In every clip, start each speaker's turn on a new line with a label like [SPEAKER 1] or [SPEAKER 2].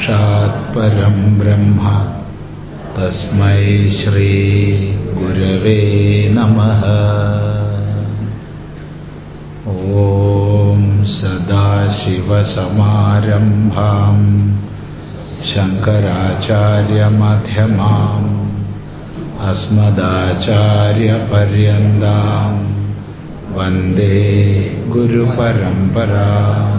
[SPEAKER 1] गुरुसाक्षात् परं ब्रह्म। तस्मै श्रीगुरवे नमः। ॐ सदाशिवसमारम्भाम् शङ्कराचार्यमध्यमाम् अस्मदाचार्यपर्यन्ताम्। वन्दे गुरुपरम्पराम्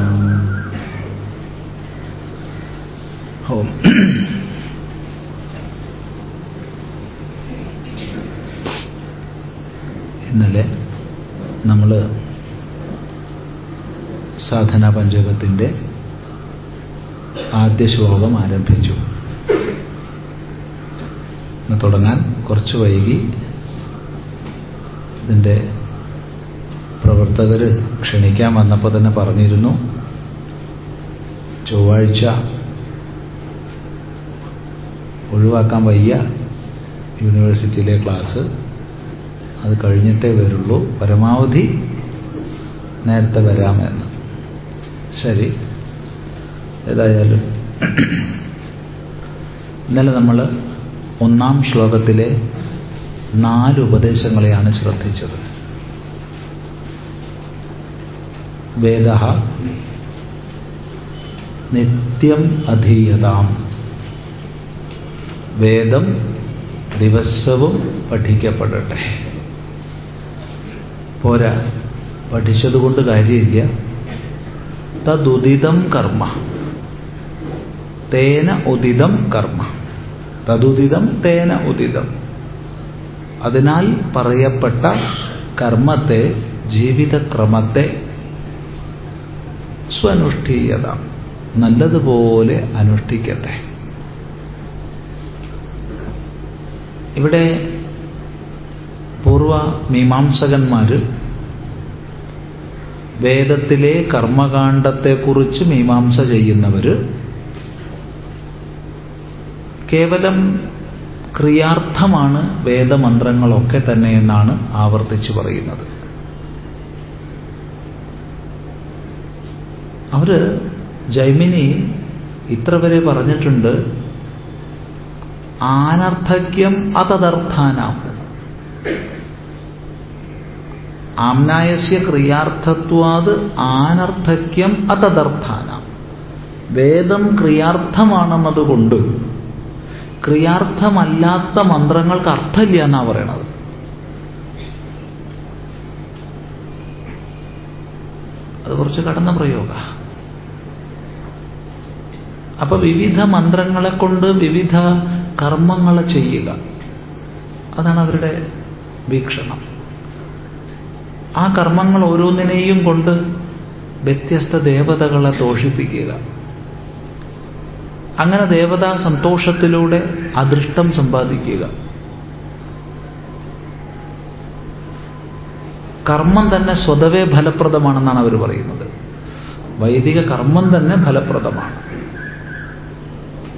[SPEAKER 1] നമ്മൾ സാധന പഞ്ചകത്തിന്റെ ആദ്യ ശ്ലോകം ആരംഭിച്ചു. തുടങ്ങാൻ കുറച്ച് വൈകി ഇതിന്റെ പ്രവർത്തകർ ക്ഷണിക്കാൻ വന്നപ്പോൾ തന്നെ പറഞ്ഞിരുന്നു. ചൊവ്വാഴ്ച ഒഴിവാക്കാൻ വയ്യ യൂണിവേഴ്സിറ്റിയിലെ ക്ലാസ്. അത് കഴിഞ്ഞിട്ടേ വരുള്ളൂ. പരമാവധി നേരത്തെ വരാമെന്ന്. ശരി. ഏതായാലും ഇന്നലെ നമ്മൾ ഒന്നാം ശ്ലോകത്തിലെ നാല് ഉപദേശങ്ങളെയാണ് ശ്രദ്ധിച്ചത്. വേദ നിത്യം അധീയതാം. വേദം ദിവസവും പഠിക്കപ്പെടട്ടെ. പോരാ. പഠിച്ചതുകൊണ്ട് കാര്യമില്ല. തതുദിതം കർമ്മ. തേന ഉദിതം കർമ്മ. തതുദിതം തേന ഉദിതം. അതിനാൽ പറയപ്പെട്ട കർമ്മത്തെ ജീവിതക്രമത്തെ സ്വനുഷ്ഠീയത നല്ലതുപോലെ അനുഷ്ഠിക്കട്ടെ. ഇവിടെ പൂർവ മീമാംസകന്മാർ വേദത്തിലെ കർമ്മകാണ്ഡത്തെക്കുറിച്ച് മീമാംസ ചെയ്യുന്നവർ കേവലം ക്രിയാർത്ഥമാണ് വേദമന്ത്രങ്ങളൊക്കെ തന്നെ എന്നാണ് ആവർത്തിച്ച് പറയുന്നത്. അവർ ജൈമിനി ഇത്ര വരെ പറഞ്ഞിട്ടുണ്ട് ആനർത്ഥക്യം അതദർത്ഥാനാം. ആംനായസ്യ ക്രിയാർത്ഥത്വാത് ആനർത്ഥക്യം അതദർത്ഥാന. വേദം ക്രിയാർത്ഥമാണെന്നതുകൊണ്ട് ക്രിയാർത്ഥമല്ലാത്ത മന്ത്രങ്ങൾക്ക് അർത്ഥമില്ല എന്നാ പറയണത്. അത് കുറച്ച് കടന്ന പ്രയോഗ. അപ്പൊ വിവിധ മന്ത്രങ്ങളെ കൊണ്ട് വിവിധ കർമ്മങ്ങളെ ചെയ്യുക. അതാണ് അവരുടെ വീക്ഷണം. ആ കർമ്മങ്ങൾ ഓരോന്നിനെയും കൊണ്ട് വ്യത്യസ്ത ദേവതകളെ ദോഷിപ്പിക്കുക. അങ്ങനെ ദേവതാ സന്തോഷത്തിലൂടെ അദൃഷ്ടം സമ്പാദിക്കുക. കർമ്മം തന്നെ സ്വതവേ ഫലപ്രദമാണെന്നാണ് അവർ പറയുന്നത്. വൈദിക കർമ്മം തന്നെ ഫലപ്രദമാണ്.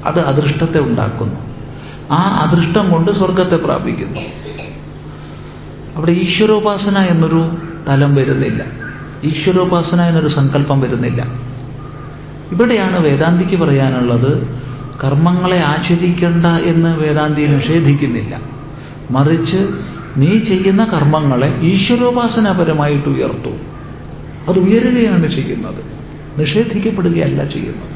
[SPEAKER 1] അത് അദൃഷ്ടത്തെ ഉണ്ടാക്കുന്നു. ആ അദൃഷ്ടം കൊണ്ട് സ്വർഗത്തെ പ്രാപിക്കുന്നു. അവിടെ ഈശ്വരോപാസന എന്നൊരു തലം വരുന്നില്ല. ഈശ്വരോപാസന എന്നൊരു സങ്കല്പം വരുന്നില്ല. ഇവിടെയാണ് വേദാന്തിക്ക് പറയാനുള്ളത് കർമ്മങ്ങളെ ആചരിക്കേണ്ട എന്ന് വേദാന്തി നിഷേധിക്കുന്നില്ല. മറിച്ച് നീ ചെയ്യുന്ന കർമ്മങ്ങളെ ഈശ്വരോപാസനാപരമായിട്ട് ഉയർത്തൂ. അത് ഉയരുകയാണ് ചെയ്യുന്നത്. നിഷേധിക്കപ്പെടുകയല്ല ചെയ്യുന്നത്.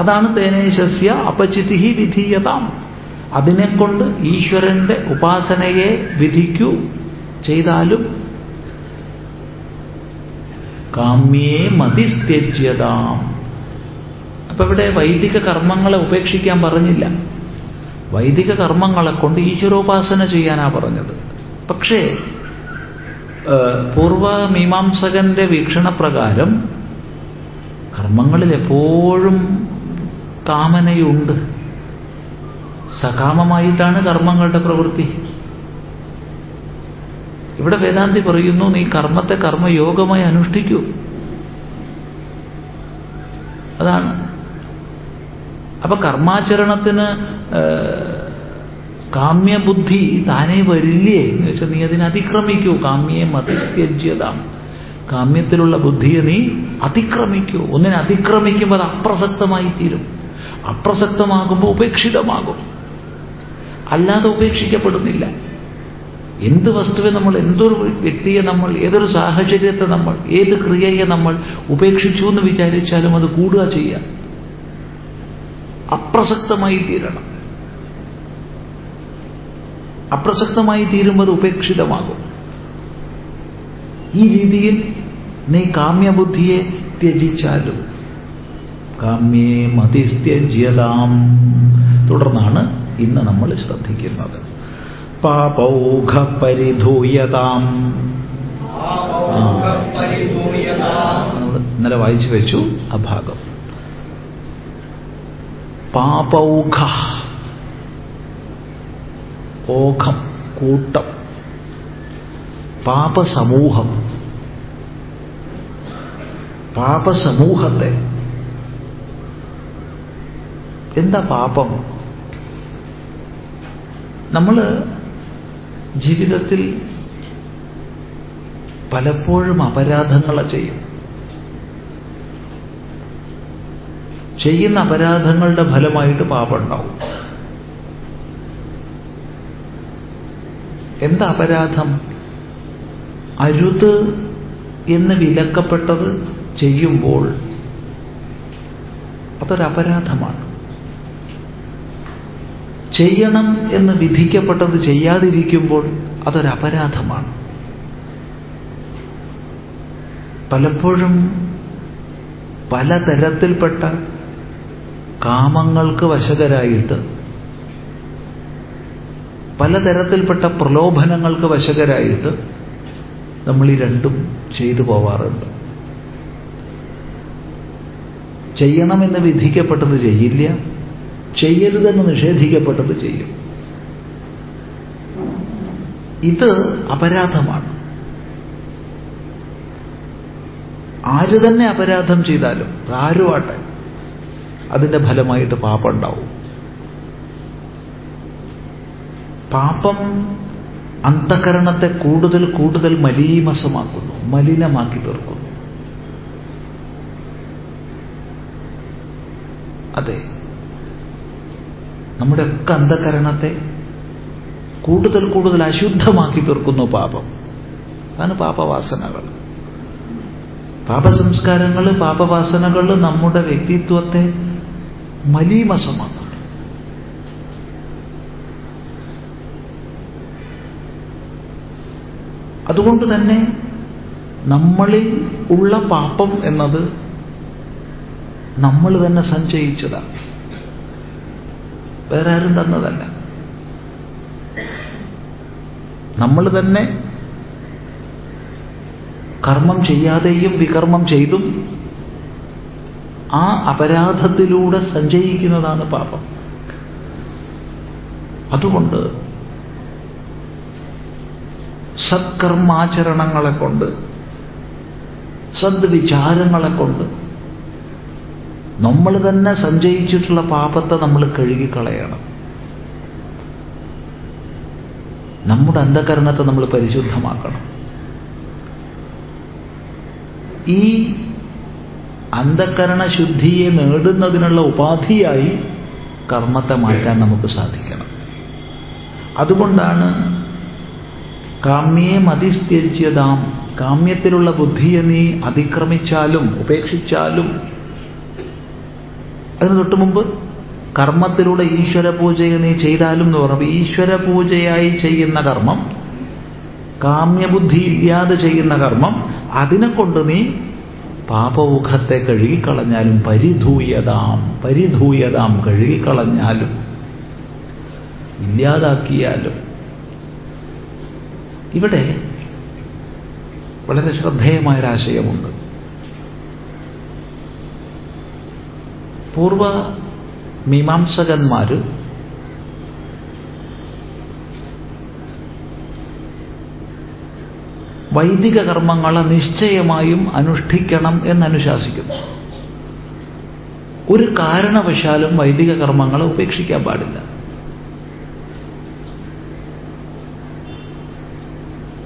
[SPEAKER 1] അതാണ് തേനേശസ്യ അപചിതി വിധീയതാം. അതിനെക്കൊണ്ട് ഈശ്വരന്റെ ഉപാസനയെ വിധിക്കൂ ചെയ്താലും കാമ്യേ മതിസ്ത്യജ്യതാം അപ്പൊ ഇവിടെ വൈദിക കർമ്മങ്ങളെ ഉപേക്ഷിക്കാൻ പറഞ്ഞില്ല. വൈദിക കർമ്മങ്ങളെ കൊണ്ട് ഈശ്വരോപാസന ചെയ്യാനാ പറഞ്ഞത്. പക്ഷേ പൂർവ മീമാംസകന്റെ വീക്ഷണപ്രകാരം കർമ്മങ്ങളിൽ എപ്പോഴും കാമനയുണ്ട്. സകാമമായിട്ടാണ് കർമ്മങ്ങളുടെ പ്രവൃത്തി. ഇവിടെ വേദാന്തി പറയുന്നു നീ കർമ്മത്തെ കർമ്മയോഗമായി അനുഷ്ഠിക്കൂ. അതാണ്. അപ്പൊ കർമാചരണത്തിന് കാമ്യബുദ്ധി താനേ വരില്ലേ എന്ന് വെച്ചാൽ നീ അതിനെ അതിക്രമിക്കൂ. കാമ്യം മതിസ്ത്യജ്യതാം കാമ്യത്തിലുള്ള ബുദ്ധിയെ നീ അതിക്രമിക്കൂ. ഒന്നിനെ അതിക്രമിക്കുമ്പോൾ അത് അപ്രസക്തമായി തീരും അപ്രസക്തമാകുമ്പോൾ ഉപേക്ഷിതമാകും. അല്ലാതെ ഉപേക്ഷിക്കപ്പെടുന്നില്ല. എന്ത് വസ്തുവെ നമ്മൾ എന്തൊരു വ്യക്തിയെ നമ്മൾ ഏതൊരു സാഹചര്യത്തെ നമ്മൾ ഏത് ക്രിയയെ നമ്മൾ ഉപേക്ഷിച്ചു എന്ന് വിചാരിച്ചാലും അത് കൂടുക ചെയ്യാം അപ്രസക്തമായി തീരണം. അപ്രസക്തമായി തീരുമ്പോൾ അത് ഉപേക്ഷിതമാകും. ഈ രീതിയിൽ നീ കാമ്യബുദ്ധിയെ ത്യജിച്ചാലും കാമ്യേ മതിസ്ത്യജ്യതാം തുടർന്നാണ് ഇന്ന് നമ്മൾ ശ്രദ്ധിക്കുന്നത്. പാപൗഘപരിധൂയതാം ഇന്നലെ വായിച്ചു വെച്ചു ആ ഭാഗം. പാപൗഘ. ഓഘം കൂട്ടം. പാപസമൂഹം. പാപസമൂഹത്തെ. എന്താ പാപം? നമ്മൾ ജീവിതത്തിൽ പലപ്പോഴും അപരാധങ്ങൾ ചെയ്യും. ചെയ്യുന്ന അപരാധങ്ങളുടെ ഫലമായിട്ട് പാപമുണ്ടാവും. എന്താ അപരാധം? അരുത് എന്ന് വിലക്കപ്പെട്ടത് ചെയ്യുമ്പോൾ അതൊരപരാധമാണ്. ചെയ്യണം എന്ന് വിധിക്കപ്പെട്ടത് ചെയ്യാതിരിക്കുമ്പോൾ അതൊരപരാധമാണ് പലപ്പോഴും പലതരത്തിൽപ്പെട്ട കാമങ്ങൾക്ക് വശകരായിട്ട് പലതരത്തിൽപ്പെട്ട പ്രലോഭനങ്ങൾക്ക് വശകരായിട്ട് നമ്മൾ ഈ രണ്ടും ചെയ്തു പോവാറുണ്ട്. ചെയ്യണമെന്ന് വിധിക്കപ്പെട്ടത് ചെയ്യില്ല ചെയ്യരുതെന്ന് നിഷേധിക്കപ്പെട്ടത് ചെയ്യും. ഇത് അപരാധമാണ്. ആര് തന്നെ അപരാധം ചെയ്താലും ആരുമാട്ടെ അതിന്റെ ഫലമായിട്ട് പാപം ഉണ്ടാവും പാപം അന്തകരണത്തെ കൂടുതൽ കൂടുതൽ മലീമസമാക്കുന്നു മലിനമാക്കി തീർക്കുന്നു. അതെ. നമ്മുടെയൊക്കെ അന്ധകരണത്തെ കൂടുതൽ കൂടുതൽ അശുദ്ധമാക്കി തീർക്കുന്നു പാപം. അതാണ് പാപവാസനകൾ. പാപസംസ്കാരങ്ങൾ പാപവാസനകൾ നമ്മുടെ വ്യക്തിത്വത്തെ മലീമസമാക്കുന്നു. അതുകൊണ്ട് തന്നെ നമ്മളിൽ ഉള്ള പാപം എന്നത് നമ്മൾ തന്നെ സഞ്ചയിച്ചതാണ്. വേറെ ആരും തന്നതല്ല. നമ്മൾ തന്നെ കർമ്മം ചെയ്യാതെയും വികർമ്മം ചെയ്തും ആ അപരാധത്തിലൂടെ സഞ്ചയിക്കുന്നതാണ് പാപം. അതുകൊണ്ട് സത്കർമാചരണങ്ങളെ കൊണ്ട് സദ്വിചാരങ്ങളെ കൊണ്ട് നമ്മൾ തന്നെ സഞ്ചയിച്ചിട്ടുള്ള പാപത്തെ നമ്മൾ കഴുകിക്കളയണം. നമ്മുടെ അന്ധകരണത്തെ നമ്മൾ പരിശുദ്ധമാക്കണം. ഈ അന്ധകരണ ശുദ്ധിയെ നേടുന്നതിനുള്ള ഉപാധിയായി കർമ്മത്തെ മാറ്റാൻ നമുക്ക് സാധിക്കണം. അതുകൊണ്ടാണ് കാമ്യേ മതിസ്ത്യജ്യതാം കാമ്യത്തിലുള്ള ബുദ്ധിയെ നീ അതിക്രമിച്ചാലും ഉപേക്ഷിച്ചാലും അതിന് തൊട്ട് മുമ്പ് കർമ്മത്തിലൂടെ ഈശ്വര പൂജയെ നീ ചെയ്താലും എന്ന് പറഞ്ഞപ്പോൾ ഈശ്വര പൂജയായി ചെയ്യുന്ന കർമ്മം കാമ്യബുദ്ധി ഇല്ലാതെ ചെയ്യുന്ന കർമ്മം അതിനെ കൊണ്ട് നീ പാപമുഖത്തെ കഴുകിക്കളഞ്ഞാലും പരിധൂയതാം പരിധൂയതാം കഴുകിക്കളഞ്ഞാലും ഇല്ലാതാക്കിയാലും. ഇവിടെ വളരെ ശ്രദ്ധേയമായൊരാശയമുണ്ട്. പൂർവ മീമാംസകന്മാര് വൈദിക കർമ്മങ്ങളെ നിശ്ചയമായും അനുഷ്ഠിക്കണം എന്നനുശാസിക്കുന്നു. ഒരു കാരണവശാലും വൈദിക കർമ്മങ്ങളെ ഉപേക്ഷിക്കാൻ പാടില്ല.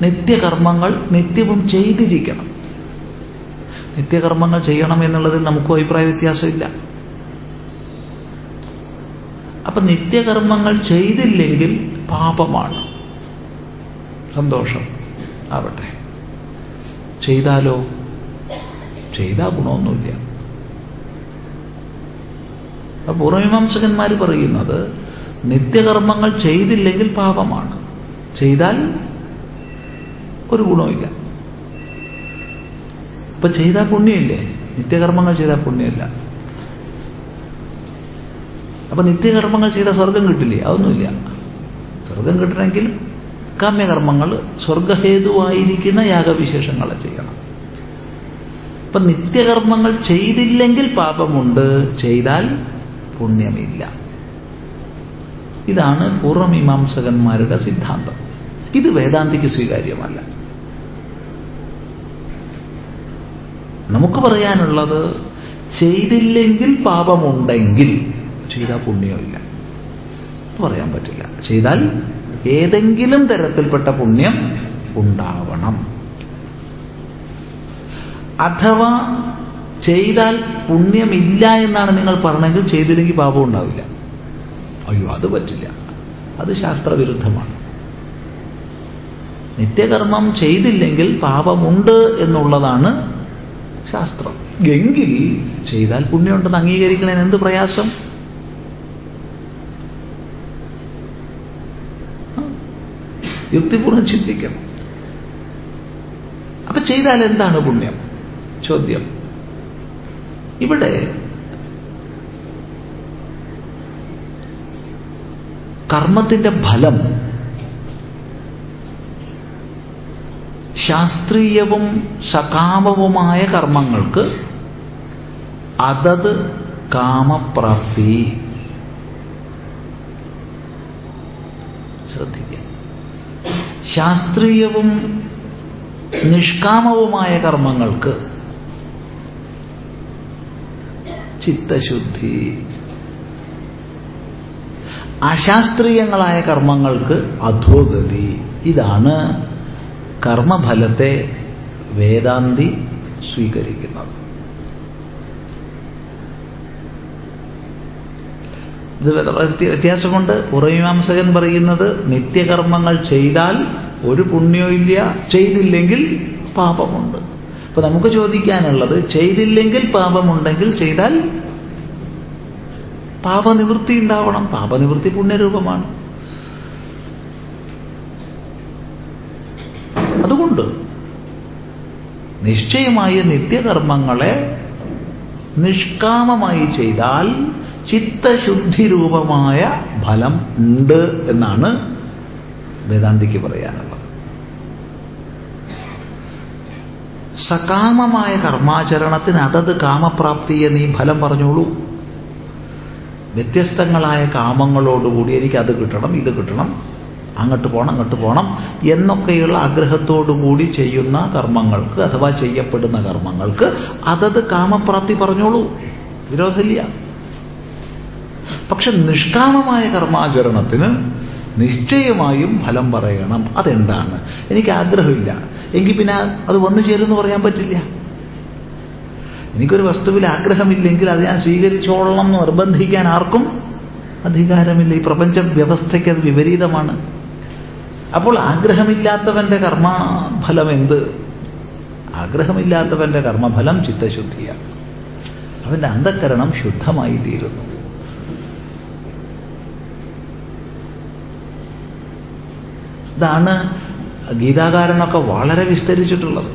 [SPEAKER 1] നിത്യകർമ്മങ്ങൾ നിത്യവും ചെയ്തിരിക്കണം. നിത്യകർമ്മങ്ങൾ ചെയ്യണം എന്നുള്ളതിൽ നമുക്കും അഭിപ്രായ വ്യത്യാസമില്ല. അപ്പൊ നിത്യകർമ്മങ്ങൾ ചെയ്തില്ലെങ്കിൽ പാപമാണ്. സന്തോഷം. ആവട്ടെ. ചെയ്താലോ? ചെയ്താ ഗുണമൊന്നുമില്ല. അപ്പൊ പൂർവമീമാംസകന്മാർ പറയുന്നത് നിത്യകർമ്മങ്ങൾ ചെയ്തില്ലെങ്കിൽ പാപമാണ്. ചെയ്താൽ ഒരു ഗുണമില്ല ഇപ്പൊ ചെയ്താൽ പുണ്യമില്ലേ? നിത്യകർമ്മങ്ങൾ ചെയ്താൽ പുണ്യമില്ല. അപ്പൊ നിത്യകർമ്മങ്ങൾ ചെയ്താൽ സ്വർഗം കിട്ടില്ലേ? അതൊന്നുമില്ല. സ്വർഗം കിട്ടണമെങ്കിൽ കാമ്യകർമ്മങ്ങൾ സ്വർഗഹേതുവായിരിക്കുന്ന യാഗവിശേഷങ്ങളെ ചെയ്യണം. അപ്പൊ നിത്യകർമ്മങ്ങൾ ചെയ്തില്ലെങ്കിൽ പാപമുണ്ട് ചെയ്താൽ പുണ്യമില്ല. ഇതാണ് പൂർവമീമാംസകന്മാരുടെ സിദ്ധാന്തം. ഇത് വേദാന്തിക്ക് സ്വീകാര്യമല്ല. നമുക്ക് പറയാനുള്ളത് ചെയ്തില്ലെങ്കിൽ പാപമുണ്ടെങ്കിൽ ചെയ്താൽ പുണ്യമില്ല പറയാൻ പറ്റില്ല. ചെയ്താൽ ഏതെങ്കിലും തരത്തിൽപ്പെട്ട പുണ്യം ഉണ്ടാവണം. അഥവാ ചെയ്താൽ പുണ്യമില്ല എന്നാണ് നിങ്ങൾ പറഞ്ഞെങ്കിൽ ചെയ്തില്ലെങ്കിൽ പാപം ഉണ്ടാവില്ല. അയ്യോ അത് പറ്റില്ല. അത് ശാസ്ത്രവിരുദ്ധമാണ്. നിത്യകർമ്മം ചെയ്തില്ലെങ്കിൽ പാപമുണ്ട് എന്നുള്ളതാണ് ശാസ്ത്രം. എങ്കിൽ ചെയ്താൽ പുണ്യമുണ്ടെന്ന് അംഗീകരിക്കണേന് എന്ത് പ്രയാസം? യുക്തിപൂർവം ചിന്തിക്കണം. അപ്പൊ ചെയ്താൽ എന്താണ് പുണ്യം? ചോദ്യം. ഇവിടെ കർമ്മത്തിന്റെ ഫലം ശാസ്ത്രീയവും സകാമവുമായ കർമ്മങ്ങൾക്ക് അതത് കാമപ്രാപ്തി. ശ്രദ്ധിക്കുക. ശാസ്ത്രീയവും നിഷ്കാമവുമായ കർമ്മങ്ങൾക്ക് ചിത്തശുദ്ധി. അശാസ്ത്രീയങ്ങളായ കർമ്മങ്ങൾക്ക് അധോഗതി. ഇതാണ് കർമ്മഫലത്തെ വേദാന്തി സ്വീകരിക്കുന്നത്. ഇത് വ്യത്യാസമുണ്ട്. പുറമീമാംസകൻ പറയുന്നത് നിത്യകർമ്മങ്ങൾ ചെയ്താൽ ഒരു പുണ്യമില്ല ചെയ്തില്ലെങ്കിൽ പാപമുണ്ട്. അപ്പൊ നമുക്ക് ചോദിക്കാനുള്ളത് ചെയ്തില്ലെങ്കിൽ പാപമുണ്ടെങ്കിൽ ചെയ്താൽ പാപനിവൃത്തി ഉണ്ടാവണം. പാപനിവൃത്തി പുണ്യരൂപമാണ്. അതുകൊണ്ട് നിശ്ചയമായ നിത്യകർമ്മങ്ങളെ നിഷ്കാമമായി ചെയ്താൽ ചിത്തശുദ്ധി രൂപമായ ഫലം ഉണ്ട് എന്നാണ് വേദാന്തിക്ക് പറയാനുള്ളത്. സകാമമായ കർമാചരണത്തിന് അതത് കാമപ്രാപ്തിയെ നീ ഫലം പറഞ്ഞോളൂ. വ്യത്യസ്തങ്ങളായ കാമങ്ങളോടുകൂടി എനിക്ക് അത് കിട്ടണം ഇത് കിട്ടണം അങ്ങോട്ട് പോകണം അങ്ങോട്ട് പോകണം എന്നൊക്കെയുള്ള ആഗ്രഹത്തോടുകൂടി ചെയ്യുന്ന കർമ്മങ്ങൾക്ക് അഥവാ ചെയ്യപ്പെടുന്ന കർമ്മങ്ങൾക്ക് അതത് കാമപ്രാപ്തി പറഞ്ഞോളൂ. വിരോധമില്ല. പക്ഷെ നിഷ്കാമമായ കർമാചരണത്തിന് നിശ്ചയമായും ഫലം പറയണം. അതെന്താണ്? എനിക്ക് ആഗ്രഹമില്ല. എങ്കിൽ പിന്നെ അത് വന്നു ചേരുമെന്ന് പറയാൻ പറ്റില്ല. എനിക്കൊരു വസ്തുവിൽ ആഗ്രഹമില്ലെങ്കിൽ അത് ഞാൻ സ്വീകരിച്ചോളണം എന്ന് നിർബന്ധിക്കാൻ ആർക്കും അധികാരമില്ല. ഈ പ്രപഞ്ച വ്യവസ്ഥയ്ക്ക് അത് വിപരീതമാണ്. അപ്പോൾ ആഗ്രഹമില്ലാത്തവന്റെ കർമ്മഫലം എന്ത് ആഗ്രഹമില്ലാത്തവന്റെ കർമ്മഫലം ചിത്തശുദ്ധിയാണ്. അവന്റെ അന്ധക്കരണം ശുദ്ധമായി തീരുന്നു ഇതാണ് ഗീതാകാരനൊക്കെ വളരെ വിസ്തരിച്ചിട്ടുള്ളത്.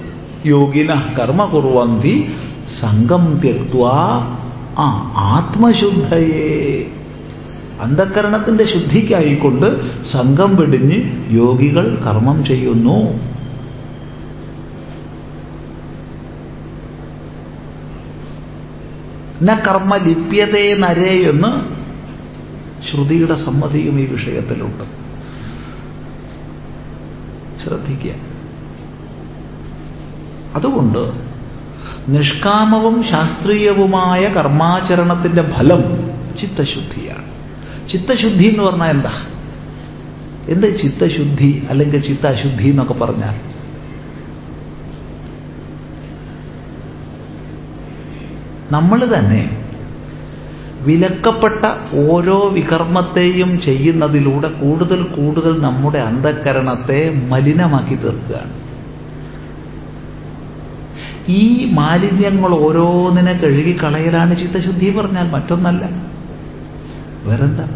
[SPEAKER 1] യോഗിന കർമ്മ കുറുവന്തി സംഘം തെക്വ ആ ആത്മശുദ്ധയെ. അന്ധക്കരണത്തിന്റെ ശുദ്ധിക്കായിക്കൊണ്ട് സംഘം വെടിഞ്ഞ് യോഗികൾ കർമ്മം ചെയ്യുന്നു. ന കർമ്മ ലിപ്യതേ നരേ എന്ന് ശ്രുതിയുടെ സമ്മതിയും ഈ വിഷയത്തിലുണ്ട്. ശ്രദ്ധിക്കുക. അതുകൊണ്ട് നിഷ്കാമവും ശാസ്ത്രീയവുമായ കർമാചരണത്തിന്റെ ഫലം ചിത്തശുദ്ധിയാണ്. ചിത്തശുദ്ധി എന്ന് പറഞ്ഞാൽ എന്താ? എന്ത് ചിത്തശുദ്ധി അല്ലെങ്കിൽ ചിത്ത അശുദ്ധി എന്നൊക്കെ പറഞ്ഞാൽ? നമ്മൾ തന്നെ വിലക്കപ്പെട്ട ഓരോ വികർമ്മത്തെയും ചെയ്യുന്നതിലൂടെ കൂടുതൽ കൂടുതൽ നമ്മുടെ അന്ധകരണത്തെ മലിനമാക്കി തീർക്കുകയാണ്. ഈ മാലിന്യങ്ങൾ ഓരോന്നിനെ കഴുകിക്കളയലാണ് ചിത്തശുദ്ധി പറഞ്ഞാൽ മറ്റൊന്നല്ല. വേറെന്താ?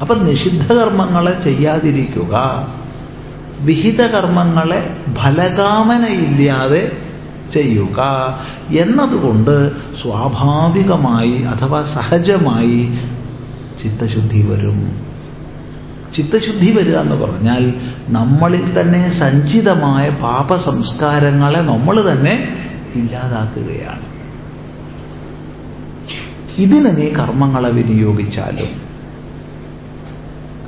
[SPEAKER 1] അപ്പൊ നിഷിദ്ധകർമ്മങ്ങളെ ചെയ്യാതിരിക്കുക വിഹിതകർമ്മങ്ങളെ ഫലകാമനയില്ലാതെ ചെയ്യുക എന്നതുകൊണ്ട് സ്വാഭാവികമായി അഥവാ സഹജമായി ചിത്തശുദ്ധി വരും. ചിത്തശുദ്ധി വരിക എന്ന് പറഞ്ഞാൽ നമ്മളിൽ തന്നെ സഞ്ചിതമായ പാപ സംസ്കാരങ്ങളെ നമ്മൾ തന്നെ ഇല്ലാതാക്കുകയാണ്. ഇതിന് നീ കർമ്മങ്ങളെ വിനിയോഗിച്ചാലും.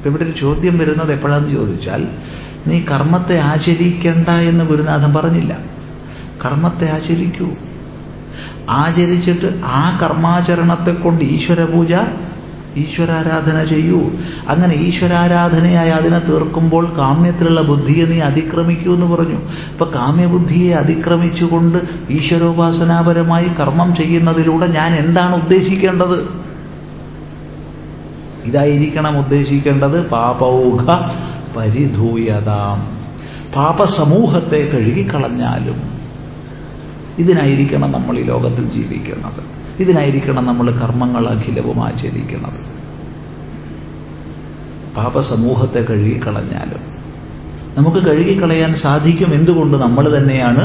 [SPEAKER 1] ഇവിടെ ഒരു ചോദ്യം വരുന്നത് എപ്പോഴാന്ന് ചോദിച്ചാൽ നീ കർമ്മത്തെ ആചരിക്കണ്ട എന്ന് ഗുരുനാഥൻ പറഞ്ഞില്ല. കർമ്മത്തെ ആചരിക്കൂ. ആചരിച്ചിട്ട് ആ കർമാചരണത്തെ കൊണ്ട് ഈശ്വര പൂജ ഈശ്വരാരാധന ചെയ്യൂ. അങ്ങനെ ഈശ്വരാരാധനയായി അതിനെ തീർക്കുമ്പോൾ കാമ്യത്തിലുള്ള ബുദ്ധിയെ നീ അതിക്രമിക്കൂ എന്ന് പറഞ്ഞു. ഇപ്പൊ കാമ്യബുദ്ധിയെ അതിക്രമിച്ചുകൊണ്ട് ഈശ്വരോപാസനാപരമായി കർമ്മം ചെയ്യുന്നതിലൂടെ ഞാൻ എന്താണ് ഉദ്ദേശിക്കേണ്ടത്? ഇതായിരിക്കണം ഉദ്ദേശിക്കേണ്ടത് പാപൗഘ പരിധൂയതാം. പാപസമൂഹത്തെ കഴുകിക്കളഞ്ഞാലും ഇതിനായിരിക്കണം നമ്മൾ ഈ ലോകത്തിൽ ജീവിക്കുന്നത്. ഇതിനായിരിക്കണം നമ്മൾ കർമ്മങ്ങൾ അഖിലവും ആചരിക്കുന്നത്. പാപസമൂഹത്തെ കഴുകിക്കളഞ്ഞാലും നമുക്ക് കഴുകിക്കളയാൻ സാധിക്കും എന്തുകൊണ്ട് നമ്മൾ തന്നെയാണ്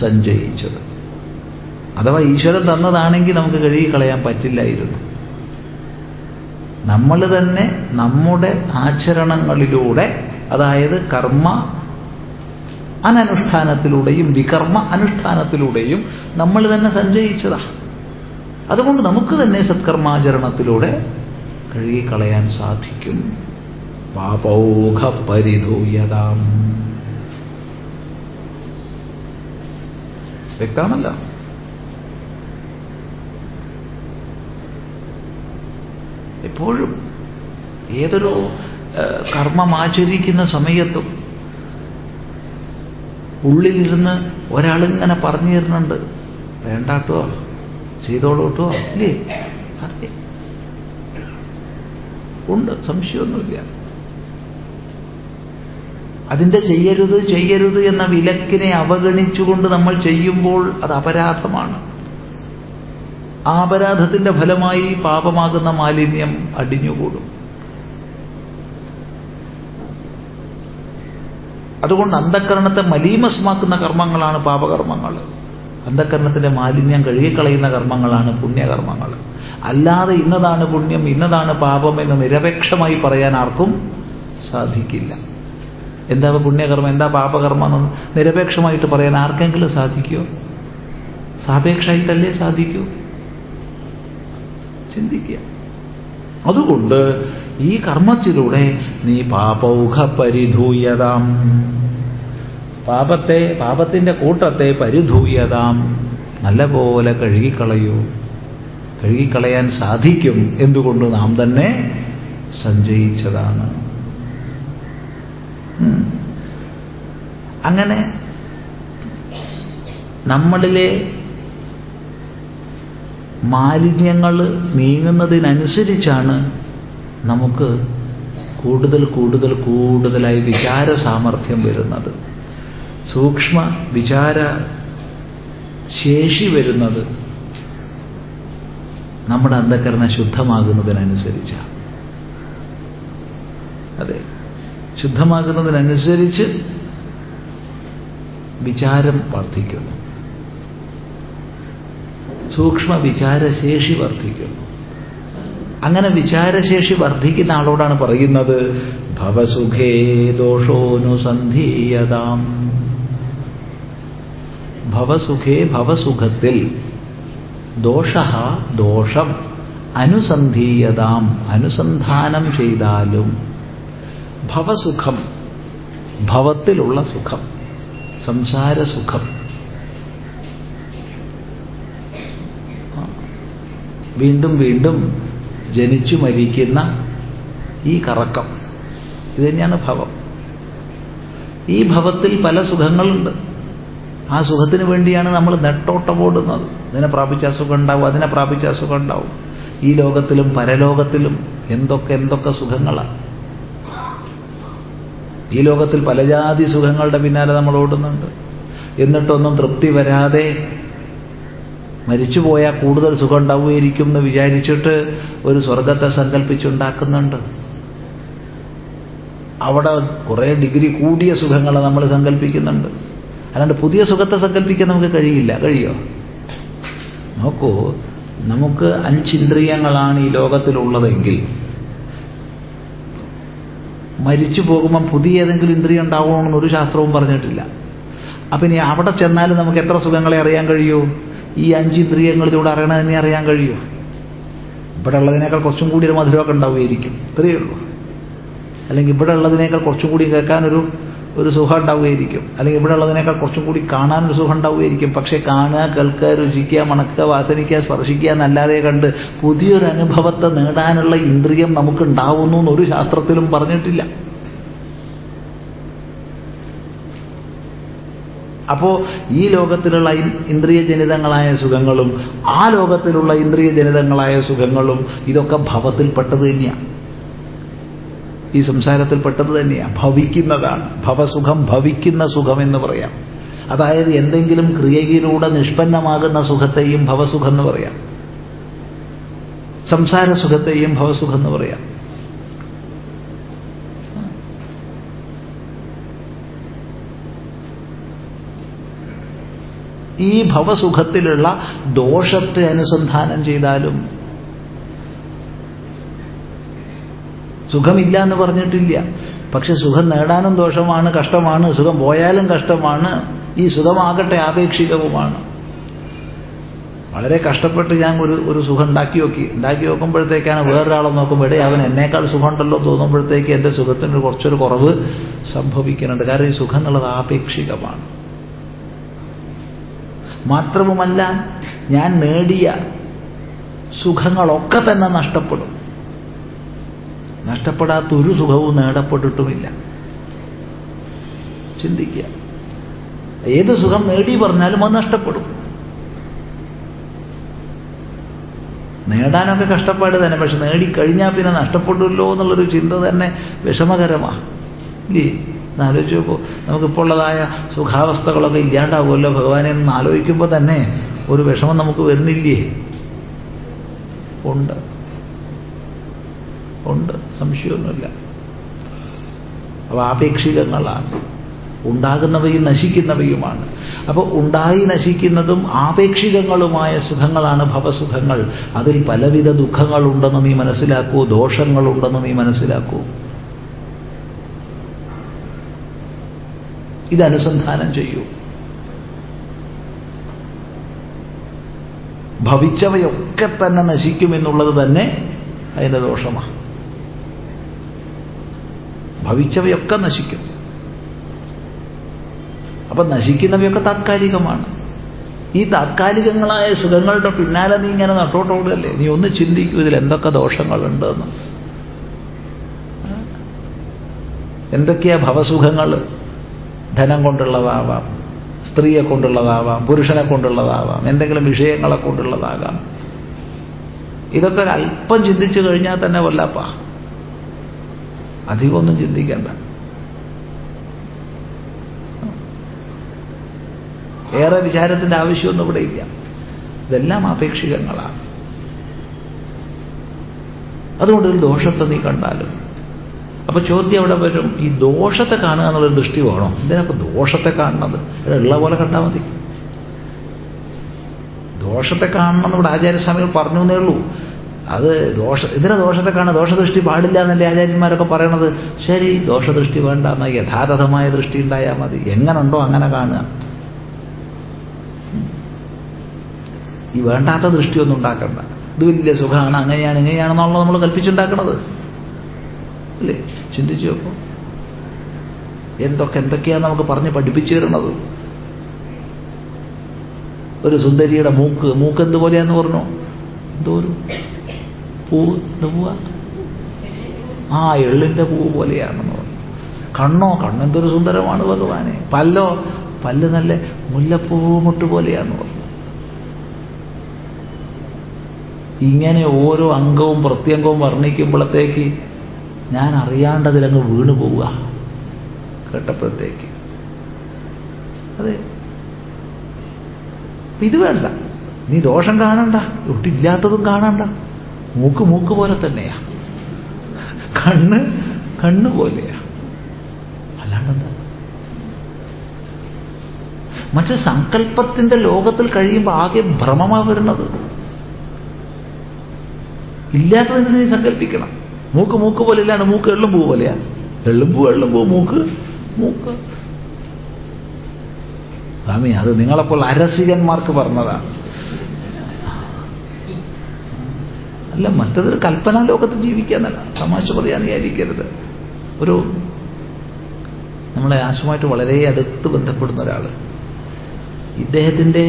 [SPEAKER 1] സഞ്ചയിച്ചത്. അഥവാ ഈശ്വരൻ തന്നതാണെങ്കിൽ നമുക്ക് കഴുകിക്കളയാൻ പറ്റില്ലായിരുന്നു. നമ്മൾ തന്നെ നമ്മുടെ ആചരണങ്ങളിലൂടെ അതായത് കർമ്മ അനനുഷ്ഠാനത്തിലൂടെയും വികർമ്മ അനുഷ്ഠാനത്തിലൂടെയും നമ്മൾ തന്നെ സഞ്ചയിച്ചതാ. അതുകൊണ്ട് നമുക്ക് തന്നെ സത്കർമാചരണത്തിലൂടെ കഴുകിക്കളയാൻ സാധിക്കും. പാപൗഘ പരിധൂയതാം. വ്യക്തമാണല്ലോ? എപ്പോഴും ഏതൊരു കർമ്മം ആചരിക്കുന്ന സമയത്തും ഉള്ളിലിരുന്ന് ഒരാളിങ്ങനെ പറഞ്ഞു തരുന്നുണ്ട്. വേണ്ടാട്ടോ. ചെയ്തോളൂ കേട്ടോ ഇല്ലേ? അതെ. ഉണ്ട്. സംശയമൊന്നുമില്ല. അതിന്റെ ചെയ്യരുത് ചെയ്യരുത് എന്ന വിലക്കിനെ അവഗണിച്ചുകൊണ്ട് നമ്മൾ ചെയ്യുമ്പോൾ അത് അപരാധമാണ്. ആ അപരാധത്തിന്റെ ഫലമായി പാപമാകുന്ന മാലിന്യം അടിഞ്ഞുകൂടും. അതുകൊണ്ട് അന്ധക്കരണത്തെ മലീമസമാക്കുന്ന കർമ്മങ്ങളാണ് പാപകർമ്മങ്ങൾ. അന്ധക്കരണത്തിന്റെ മാലിന്യം കഴുകിക്കളയുന്ന കർമ്മങ്ങളാണ് പുണ്യകർമ്മങ്ങൾ. അല്ലാതെ ഇന്നതാണ് പുണ്യം ഇന്നതാണ് പാപം എന്ന് നിരപേക്ഷമായി പറയാൻ ആർക്കും സാധിക്കില്ല. എന്താ പുണ്യകർമ്മം? എന്താ പാപകർമ്മം എന്ന് നിരപേക്ഷമായിട്ട് പറയാൻ ആർക്കെങ്കിലും സാധിക്കുമോ സാപേക്ഷമായിട്ടല്ലേ സാധിക്കൂ? ചിന്തിക്കുക. അതുകൊണ്ട് ഈ കർമ്മത്തിലൂടെ നീ പാപൗഘ പരിധൂയതാം പാപത്തെ പാപത്തിന്റെ കൂട്ടത്തെ പരിധൂയതാം. നല്ലപോലെ കഴുകിക്കളയൂ. കഴുകിക്കളയാൻ സാധിക്കും എന്തുകൊണ്ട് നാം തന്നെ സഞ്ചയിച്ചതാണ്. അങ്ങനെ നമ്മളിലെ മാലിന്യങ്ങൾ നീങ്ങുന്നതിനനുസരിച്ചാണ് നമുക്ക് കൂടുതൽ കൂടുതൽ കൂടുതലായി വിചാര സാമർഥ്യം വരുന്നത്. സൂക്ഷ്മ വിചാര ശേഷി വരുന്നത് നമ്മുടെ അന്ധകരണ ശുദ്ധമാകുന്നതിനനുസരിച്ചാണ് അതെ. ശുദ്ധമാകുന്നതിനനുസരിച്ച് വിചാരം വർദ്ധിക്കുന്നു. സൂക്ഷ്മ വിചാരശേഷി വർദ്ധിക്കുന്നു. അങ്ങനെ വിചാരശേഷി വർദ്ധിക്കുന്ന ആളോടാണ് പറയുന്നത് ഭവസുഖേ ദോഷോനുസന്ധീയതാം ഭവസുഖേ ഭവസുഖത്തിൽ ദോഷ ദോഷം അനുസന്ധീയതാം അനുസന്ധാനം ചെയ്താലും ഭവസുഖം ഭവത്തിലുള്ള സുഖം സംസാരസുഖം. വീണ്ടും വീണ്ടും ജനിച്ചു മരിക്കുന്ന ഈ കറക്കം. ഇത് തന്നെയാണ് ഭവം. ഈ ഭവത്തിൽ പല സുഖങ്ങളുണ്ട്. ആ സുഖത്തിന് വേണ്ടിയാണ് നമ്മൾ നെട്ടോട്ടമോടുന്നത്. ഇതിനെ പ്രാപിച്ച അസുഖം ഉണ്ടാവും അതിനെ പ്രാപിച്ച അസുഖം ഉണ്ടാവും. ഈ ലോകത്തിലും പരലോകത്തിലും എന്തൊക്കെ എന്തൊക്കെ സുഖങ്ങളാണ് ഈ ലോകത്തിൽ പലജാതി സുഖങ്ങളുടെ പിന്നാലെ നമ്മൾ ഓടുന്നുണ്ട്. എന്നിട്ടൊന്നും തൃപ്തി വരാതെ മരിച്ചുപോയാൽ കൂടുതൽ സുഖം ഉണ്ടാവുമായിരിക്കും എന്ന് വിചാരിച്ചിട്ട് ഒരു സ്വർഗത്തെ സങ്കല്പിച്ചുണ്ടാക്കുന്നുണ്ട്. അവിടെ കുറേ ഡിഗ്രി കൂടിയ സുഖങ്ങളെ നമ്മൾ സങ്കല്പിക്കുന്നുണ്ട്. അല്ലാണ്ട് പുതിയ സുഖത്തെ സങ്കല്പിക്കാൻ നമുക്ക് കഴിയില്ല. കഴിയോ? നോക്കൂ നമുക്ക് അഞ്ചിന്ദ്രിയങ്ങളാണ് ഈ ലോകത്തിലുള്ളതെങ്കിൽ മരിച്ചു പോകുമ്പം പുതിയ ഏതെങ്കിലും ഇന്ദ്രിയം ഉണ്ടാവണമെന്ന് ഒരു ശാസ്ത്രവും പറഞ്ഞിട്ടില്ല. അപ്പം ഇനി അവിടെ ചെന്നാലും നമുക്ക് എത്ര സുഖങ്ങളെ അറിയാൻ കഴിയൂ? ഈ അഞ്ചിന്ദ്രിയങ്ങളിലൂടെ അറിയണതിനെ അറിയാൻ കഴിയൂ? ഇവിടെ ഉള്ളതിനേക്കാൾ കുറച്ചും കൂടി ഒരു മധുരമൊക്കെ ഉണ്ടാവുകയായിരിക്കും ഇത്രയേ ഉള്ളൂ. അല്ലെങ്കിൽ ഇവിടെ ഉള്ളതിനേക്കാൾ കുറച്ചും കൂടി കേൾക്കാനൊരു ഒരു സുഖം ഉണ്ടാവുകയായിരിക്കും അല്ലെങ്കിൽ ഇവിടെ ഉള്ളതിനേക്കാൾ കുറച്ചും കൂടി ഒരു സുഖം ഉണ്ടാവുകയായിരിക്കും പക്ഷേ കാണുക കേൾക്കുക രുചിക്കുക മണക്കുക വാസനിക്കുക സ്പർശിക്കുക എന്നല്ലാതെ കണ്ട് പുതിയൊരു അനുഭവത്തെ നേടാനുള്ള ഇന്ദ്രിയം നമുക്ക് ഉണ്ടാവുന്നു എന്നൊരു ശാസ്ത്രത്തിലും പറഞ്ഞിട്ടില്ല. അപ്പോ ഈ ലോകത്തിലുള്ള ഇന്ദ്രിയജനിതങ്ങളായ സുഖങ്ങളും ആ ലോകത്തിലുള്ള ഇന്ദ്രിയജനിതങ്ങളായ സുഖങ്ങളും ഇതൊക്കെ ഭവത്തിൽപ്പെട്ടത് തന്നെയാണ് ഈ സംസാരത്തിൽ പെട്ടത് തന്നെയാണ് ഭവിക്കുന്നതാണ്. ഭവസുഖം ഭവിക്കുന്ന സുഖം എന്ന് പറയാം. അതായത് എന്തെങ്കിലും ക്രിയയിലൂടെ നിഷ്പന്നമാകുന്ന സുഖത്തെയും ഭവസുഖം എന്ന് പറയാം. സംസാര സുഖത്തെയും ഭവസുഖം എന്ന് പറയാം. ഈ ഭവസുഖത്തിലുള്ള ദോഷത്തെ അനുസന്ധാനം ചെയ്താലും സുഖമില്ല എന്ന് പറഞ്ഞിട്ടില്ല. പക്ഷെ സുഖം നേടാനും ദോഷമാണ് കഷ്ടമാണ്. സുഖം പോയാലും കഷ്ടമാണ്. ഈ സുഖമാകട്ടെ ആപേക്ഷികവുമാണ്. വളരെ കഷ്ടപ്പെട്ട് ഞാൻ ഒരു ഒരു സുഖം ഉണ്ടാക്കി നോക്കി. ഉണ്ടാക്കി നോക്കുമ്പോഴത്തേക്കാണ് വേറൊരാളെ നോക്കുമ്പോൾ ഇടേ അവൻ എന്നേക്കാൾ സുഖമുണ്ടല്ലോ തോന്നുമ്പോഴത്തേക്ക് എന്റെ സുഖത്തിന് കുറച്ചൊരു കുറവ് സംഭവിക്കുന്നുണ്ട്. കാരണം ഈ സുഖം എന്നുള്ളത് ആപേക്ഷികമാണ്. മാത്രവുമല്ല ഞാൻ നേടിയ സുഖങ്ങളൊക്കെ തന്നെ നഷ്ടപ്പെടും. നഷ്ടപ്പെടാത്ത ഒരു സുഖവും നേടപ്പെട്ടിട്ടുമില്ല. ചിന്തിക്കുക. ഏത് സുഖം നേടി പറഞ്ഞാലും അത് നഷ്ടപ്പെടും. നേടാനൊക്കെ കഷ്ടപ്പാട് തന്നെ പക്ഷെ നേടിക്കഴിഞ്ഞാൽ പിന്നെ നഷ്ടപ്പെടുമല്ലോ എന്നുള്ളൊരു ചിന്ത തന്നെ വിഷമകരമാണ് ഇല്ലേ? ആലോചിച്ച് നോക്കൂ. നമുക്കിപ്പോൾ ഉള്ളതായ സുഖാവസ്ഥകളൊക്കെ ഇല്ലാണ്ടാവുമല്ലോ. ഭഗവാനെ എന്ന് ആലോചിക്കുമ്പോൾ തന്നെ ഒരു വിഷമം നമുക്ക് വരുന്നില്ലേ? ഉണ്ട്. ഉണ്ട്. സംശയമൊന്നുമില്ല. അപ്പോൾ ആപേക്ഷികങ്ങളാണ്. ഉണ്ടാകുന്നവയും നശിക്കുന്നവയുമാണ്. അപ്പോൾ ഉണ്ടായി നശിക്കുന്നതും ആപേക്ഷികങ്ങളുമായ സുഖങ്ങളാണ് ഭവസുഖങ്ങൾ. അതിൽ പലവിധ ദുഃഖങ്ങളുണ്ടെന്ന് നീ മനസ്സിലാക്കൂ. ദോഷങ്ങളുണ്ടെന്ന് നീ മനസ്സിലാക്കൂ. ഇതനുസന്ധാനം ചെയ്യൂ. ഭവിച്ചവയൊക്കെ തന്നെ നശിക്കുമെന്നുള്ളത് തന്നെ അതിന്റെ ദോഷമാണ് ഭവിച്ചവയൊക്കെ നശിക്കും. അപ്പൊ നശിക്കുന്നവയൊക്കെ താത്കാലികമാണ്. ഈ താത്കാലികങ്ങളായ സുഖങ്ങളുടെ പിന്നാലെ നീ ഇങ്ങനെ നട്ടോട്ടോടല്ലേ നീ ഒന്ന് ചിന്തിക്കൂ ഇതിൽ എന്തൊക്കെ ദോഷങ്ങളുണ്ട് എന്ന് എന്തൊക്കെയാ ഭവസുഖങ്ങൾ ധനം കൊണ്ടുള്ളതാവാം സ്ത്രീയെ കൊണ്ടുള്ളതാവാം പുരുഷനെ കൊണ്ടുള്ളതാവാം എന്തെങ്കിലും വിഷയങ്ങളെ കൊണ്ടുള്ളതാകാം. ഇതൊക്കെ അല്പം ചിന്തിച്ചു കഴിഞ്ഞാൽ തന്നെ വല്ലപ്പാ. അധികമൊന്നും ചിന്തിക്കേണ്ട. ഏറെ വിചാരത്തിന്റെ ആവശ്യമൊന്നും ഇവിടെ ഇല്ല. ഇതെല്ലാം ആപേക്ഷികങ്ങളാണ് അതുകൊണ്ട് ഒരു ദോഷത്തെ നീ കണ്ടാലും അപ്പൊ ചോദ്യം അവിടെ വരും? ഈ ദോഷത്തെ കാണുക എന്നുള്ളൊരു ദൃഷ്ടി വേണം. ഇതിനൊക്കെ ദോഷത്തെ കാണുന്നത് ഉള്ള പോലെ കണ്ടാൽ മതി. ദോഷത്തെ കാണണം ഇവിടെ ആചാര്യസ്വാമികൾ പറഞ്ഞു എന്നേ ഉള്ളൂ. അത് ദോഷ ഇതിനെ ദോഷത്തെ കാണുക? ദോഷദൃഷ്ടി പാടില്ല എന്നല്ലേ ആചാര്യന്മാരൊക്കെ പറയണത്? ശരി ദോഷദൃഷ്ടി വേണ്ട എന്നാൽ യഥാതഥമായ ദൃഷ്ടി ഉണ്ടായാൽ മതി. എങ്ങനുണ്ടോ അങ്ങനെ കാണുക. ഈ വേണ്ടാത്ത ദൃഷ്ടിയൊന്നും ഉണ്ടാക്കണ്ട. ഇത് വലിയ സുഖമാണ് അങ്ങനെയാണ് ഇങ്ങനെയാണെന്നുള്ളത് നമ്മൾ കൽപ്പിച്ചുണ്ടാക്കണത്. അല്ലേ? ചിന്തിച്ചു നോക്കൂ. എന്തൊക്കെ എന്തൊക്കെയാണ് നമുക്ക് പറഞ്ഞ് പഠിപ്പിച്ചു തരുന്നത് ഒരു സുന്ദരിയുടെ മൂക്ക് മൂക്ക് എന്തുപോലെയാന്ന് പറഞ്ഞു? എന്തോ ഒരു പൂ പോവാ? ആ എള്ളിന്റെ പൂവ് പോലെയാണെന്ന് പറഞ്ഞു. കണ്ണോ കണ്ണെന്തൊരു സുന്ദരമാണ് ഭഗവാനെ. പല്ലോ പല്ല് നല്ല മുല്ലപ്പൂ മുട്ട് പോലെയാന്ന് പറഞ്ഞു. ഇങ്ങനെ ഓരോ അംഗവും പ്രത്യംഗവും വർണിക്കുമ്പോഴത്തേക്ക് ഞാൻ അറിയാണ്ടതിലങ്ങ് വീണു പോവുക. കേട്ടപ്പോഴത്തേക്ക്. അതെ. ഇത് വേണ്ട. നീ ദോഷം കാണണ്ട. ഒട്ടില്ലാത്തതും കാണണ്ട. മൂക്ക് മൂക്ക് പോലെ തന്നെയാ. കണ്ണ് കണ്ണ് പോലെയാ. അല്ലാണ്ടെന്താ? മറ്റു സങ്കല്പത്തിന്റെ ലോകത്തിൽ കഴിയുമ്പോൾ ആകെ ഭ്രമമാ വരുന്നത്. ഇല്ലാത്തതിന് നീ സങ്കല്പിക്കണം. മൂക്ക് മൂക്ക് പോലെ ഇല്ലാണ്ട് മൂക്ക് എള്ളും പൂ എള്ളും പൂ മൂക്ക് മൂക്ക്. സ്വാമി അത് നിങ്ങളപ്പോൾ അരസികന്മാർക്ക് പറഞ്ഞതാണ്. അല്ല മറ്റതൊരു കൽപ്പനാ ലോകത്ത് ജീവിക്കാന്നല്ല തമാശ പറയാൻ വിചാരിക്കരുത്. ഒരു നമ്മളെ ആശുമായിട്ട് വളരെ അടുത്ത് ബന്ധപ്പെടുന്ന ഒരാൾ ഇദ്ദേഹത്തിന്റെ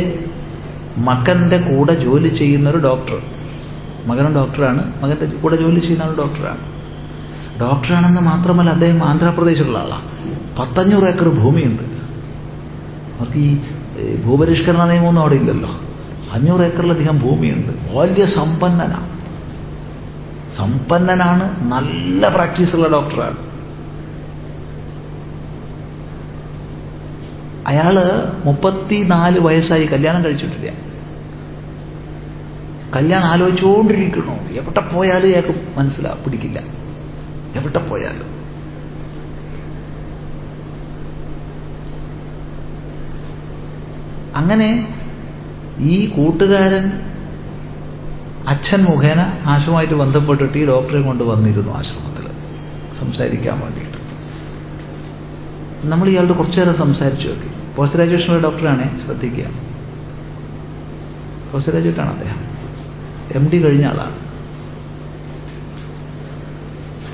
[SPEAKER 1] മകന്റെ കൂടെ ജോലി ചെയ്യുന്ന ഒരു ഡോക്ടർ. മകനും ഡോക്ടറാണ്. മകന്റെ കൂടെ ജോലി ചെയ്യുന്ന ആൾ ഡോക്ടറാണ്. ഡോക്ടറാണെന്ന് മാത്രമല്ല അദ്ദേഹം ആന്ധ്രാപ്രദേശിലുള്ള ആളാണ് പത്തഞ്ഞൂറ് ഏക്കർ ഭൂമിയുണ്ട്. അവർക്ക് ഈ ഭൂപരിഷ്കരണ നിയമമൊന്നും അവിടെ ഇല്ലല്ലോ. അഞ്ഞൂറ് ഏക്കറിലധികം ഭൂമിയുണ്ട്. വലിയ സമ്പന്നനാണ് സമ്പന്നനാണ് നല്ല പ്രാക്ടീസുള്ള ഡോക്ടറാണ്. അയാൾ മുപ്പത്തിനാല് വയസ്സായി കല്യാണം കഴിച്ചിട്ടില്ല. കല്യാണം ആലോചിച്ചുകൊണ്ടിരിക്കണോ? എവിടെ പോയാലും അയാൾക്ക് മനസ്സിലാ പിടിക്കില്ല. എവിടെ പോയാലും. അങ്ങനെ ഈ കൂട്ടുകാരൻ അച്ഛൻ മുഖേന ആശുമായിട്ട് ബന്ധപ്പെട്ടിട്ട് ഈ ഡോക്ടറെ കൊണ്ട് വന്നിരുന്നു ആശ്രമത്തിൽ. സംസാരിക്കാൻ വേണ്ടിയിട്ട്. നമ്മൾ ഇയാളുടെ കുറച്ചു നേരം സംസാരിച്ചു നോക്കി. പോസ്റ്റ് ഗ്രാജുവേഷനുള്ള ഡോക്ടറാണ് ശ്രദ്ധിക്കുക. പോസ്റ്റ് ഗ്രാജുവേറ്റ് ആണ് അദ്ദേഹം. എം ഡി കഴിഞ്ഞ ആളാണ്.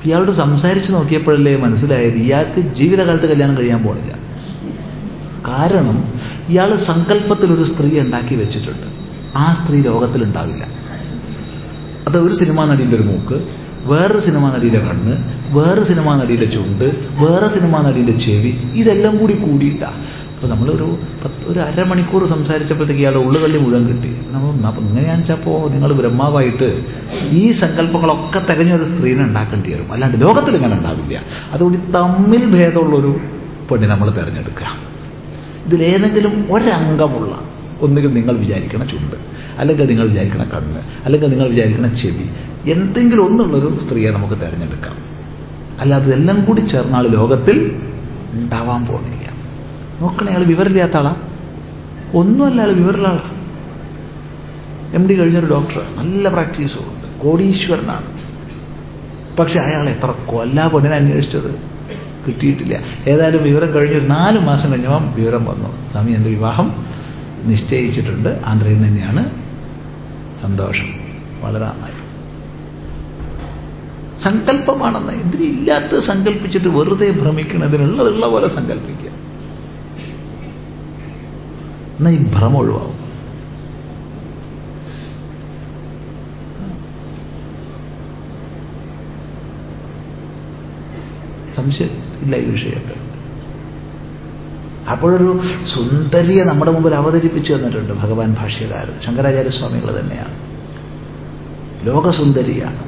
[SPEAKER 1] ഇയാളോട് സംസാരിച്ചു നോക്കിയപ്പോഴല്ലേ മനസ്സിലായത് ഇയാൾക്ക് ജീവിതകാലത്ത് കല്യാണം കഴിയാൻ പോണില്ല. കാരണം ഇയാൾ സങ്കല്പത്തിൽ ഒരു സ്ത്രീ ഉണ്ടാക്കി വെച്ചിട്ടുണ്ട്. ആ സ്ത്രീ ലോകത്തിൽ ഉണ്ടാവില്ല അത് ഒരു സിനിമാ നടിയുടെ ഒരു മൂക്ക് വേറൊരു സിനിമാ നടിയുടെ കണ്ണ് വേറെ സിനിമാ നടിയുടെ ചുണ്ട് വേറെ സിനിമാ നടിയുടെ ചെവി ഇതെല്ലാം കൂടി കൂടിയിട്ടാ. അപ്പൊ നമ്മളൊരു പത്ത് ഒരു അരമണിക്കൂർ സംസാരിച്ചപ്പോഴത്തേക്ക് ഇയാളുടെ ഉള്ളുകള്ളി മുഴുവൻ കിട്ടി. നമ്മൾ അപ്പൊ ഇങ്ങനെയാണെന്ന് വെച്ചപ്പോൾ നിങ്ങൾ ബ്രഹ്മാവായിട്ട് ഈ സങ്കല്പങ്ങളൊക്കെ തികഞ്ഞൊരു സ്ത്രീനെ ഉണ്ടാക്കേണ്ടി വരും. അല്ലാണ്ട് ലോകത്തിൽ ഇങ്ങനെ ഉണ്ടാവില്ല. അതുകൊണ്ട് തമ്മിൽ ഭേദമുള്ളൊരു പെണ്ണി നമ്മൾ തിരഞ്ഞെടുക്കുക. ഇതിലേതെങ്കിലും ഒരംഗമുള്ള ഒന്നുകിൽ നിങ്ങൾ വിചാരിക്കണ ചുണ്ട് അല്ലെങ്കിൽ നിങ്ങൾ വിചാരിക്കണ കണ്ണ് അല്ലെങ്കിൽ നിങ്ങൾ വിചാരിക്കണ ചെവി എന്തെങ്കിലും ഒന്നുള്ളൊരു സ്ത്രീയെ നമുക്ക് തിരഞ്ഞെടുക്കാം. അല്ലാതെ ഇതെല്ലാം കൂടി ചേർന്നാൾ ലോകത്തിൽ ഉണ്ടാവാൻ പോകുന്നില്ല നോക്കണേ അയാൾ വിവരമില്ലാത്ത ആളാ. ഒന്നുമല്ല അയാൾ വിവരമുള്ള ആളാ. എം ഡി കഴിഞ്ഞൊരു ഡോക്ടർ നല്ല പ്രാക്ടീസും ഉണ്ട്. കോടീശ്വരനാണ്. പക്ഷെ അയാൾ എത്ര കൊല്ലാ പെണ്ണിനെ അന്വേഷിച്ചത്? കിട്ടിയിട്ടില്ല. ഏതായാലും വിവരം കഴിഞ്ഞൊരു നാല് മാസം കഴിഞ്ഞപ്പം വിവരം വന്നു. സ്വാമി എന്റെ വിവാഹം നിശ്ചയിച്ചിട്ടുണ്ട്. ആന്ധ്രയിൽ തന്നെയാണ്. സന്തോഷം. വളരെ നന്നായി. സങ്കല്പമാണെന്ന്. എന്തിനില്ലാത്ത സങ്കല്പിച്ചിട്ട് വെറുതെ ഭ്രമിക്കണതിനുള്ളതുള്ള പോലെ സങ്കല്പിക്കുക. എന്നാൽ ഈ ഭ്രമം ഒഴിവാകും സംശയം ഇല്ല ഈ വിഷയമൊക്കെ. അപ്പോഴൊരു സുന്ദരിയെ നമ്മുടെ മുമ്പിൽ അവതരിപ്പിച്ചു തന്നിട്ടുണ്ട് ഭഗവാൻ ഭാഷ്യകാരൻ. ശങ്കരാചാര്യസ്വാമികൾ തന്നെയാണ്. ലോകസുന്ദരിയാണ്.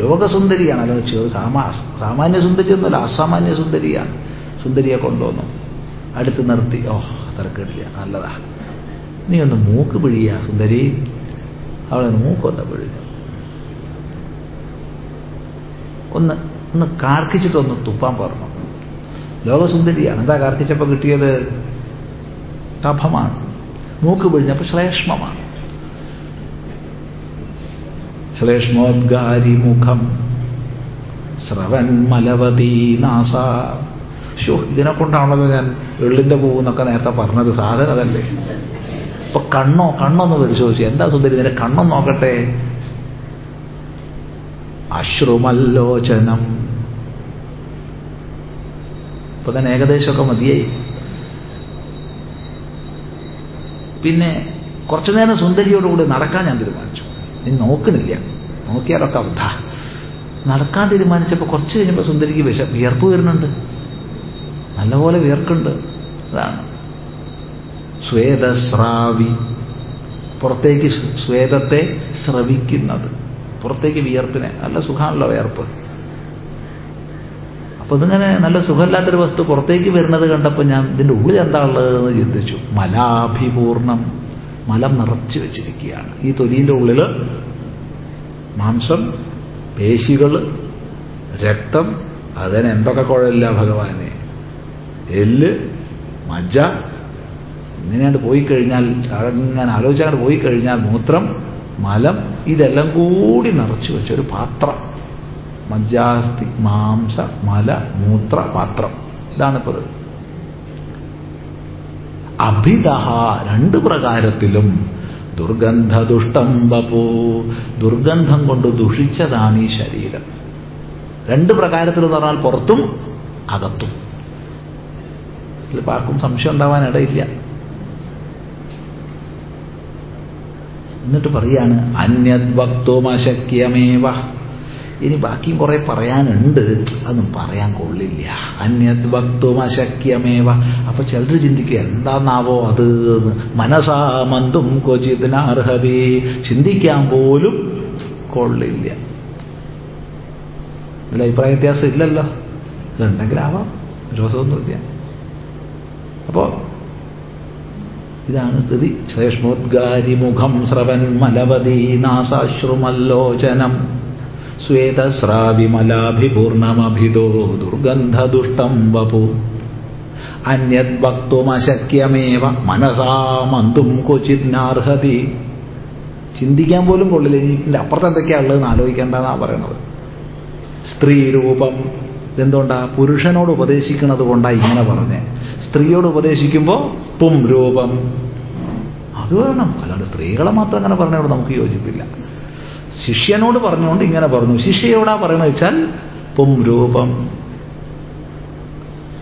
[SPEAKER 1] ലോകസുന്ദരിയാണ്. അല്ലാതെ ചെറു സാമാ സാമാന്യ സുന്ദരിയൊന്നുമല്ല അസാമാന്യ സുന്ദരിയാണ് സുന്ദരിയെ കൊണ്ടുവന്നു. അടുത്ത് നിർത്തി. ഓ തിരക്കിടില്ല നല്ലതാ. നീ ഒന്ന് മൂക്ക് പിഴിയ സുന്ദരി. അവളെ മൂക്കൊന്ന് പിഴിഞ്ഞു ഒന്ന് ഒന്ന് കാർക്കിച്ചിട്ടൊന്ന് തുപ്പാൻ പറഞ്ഞു. ലോകസുന്ദരിയാണ്. എന്താ കാർക്കിച്ചപ്പോൾ കിട്ടിയത്? കഫമാണ് മൂക്ക് പിഴിഞ്ഞപ്പോൾ ശ്ലേഷ്മമാണ്. ശ്ലേഷ്മോദ്ഗാരി മുഖം ശ്രവൻ മലവതി നാസ ഷോ ഇതിനെ കൊണ്ടാണല്ലോ ഞാൻ എള്ളിന്റെ പൂവെന്നൊക്കെ നേരത്തെ പറഞ്ഞത്. സാധനം അതല്ലേ. ഇപ്പൊ കണ്ണോ കണ്ണൊന്ന് പരിശോധിച്ചു. എന്താ സുന്ദരി ഇതിന്റെ കണ്ണൊന്ന് നോക്കട്ടെ. അശ്രുമല്ലോചനം. ഇപ്പൊ തന്നെ ഏകദേശമൊക്കെ മതിയായി. പിന്നെ കുറച്ചു നേരം സുന്ദരിയോടുകൂടി നടക്കാൻ ഞാൻ തീരുമാനിച്ചു. നീ നോക്കണില്ല നോക്കിയാലൊക്കെ അവധ നടക്കാൻ തീരുമാനിച്ചപ്പോൾ കുറച്ച് കഴിഞ്ഞപ്പോൾ സുന്ദരിക്ക് വിശ വിയർപ്പ് വരുന്നുണ്ട്. നല്ലപോലെ വിയർക്കുണ്ട്. അതാണ്. ശ്വേതശ്രാവി പുറത്തേക്ക് ശ്വേതത്തെ ശ്രവിക്കുന്നത് പുറത്തേക്ക് വിയർപ്പിനെ. നല്ല സുഖമാണല്ലോ വിയർപ്പ്. അപ്പൊ ഇതിങ്ങനെ നല്ല സുഖമില്ലാത്തൊരു വസ്തു പുറത്തേക്ക് വരുന്നത് കണ്ടപ്പോൾ ഞാൻ ഇതിന്റെ ഉള്ളിൽ എന്താ ഉള്ളതെന്ന് ചിന്തിച്ചു. മലാഭിപൂർണം. മലം നിറച്ചു വെച്ചിരിക്കുകയാണ്. ഈ തൊലിന്റെ ഉള്ളിൽ മാംസം പേശികൾ രക്തം അതിന് എന്തൊക്കെ കുഴമില്ല ഭഗവാനെ. എല്ല് മജ്ജ ഇങ്ങനെയാണ്ട് പോയി കഴിഞ്ഞാൽ അങ്ങനെ ആലോചിച്ചങ്ങോട്ട് പോയി കഴിഞ്ഞാൽ മൂത്രം മലം ഇതെല്ലാം കൂടി നിറച്ചു വെച്ച ഒരു പാത്രം. മജ്ജാസ്തി മാംസ മല മൂത്ര പാത്രം. ഇതാണിപ്പത്. അഭിതഹ രണ്ട് പ്രകാരത്തിലും ദുർഗന്ധ ദുഷ്ടം ബപോ ദുർഗന്ധം കൊണ്ട് ദുഷിച്ചതാണ് ഈ ശരീരം. രണ്ട് പ്രകാരത്തിൽ എന്ന് പറഞ്ഞാൽ പുറത്തും അകത്തും. ഇതിലിപ്പോൾ ആർക്കും സംശയം ഉണ്ടാവാൻ ഇടയില്ല. എന്നിട്ട് പറയാണ് അന്യത് വക്തുമശക്യമേവ ഇനി ബാക്കിയും കുറെ പറയാനുണ്ട്. അതൊന്നും പറയാൻ കൊള്ളില്ല. അന്യത് വക്തുമശക്യമേവ അപ്പൊ ചിലർ ചിന്തിക്കുക എന്താന്നാവോ അത്? മനസാ മന്തും ക്വചിതിനർഹതേ. ചിന്തിക്കാൻ പോലും കൊള്ളില്ല. ഇതിൽ അഭിപ്രായ വ്യത്യാസം ഇല്ലല്ലോ. ഇതുണ്ടെങ്കിലാവാം വിരോധമൊന്നുമില്ല അപ്പോ ഇതാണ് സ്ഥിതി. ശ്രേഷ്മോദ്ഗാരി മുഖം സ്രവൻ മലവതി നാസാശ്രുമല്ലോചനം. ശ്വേതസ്രാവിമലാഭിപൂർണമഭിതോ ദുർഗന്ധദുഷ്ടം വപു. അന്യത് വക്തുമശക്യമേവ മനസാമന്തും ക്വചിന്നാർഹതി ചിന്തിക്കാൻ പോലും കൊള്ളില്ല. ഇതിന്റെ അപ്പുറത്ത് എന്തൊക്കെയാ ഉള്ളതെന്ന് പറയുന്നത് സ്ത്രീരൂപം ഇതെന്തുകൊണ്ടാ? പുരുഷനോട് ഉപദേശിക്കുന്നത് കൊണ്ടാ ഇങ്ങനെ പറഞ്ഞേ. സ്ത്രീയോട് ഉപദേശിക്കുമ്പോൾ പും രൂപം. അത് വേണം അല്ലാണ്ട് സ്ത്രീകളെ മാത്രം അങ്ങനെ പറഞ്ഞോട് നമുക്ക് യോജിപ്പില്ല. ശിഷ്യനോട് പറഞ്ഞുകൊണ്ട് ഇങ്ങനെ പറഞ്ഞു. ശിഷ്യയോടാ പറയണ വെച്ചാൽ പും രൂപം.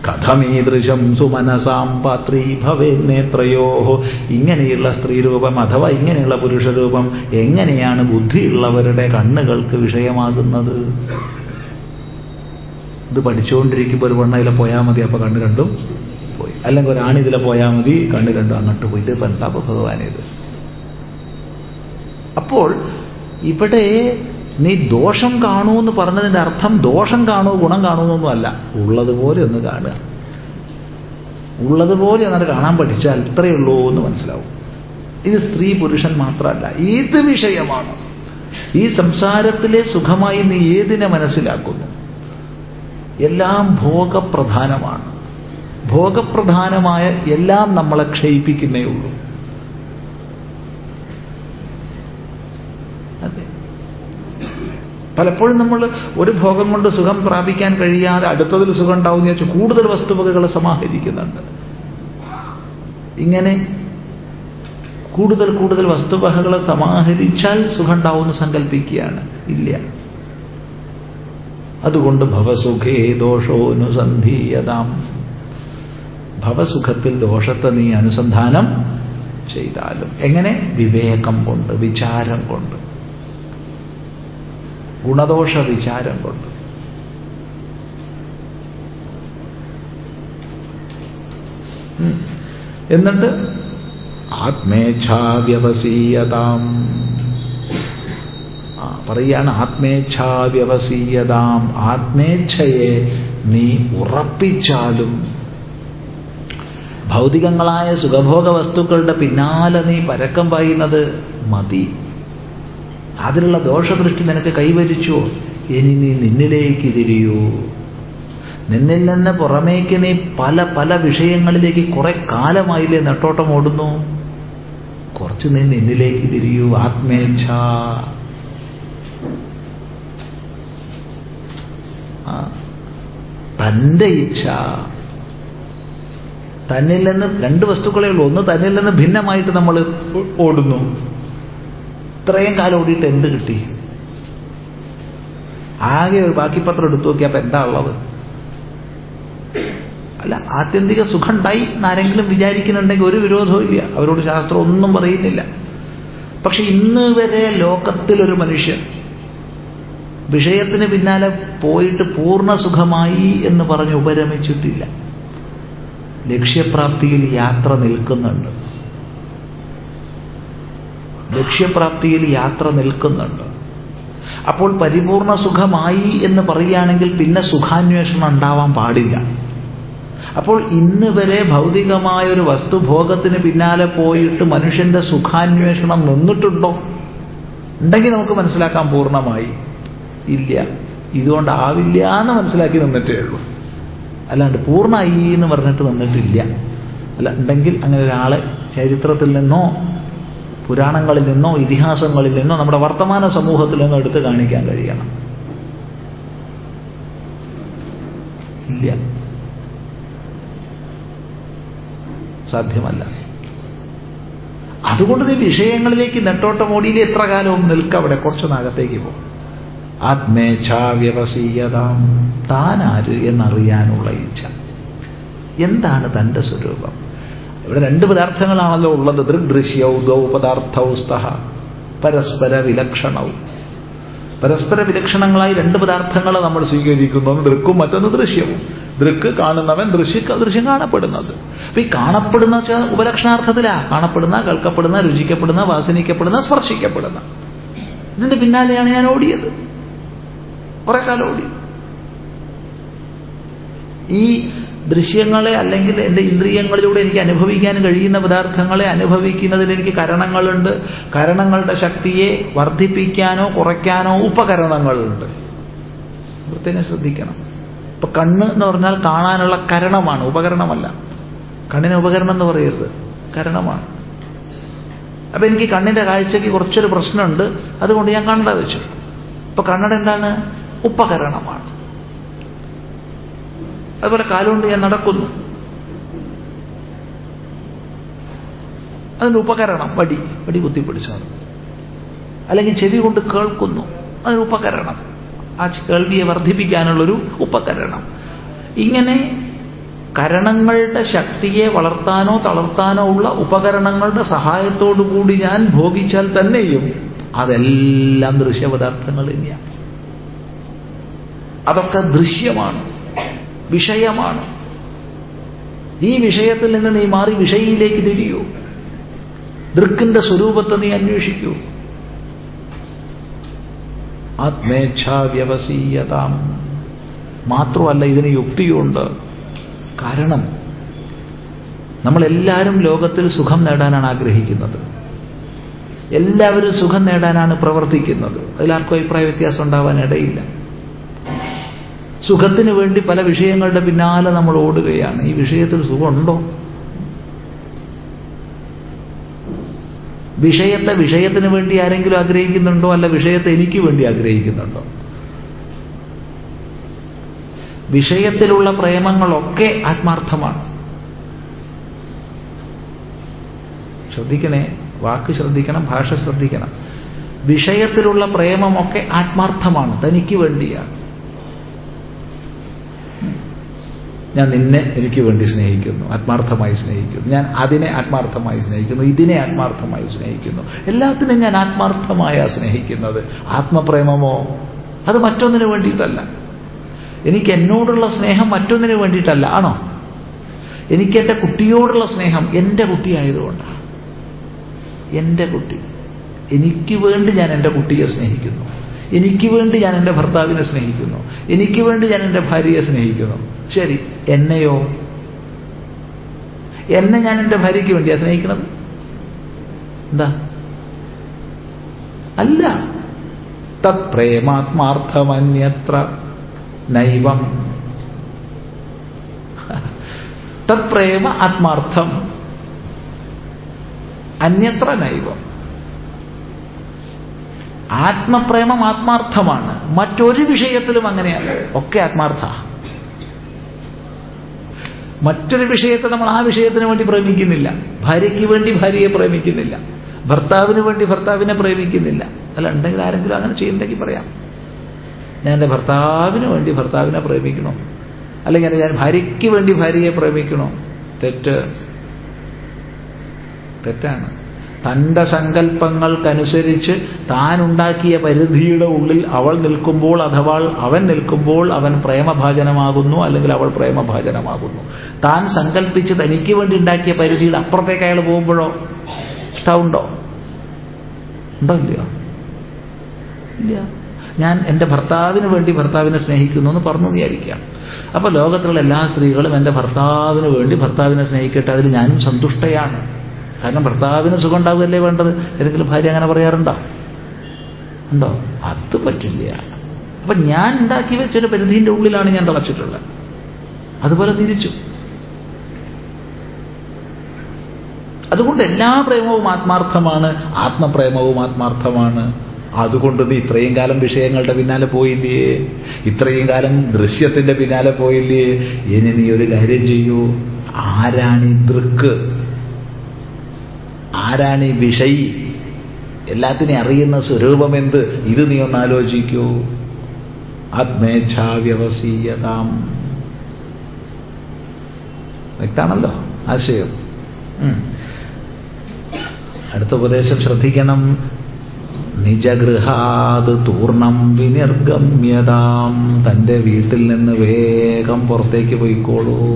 [SPEAKER 1] കഥമീദൃശം സുമനസാം പാത്രീ ഭവേന്നേത്രയോ ഇങ്ങനെയുള്ള സ്ത്രീരൂപം അഥവാ ഇങ്ങനെയുള്ള പുരുഷരൂപം എങ്ങനെയാണ് ബുദ്ധിയുള്ളവരുടെ കണ്ണുകൾക്ക് വിഷയമാകുന്നത്? ഇത് പഠിച്ചുകൊണ്ടിരിക്കുമ്പോൾ ഒരു പെണ്ണ ഇതിലെ പോയാൽ മതി അപ്പൊ കണ്ണ് രണ്ടും പോയി. അല്ലെങ്കിൽ ഒരാണ് ഇതിലെ പോയാൽ മതി കണ്ണ് രണ്ടും അങ്ങോട്ട് പോയി. ഇത് എന്താ ഭഗവാനേത് അപ്പോൾ ഇവിടെ നീ ദോഷം കാണൂ എന്ന് പറഞ്ഞതിന്റെ അർത്ഥം ദോഷം കാണൂ ഗുണം കാണൂ എന്നൊന്നുമല്ല ഉള്ളതുപോലെ ഒന്ന് കാണുക. ഉള്ളതുപോലെ എന്നിട്ട് കാണാൻ പഠിച്ചാൽ ഇത്രയേ ഉള്ളൂ എന്ന് മനസ്സിലാവും. ഇത് സ്ത്രീ പുരുഷൻ മാത്രമല്ല ഏത് വിഷയമാണ്? ഈ സംസാരത്തിലെ സുഖമായി നീ ഏതിനെ മനസ്സിലാക്കുന്നു? എല്ലാം ഭോഗപ്രധാനമാണ്. ഭോഗപ്രധാനമായ എല്ലാം നമ്മളെ ക്ഷയിപ്പിക്കുന്നേ ഉള്ളൂ. അതെ. പലപ്പോഴും നമ്മൾ ഒരു ഭോഗം കൊണ്ട് സുഖം പ്രാപിക്കാൻ കഴിയാതെ അടുത്തതിൽ സുഖം ഉണ്ടാവും എന്ന് വെച്ചാൽ കൂടുതൽ വസ്തുവകകൾ സമാഹരിക്കുന്നുണ്ട്. ഇങ്ങനെ കൂടുതൽ കൂടുതൽ വസ്തുവകകൾ സമാഹരിച്ചാൽ സുഖം ഉണ്ടാവും എന്ന് സങ്കല്പിക്കുകയാണ്. ഇല്ല. അതുകൊണ്ട് ഭവസുഖേ ദോഷോനുസന്ധീയതാം. ഭവസുഖത്തിൽ ദോഷത്തെ നീ അനുസന്ധാനം ചെയ്താലും. എങ്ങനെ? വിവേകം കൊണ്ട് വിചാരം കൊണ്ട്. ഗുണദോഷ വിചാരം കൊണ്ട്. എന്നിട്ട് ആത്മേച്ഛാവ്യവസീയതാം. പറയാണ് ആത്മേച്ഛാവ്യവസീയതാം ആത്മേച്ഛയെ നീ ഉറപ്പിച്ചാലും ഭൗതികങ്ങളായ സുഖഭോഗ വസ്തുക്കളുടെ പിന്നാലെ നീ പരക്കം പായുന്നത് മതി. അതിലുള്ള ദോഷദൃഷ്ടി നിനക്ക് കൈവരിച്ചു? ഇനി നീ നിന്നിലേക്ക് തിരിയൂ. നിന്നിൽ നിന്ന് പുറമേക്ക് നീ പല പല വിഷയങ്ങളിലേക്ക് കുറെ കാലമായില്ലേ നെട്ടോട്ടം ഓടുന്നു? കുറച്ച് നീ നിന്നിലേക്ക് തിരിയൂ ആത്മേച്ഛ. തന്റെ ഇച്ഛ. തന്നിൽ നിന്ന് രണ്ട് വസ്തുക്കളെ ഉള്ളൂ. ഒന്ന് തന്നിൽ നിന്ന് ഭിന്നമായിട്ട് നമ്മൾ ഓടുന്നു. ഇത്രയും കാലം ഓടിയിട്ട് എന്ത് കിട്ടി? ആകെ ഒരു ബാക്കി പത്രം എടുത്തു നോക്കിയപ്പോ എന്താ ഉള്ളത്? അല്ല ആത്യന്തിക സുഖം ഉണ്ടായി എന്നാരെങ്കിലും വിചാരിക്കുന്നുണ്ടെങ്കിൽ ഒരു വിരോധവും ഇല്ല. അവരോട് ശാസ്ത്രം ഒന്നും പറയുന്നില്ല. പക്ഷെ ഇന്ന് വരെ ലോകത്തിലൊരു മനുഷ്യൻ വിഷയത്തിന് പിന്നാലെ പോയിട്ട് പൂർണ സുഖമായി എന്ന് പറഞ്ഞ് ഉപരമിച്ചിട്ടില്ല. ലക്ഷ്യപ്രാപ്തിയിൽ യാത്ര നിൽക്കുന്നുണ്ട്. ലക്ഷ്യപ്രാപ്തിയിൽ യാത്ര നിൽക്കുന്നുണ്ട്. അപ്പോൾ പരിപൂർണ സുഖമായി എന്ന് പറയുകയാണെങ്കിൽ പിന്നെ സുഖാന്വേഷണം ഉണ്ടാവാൻ പാടില്ല. അപ്പോൾ ഇന്ന് വരെ ഭൗതികമായ ഒരു വസ്തുഭോഗത്തിന് പിന്നാലെ പോയിട്ട് മനുഷ്യന്റെ സുഖാന്വേഷണം നിന്നിട്ടുണ്ടോ? ഉണ്ടെങ്കിൽ നമുക്ക് മനസ്സിലാക്കാൻ പൂർണമായി. ഇല്ല. ഇതുകൊണ്ടാവില്ല എന്ന് മനസ്സിലാക്കി നിന്നിട്ടേ ഉള്ളൂ. അല്ലാണ്ട് പൂർണമായി എന്ന് പറഞ്ഞിട്ട് നിന്നിട്ടില്ല. അല്ല ഉണ്ടെങ്കിൽ അങ്ങനെ ഒരാളെ ചരിത്രത്തിൽ നിന്നോ പുരാണങ്ങളിൽ നിന്നോ ഇതിഹാസങ്ങളിൽ നിന്നോ നമ്മുടെ വർത്തമാന സമൂഹത്തിൽ നിന്നോ എടുത്ത് കാണിക്കാൻ കഴിയണം. ഇല്ല. സാധ്യമല്ല. അതുകൊണ്ട് ഈ വിഷയങ്ങളിലേക്ക് നെട്ടോട്ടമോടിയിൽ എത്ര കാലവും നിൽക്കവിടെ കുറച്ചു നാഗത്തേക്ക് പോകും ആത്മേച്ഛാവ്യവസീയതാം താനാര് എന്നറിയാനുള്ള ഇച്ഛ. എന്താണ് തന്റെ സ്വരൂപം? ഇവിടെ രണ്ട് പദാർത്ഥങ്ങളാണല്ലോ ഉള്ളത്. ദൃഗ്ദൃശ്യൗ ദ്വൗ പദാർത്ഥൗസ്തഹ പരസ്പര വിലക്ഷണവും പരസ്പര വിലക്ഷണങ്ങളായി രണ്ട് പദാർത്ഥങ്ങൾ നമ്മൾ സ്വീകരിക്കുന്നു. ദൃക്കും മറ്റൊന്ന് ദൃശ്യവും. ദൃക്ക് കാണുന്നവൻ ദൃശ്യ ദൃശ്യം കാണപ്പെടുന്നത്. അപ്പൊ ഈ കാണപ്പെടുന്ന ഉപലക്ഷണാർത്ഥത്തിലാ. കാണപ്പെടുന്ന കേൾക്കപ്പെടുന്ന രുചിക്കപ്പെടുന്ന വാസനിക്കപ്പെടുന്ന സ്പർശിക്കപ്പെടുന്ന. ഇതിന്റെ പിന്നാലെയാണ് ഞാൻ ഓടിയത്. കുറെ കാലം ഓടി. ഈ ദൃശ്യങ്ങളെ അല്ലെങ്കിൽ എന്റെ ഇന്ദ്രിയങ്ങളിലൂടെ എനിക്ക് അനുഭവിക്കാൻ കഴിയുന്ന പദാർത്ഥങ്ങളെ അനുഭവിക്കുന്നതിൽ എനിക്ക് കരണങ്ങളുണ്ട്. കരണങ്ങളുടെ ശക്തിയെ വർദ്ധിപ്പിക്കാനോ കുറയ്ക്കാനോ ഉപകരണങ്ങളുണ്ട്. പ്രത്യേകം ശ്രദ്ധിക്കണം. ഇപ്പൊ കണ്ണ് എന്ന് പറഞ്ഞാൽ കാണാനുള്ള കരണമാണ് ഉപകരണമല്ല. കണ്ണിന് ഉപകരണം എന്ന് പറയരുത് കരണമാണ്. അപ്പൊ എനിക്ക് കണ്ണിന്റെ കാഴ്ചയ്ക്ക് കുറച്ചൊരു പ്രശ്നമുണ്ട് അതുകൊണ്ട് ഞാൻ കണ്ണട വെച്ചു. ഇപ്പൊ കണ്ണട എന്താണ്? ഉപകരണമാണ്. അതുപോലെ കാലുകൊണ്ട് ഞാൻ നടക്കുന്നു. അതിന് ഉപകരണം വടി വടി കുത്തിപ്പിടിച്ചാണ് അല്ലെങ്കിൽ ചെവി കൊണ്ട് കേൾക്കുന്നു അതിന് ഉപകരണം. ആ കേൾവിയെ വർദ്ധിപ്പിക്കാനുള്ളൊരു ഉപകരണം. ഇങ്ങനെ കരണങ്ങളുടെ ശക്തിയെ വളർത്താനോ തളർത്താനോ ഉള്ള ഉപകരണങ്ങളുടെ സഹായത്തോടു കൂടി ഞാൻ ഭോഗിച്ചാൽ തന്നെയും അതെല്ലാം ദൃശ്യപദാർത്ഥങ്ങൾ തന്നെയാണ്. അതൊക്കെ ദൃശ്യമാണ് വിഷയമാണ്. ഈ വിഷയത്തിൽ നിന്ന് നീ മാറി വിഷയിലേക്ക് തിരിയൂ. ദൃക്കിന്റെ സ്വരൂപത്തെ നീ അന്വേഷിക്കൂ. ആത്മേച്ഛാവ്യവസീയതാം. മാത്രമല്ല ഇതിന് യുക്തിയുണ്ട്. കാരണം നമ്മളെല്ലാവരും ലോകത്തിൽ സുഖം നേടാനാണ് ആഗ്രഹിക്കുന്നത്. എല്ലാവരും സുഖം നേടാനാണ് പ്രവർത്തിക്കുന്നത്. അതിലാർക്കും അഭിപ്രായ വ്യത്യാസം ഉണ്ടാവാൻ ഇടയില്ല. സുഖത്തിന് വേണ്ടി പല വിഷയങ്ങളുടെ പിന്നാലെ നമ്മൾ ഓടുകയാണ്. ഈ വിഷയത്തിൽ സുഖമുണ്ടോ? വിഷയത്തെ വിഷയത്തിന് വേണ്ടി ആരെങ്കിലും ആഗ്രഹിക്കുന്നുണ്ടോ? അല്ല വിഷയത്തെ എനിക്ക് വേണ്ടി ആഗ്രഹിക്കുന്നുണ്ടോ? വിഷയത്തിലുള്ള പ്രേമങ്ങളൊക്കെ ആത്മാർത്ഥമാണ്. ശ്രദ്ധിക്കണേ വാക്ക് ശ്രദ്ധിക്കണം ഭാഷ ശ്രദ്ധിക്കണം. വിഷയത്തിലുള്ള പ്രേമമൊക്കെ ആത്മാർത്ഥമാണ് തനിക്ക് വേണ്ടിയാണ്. ഞാൻ നിന്നെ എനിക്ക് വേണ്ടി സ്നേഹിക്കുന്നു ആത്മാർത്ഥമായി സ്നേഹിക്കുന്നു. ഞാൻ അതിനെ ആത്മാർത്ഥമായി സ്നേഹിക്കുന്നു ഇതിനെ ആത്മാർത്ഥമായി സ്നേഹിക്കുന്നു. എല്ലാത്തിനും ഞാൻ ആത്മാർത്ഥമായ സ്നേഹിക്കുന്നത്. ആത്മപ്രേമമോ? അത് മറ്റൊന്നിനു വേണ്ടിയിട്ടല്ല. എനിക്ക് എന്നോടുള്ള സ്നേഹം മറ്റൊന്നിനു വേണ്ടിയിട്ടല്ല ആണോ? എനിക്ക് എന്റെ കുട്ടിയോടുള്ള സ്നേഹം എന്റെ കുട്ടിയായതുകൊണ്ടാണ് എന്റെ കുട്ടി. എനിക്ക് വേണ്ടി ഞാൻ എന്റെ കുട്ടിയെ സ്നേഹിക്കുന്നു. എനിക്ക് വേണ്ടി ഞാൻ എന്റെ ഭർത്താവിനെ സ്നേഹിക്കുന്നു. എനിക്ക് വേണ്ടി ഞാൻ എന്റെ ഭാര്യയെ സ്നേഹിക്കുന്നു. ശരി എന്നെയോ? എന്നെ ഞാൻ എന്റെ ഭാര്യയ്ക്ക് വേണ്ടിയാ സ്നേഹിക്കുന്നത് എന്താ? അല്ല തത്പ്രേമാത്മാർത്ഥമന്യത്ര നൈവം. തത്പ്രേമ ആത്മാർത്ഥം അന്യത്ര നൈവം. ആത്മപ്രേമം ആത്മാർത്ഥമാണ്. മറ്റൊരു വിഷയത്തിലും അങ്ങനെയല്ല. ഒക്കെ ആത്മാർത്ഥ. മറ്റൊരു വിഷയത്തെ നമ്മൾ ആ വിഷയത്തിന് വേണ്ടി പ്രേമിക്കുന്നില്ല. ഭാര്യയ്ക്ക് വേണ്ടി ഭാര്യയെ പ്രേമിക്കുന്നില്ല. ഭർത്താവിന് വേണ്ടി ഭർത്താവിനെ പ്രേമിക്കുന്നില്ല. അല്ല ഉണ്ടെങ്കിൽ ആരെങ്കിലും അങ്ങനെ ചെയ്യുന്നുണ്ടെങ്കിൽ പറയാം. ഞാൻ എന്റെ ഭർത്താവിന് വേണ്ടി ഭർത്താവിനെ പ്രേമിക്കണോ? അല്ലെങ്കിൽ ഞാൻ ഭാര്യയ്ക്ക് വേണ്ടി ഭാര്യയെ പ്രേമിക്കണോ? തെറ്റ്. തെറ്റാണ്. തന്റെ സങ്കല്പങ്ങൾക്കനുസരിച്ച് താനുണ്ടാക്കിയ പരിധിയുടെ ഉള്ളിൽ അവൾ നിൽക്കുമ്പോൾ അഥവാ അവൻ നിൽക്കുമ്പോൾ അവൻ പ്രേമഭാജനമാകുന്നു അല്ലെങ്കിൽ അവൾ പ്രേമഭാജനമാകുന്നു. താൻ സങ്കല്പിച്ച് തനിക്ക് വേണ്ടി ഉണ്ടാക്കിയ പരിധിയുടെ അപ്പുറത്തേക്ക് അയാൾ പോകുമ്പോഴോ? ഇഷ്ടമുണ്ടോ ഉണ്ടോ ഇല്ലയോ? ഇല്ല. ഞാൻ എന്റെ ഭർത്താവിന് വേണ്ടി ഭർത്താവിനെ സ്നേഹിക്കുന്നു എന്ന് പറഞ്ഞു വിചാരിക്കാം അപ്പൊ ലോകത്തിലുള്ള എല്ലാ സ്ത്രീകളും എന്റെ ഭർത്താവിന് വേണ്ടി ഭർത്താവിനെ സ്നേഹിക്കട്ടെ അതിൽ ഞാനും സന്തുഷ്ടയാണ്. കാരണം ഭർത്താവിന് സുഖം ഉണ്ടാവുകയല്ലേ വേണ്ടത്? ഏതെങ്കിലും ഭാര്യ അങ്ങനെ പറയാറുണ്ടോ? ഉണ്ടോ? അത് പറ്റില്ല. അപ്പൊ ഞാൻ ഉണ്ടാക്കി വെച്ചൊരു പരിധിന്റെ ഉള്ളിലാണ് ഞാൻ തളച്ചിട്ടുള്ളത്. അതുപോലെ തിരിച്ചു. അതുകൊണ്ട് എല്ലാ പ്രേമവും ആത്മാർത്ഥമാണ് ആത്മപ്രേമവും ആത്മാർത്ഥമാണ്. അതുകൊണ്ട് നീ ഇത്രയും കാലം വിഷയങ്ങളുടെ പിന്നാലെ പോയില്ലേ? ഇത്രയും കാലം ദൃശ്യത്തിന്റെ പിന്നാലെ പോയില്ലേ? ഇനി നീ ഒരു കാര്യം ചെയ്യൂ. ആരാണ് ഈ ദൃക്ക് ആരാണ് ഈ വിഷയി? എല്ലാത്തിനെയും അറിയുന്ന സ്വരൂപം എന്ത് ഇത് നീ ഒന്ന് ആലോചിക്കൂ. ആത്മേച്ഛാവ്യവസീയതാം വ്യക്താണല്ലോ ആശയം. അടുത്ത ഉപദേശം ശ്രദ്ധിക്കണം. നിജഗൃഹാത് തൂർണം വിനിർഗമ്യതാം. തന്റെ വീട്ടിൽ നിന്ന് വേഗം പുറത്തേക്ക് പോയിക്കോളൂ.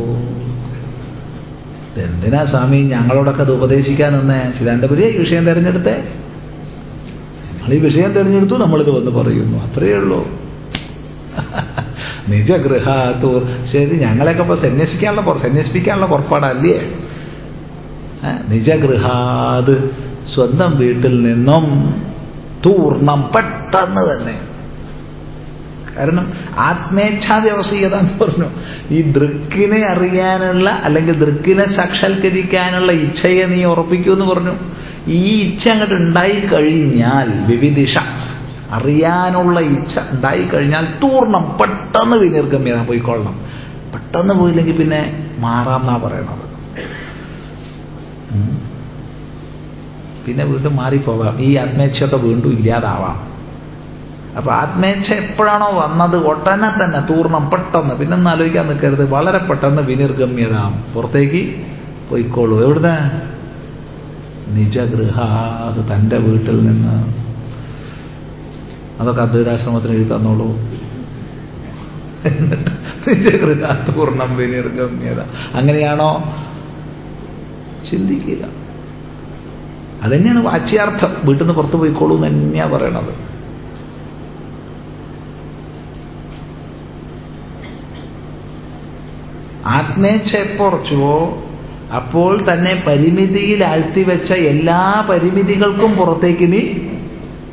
[SPEAKER 1] എന്തിനാ സ്വാമി ഞങ്ങളോടൊക്കെ അത് ഉപദേശിക്കാൻ നിന്നേ ചിദാനന്ദപുരി ഈ വിഷയം തിരഞ്ഞെടുത്തേ. നിങ്ങൾ ഈ വിഷയം തിരഞ്ഞെടുത്തു നമ്മളിത് വന്ന് പറയുന്നു. അത്രയേ ഉള്ളൂ. നിജഗൃഹാത്തൂർ ശരി ഞങ്ങളെയൊക്കെ ഇപ്പൊ സന്യസിക്കാനുള്ള സന്യസിപ്പിക്കാനുള്ള പുറപ്പാടല്ലേ? നിജഗൃഹാത് സ്വന്തം വീട്ടിൽ നിന്നും തൂർണം പെട്ടെന്ന് തന്നെ. കാരണം ആത്മേച്ഛാവ്യവസീയത എന്ന് പറഞ്ഞു. ഈ ദൃക്കിനെ അറിയാനുള്ള അല്ലെങ്കിൽ ദൃക്കിനെ സാക്ഷാത്കരിക്കാനുള്ള ഇച്ഛയെ നീ ഉറപ്പിക്കൂ എന്ന് പറഞ്ഞു. ഈ ഇച്ഛ അങ്ങോട്ട് ഉണ്ടായി കഴിഞ്ഞാൽ വിവിധിഷ. അറിയാനുള്ള ഇച്ഛ ഉണ്ടായി കഴിഞ്ഞാൽ തൂർണം പെട്ടെന്ന് വിനിർഗമ്യത പോയിക്കൊള്ളണം. പെട്ടെന്ന് പോയില്ലെങ്കിൽ പിന്നെ മാറാം എന്നാ പറയണത്. പിന്നെ വീണ്ടും മാറിപ്പോകാം. ഈ ആത്മേച്ഛത വീണ്ടും ഇല്ലാതാവാം. അപ്പൊ ആത്മേച്ഛ എപ്പോഴാണോ വന്നത് ഒട്ടനെ തന്നെ തൂർണം പെട്ടെന്ന് പിന്നെ ഒന്ന് ആലോചിക്കാൻ നിൽക്കരുത്. വളരെ പെട്ടെന്ന് വിനിർഗമ്യതാം. പുറത്തേക്ക് പോയിക്കോളൂ. എവിടുന്ന്? നിജഗൃഹാത് തന്റെ വീട്ടിൽ നിന്ന്. അതൊക്കെ അദ്വൈതാശ്രമത്തിന് എഴുതി തന്നോളൂ. നിജഗൃഹ തൂർണം വിനിർഗമ്യത. അങ്ങനെയാണോ? ചിന്തിക്കുക. അതന്നെയാണ് വാച്യാർത്ഥം. വീട്ടിൽ നിന്ന് പുറത്തു പോയിക്കോളൂ എന്ന് തന്നെയാ പറയണത്. ആത്മേച്ഛ എപ്പുറച്ചുവോ അപ്പോൾ തന്നെ പരിമിതിയിൽ ആഴ്ത്തിവെച്ച എല്ലാ പരിമിതികൾക്കും പുറത്തേക്ക് നീ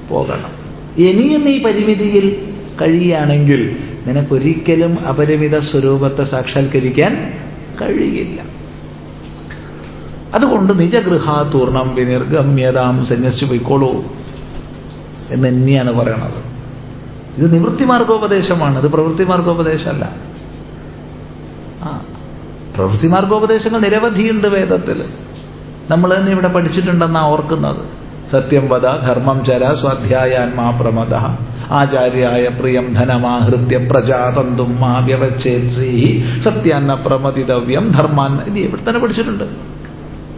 [SPEAKER 1] പോകണം. ഇനിയും നീ പരിമിതിയിൽ കഴിയുകയാണെങ്കിൽ നിനക്കൊരിക്കലും അപരിമിത സ്വരൂപത്തെ സാക്ഷാത്കരിക്കാൻ കഴിയില്ല. അതുകൊണ്ട് നിജഗൃഹാതൂർണം വിനിർഗമ്യതാം സന്യസിച്ചു പോയിക്കോളൂ എന്ന് തന്നെയാണ് പറയണത്. ഇത് നിവൃത്തി മാർഗോപദേശമാണ് ഇത് പ്രവൃത്തി മാർഗോപദേശമല്ല പ്രവൃത്തി മാർഗോപദേശങ്ങൾ നിരവധിയുണ്ട് വേദത്തിൽ. നമ്മൾ തന്നെ ഇവിടെ പഠിച്ചിട്ടുണ്ടെന്നാണ് ഓർക്കുന്നത്. സത്യം വധ ധർമ്മം ചര സ്വാധ്യായാൻമാ പ്രമദ. ആചാര്യായ പ്രിയം ധനമാഹൃത്യ പ്രജാതന്തും മാ വ്യവച്ഛേത്സീ സത്യാന്ന പ്രമതിതവ്യം ധർമാൻ. ഇത് ഇവിടെ തന്നെ പഠിച്ചിട്ടുണ്ട്.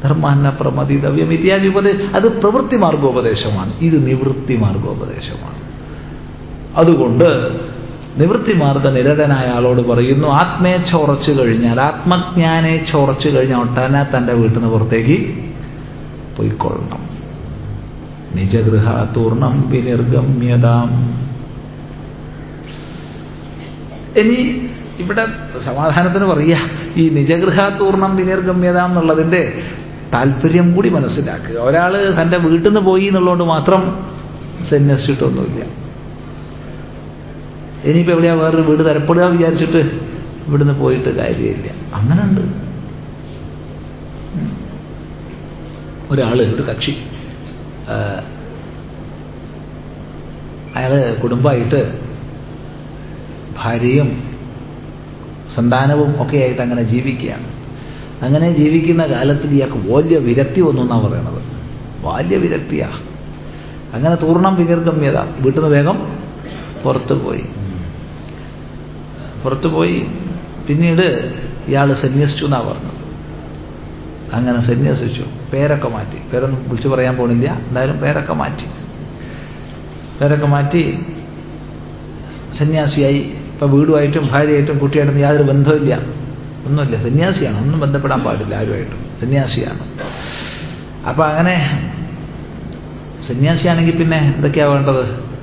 [SPEAKER 1] ധർമാന്ന പ്രമതിതവ്യം ഇത്യാദി ഉപദേശം അത് പ്രവൃത്തി മാർഗോപദേശമാണ് ഇത് നിവൃത്തി മാർഗോപദേശമാണ് അതുകൊണ്ട് നിവൃത്തിമാർഗ നിരതനായ ആളോട് പറയുന്നു ആത്മയെ ചോറച്ചു കഴിഞ്ഞാൽ ആത്മജ്ഞാനെ ചോറച്ചു കഴിഞ്ഞാൽ ഒട്ടന തന്റെ വീട്ടിൽ നിന്ന് പുറത്തേക്ക് പൊയ്ക്കൊള്ളണം. നിജഗൃഹാതൂർണം വിനിർഗമ്യതാം. ഇനി ഇവിടെ സമാധാനത്തിന് പറയുക ഈ നിജഗൃഹാതൂർണം വിനിർഗമ്യതാം എന്നുള്ളതിന്റെ താല്പര്യം കൂടി മനസ്സിലാക്കുക. ഒരാൾ തന്റെ വീട്ടിൽ നിന്ന് പോയി എന്നുള്ളതുകൊണ്ട് മാത്രം സന്യസിച്ചിട്ടൊന്നുമില്ല. ഇനിയിപ്പോൾ എവിടെയാ വേറൊരു വീട് തരപ്പെടുക വിചാരിച്ചിട്ട് ഇവിടുന്ന് പോയിട്ട് കാര്യമില്ല. അങ്ങനെ ഒരാൾ ഒരു കക്ഷി. അയാൾ കുടുംബമായിട്ട് ഭാര്യയും സന്താനവും ഒക്കെ ആയിട്ട് അങ്ങനെ ജീവിക്കുകയാണ്. അങ്ങനെ ജീവിക്കുന്ന കാലത്തിൽ ഇയാൾക്ക് വലിയ വിരക്തി വന്നു എന്നാണ് പറയണത്. വലിയ വിരക്തിയാ. അങ്ങനെ തൂർണം വിനിർഗമ്യത വീട്ടിൽ നിന്ന് വേഗം പുറത്തു പോയി. പുറത്തു പോയി. പിന്നീട് ഇയാൾ സന്യസിച്ചു എന്നാ പറഞ്ഞത്. അങ്ങനെ സന്യസിച്ചു. പേരൊക്കെ മാറ്റി. പേരൊന്നും വിളിച്ചു പറയാൻ പോണില്ല. എന്തായാലും പേരൊക്കെ മാറ്റി. പേരൊക്കെ മാറ്റി സന്യാസിയായി. ഇപ്പൊ വീടുമായിട്ടും ഭാര്യയായിട്ടും കുട്ടിയായിട്ടും യാതൊരു ബന്ധമില്ല ഒന്നുമില്ല. സന്യാസിയാണ്. ഒന്നും ബന്ധപ്പെടാൻ പാടില്ല ആരുമായിട്ടും. സന്യാസിയാണ്. അപ്പൊ അങ്ങനെ സന്യാസിയാണെങ്കിൽ പിന്നെ എന്തൊക്കെയാ വേണ്ടത്?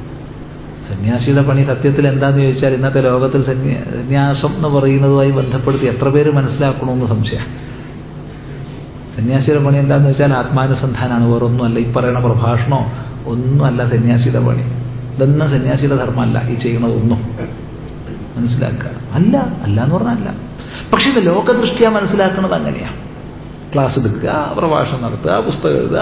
[SPEAKER 1] സന്യാസിയുടെ പണി സത്യത്തിൽ എന്താന്ന് ചോദിച്ചാൽ ഇന്നത്തെ ലോകത്തിൽ സന്യാസം എന്ന് പറയുന്നതുമായി ബന്ധപ്പെടുത്തി എത്ര പേര് മനസ്സിലാക്കണമെന്ന് സംശയം. സന്യാസിയുടെ പണി എന്താന്ന് വെച്ചാൽ ആത്മാനുസന്ധാനാണ് വേറൊന്നുമല്ല. ഈ പറയുന്ന പ്രഭാഷണോ ഒന്നുമല്ല സന്യാസിയുടെ പണി. ഇതൊന്നും സന്യാസിയുടെ ധർമ്മമല്ല ഈ ചെയ്യുന്നതൊന്നും മനസ്സിലാക്കുക. അല്ല അല്ല എന്ന് പറഞ്ഞല്ല. പക്ഷെ ഇത് ലോകദൃഷ്ടിയ മനസ്സിലാക്കുന്നത് അങ്ങനെയാണ് ക്ലാസ് എടുക്കുക പ്രഭാഷണം നടത്തുക പുസ്തകം എഴുതുക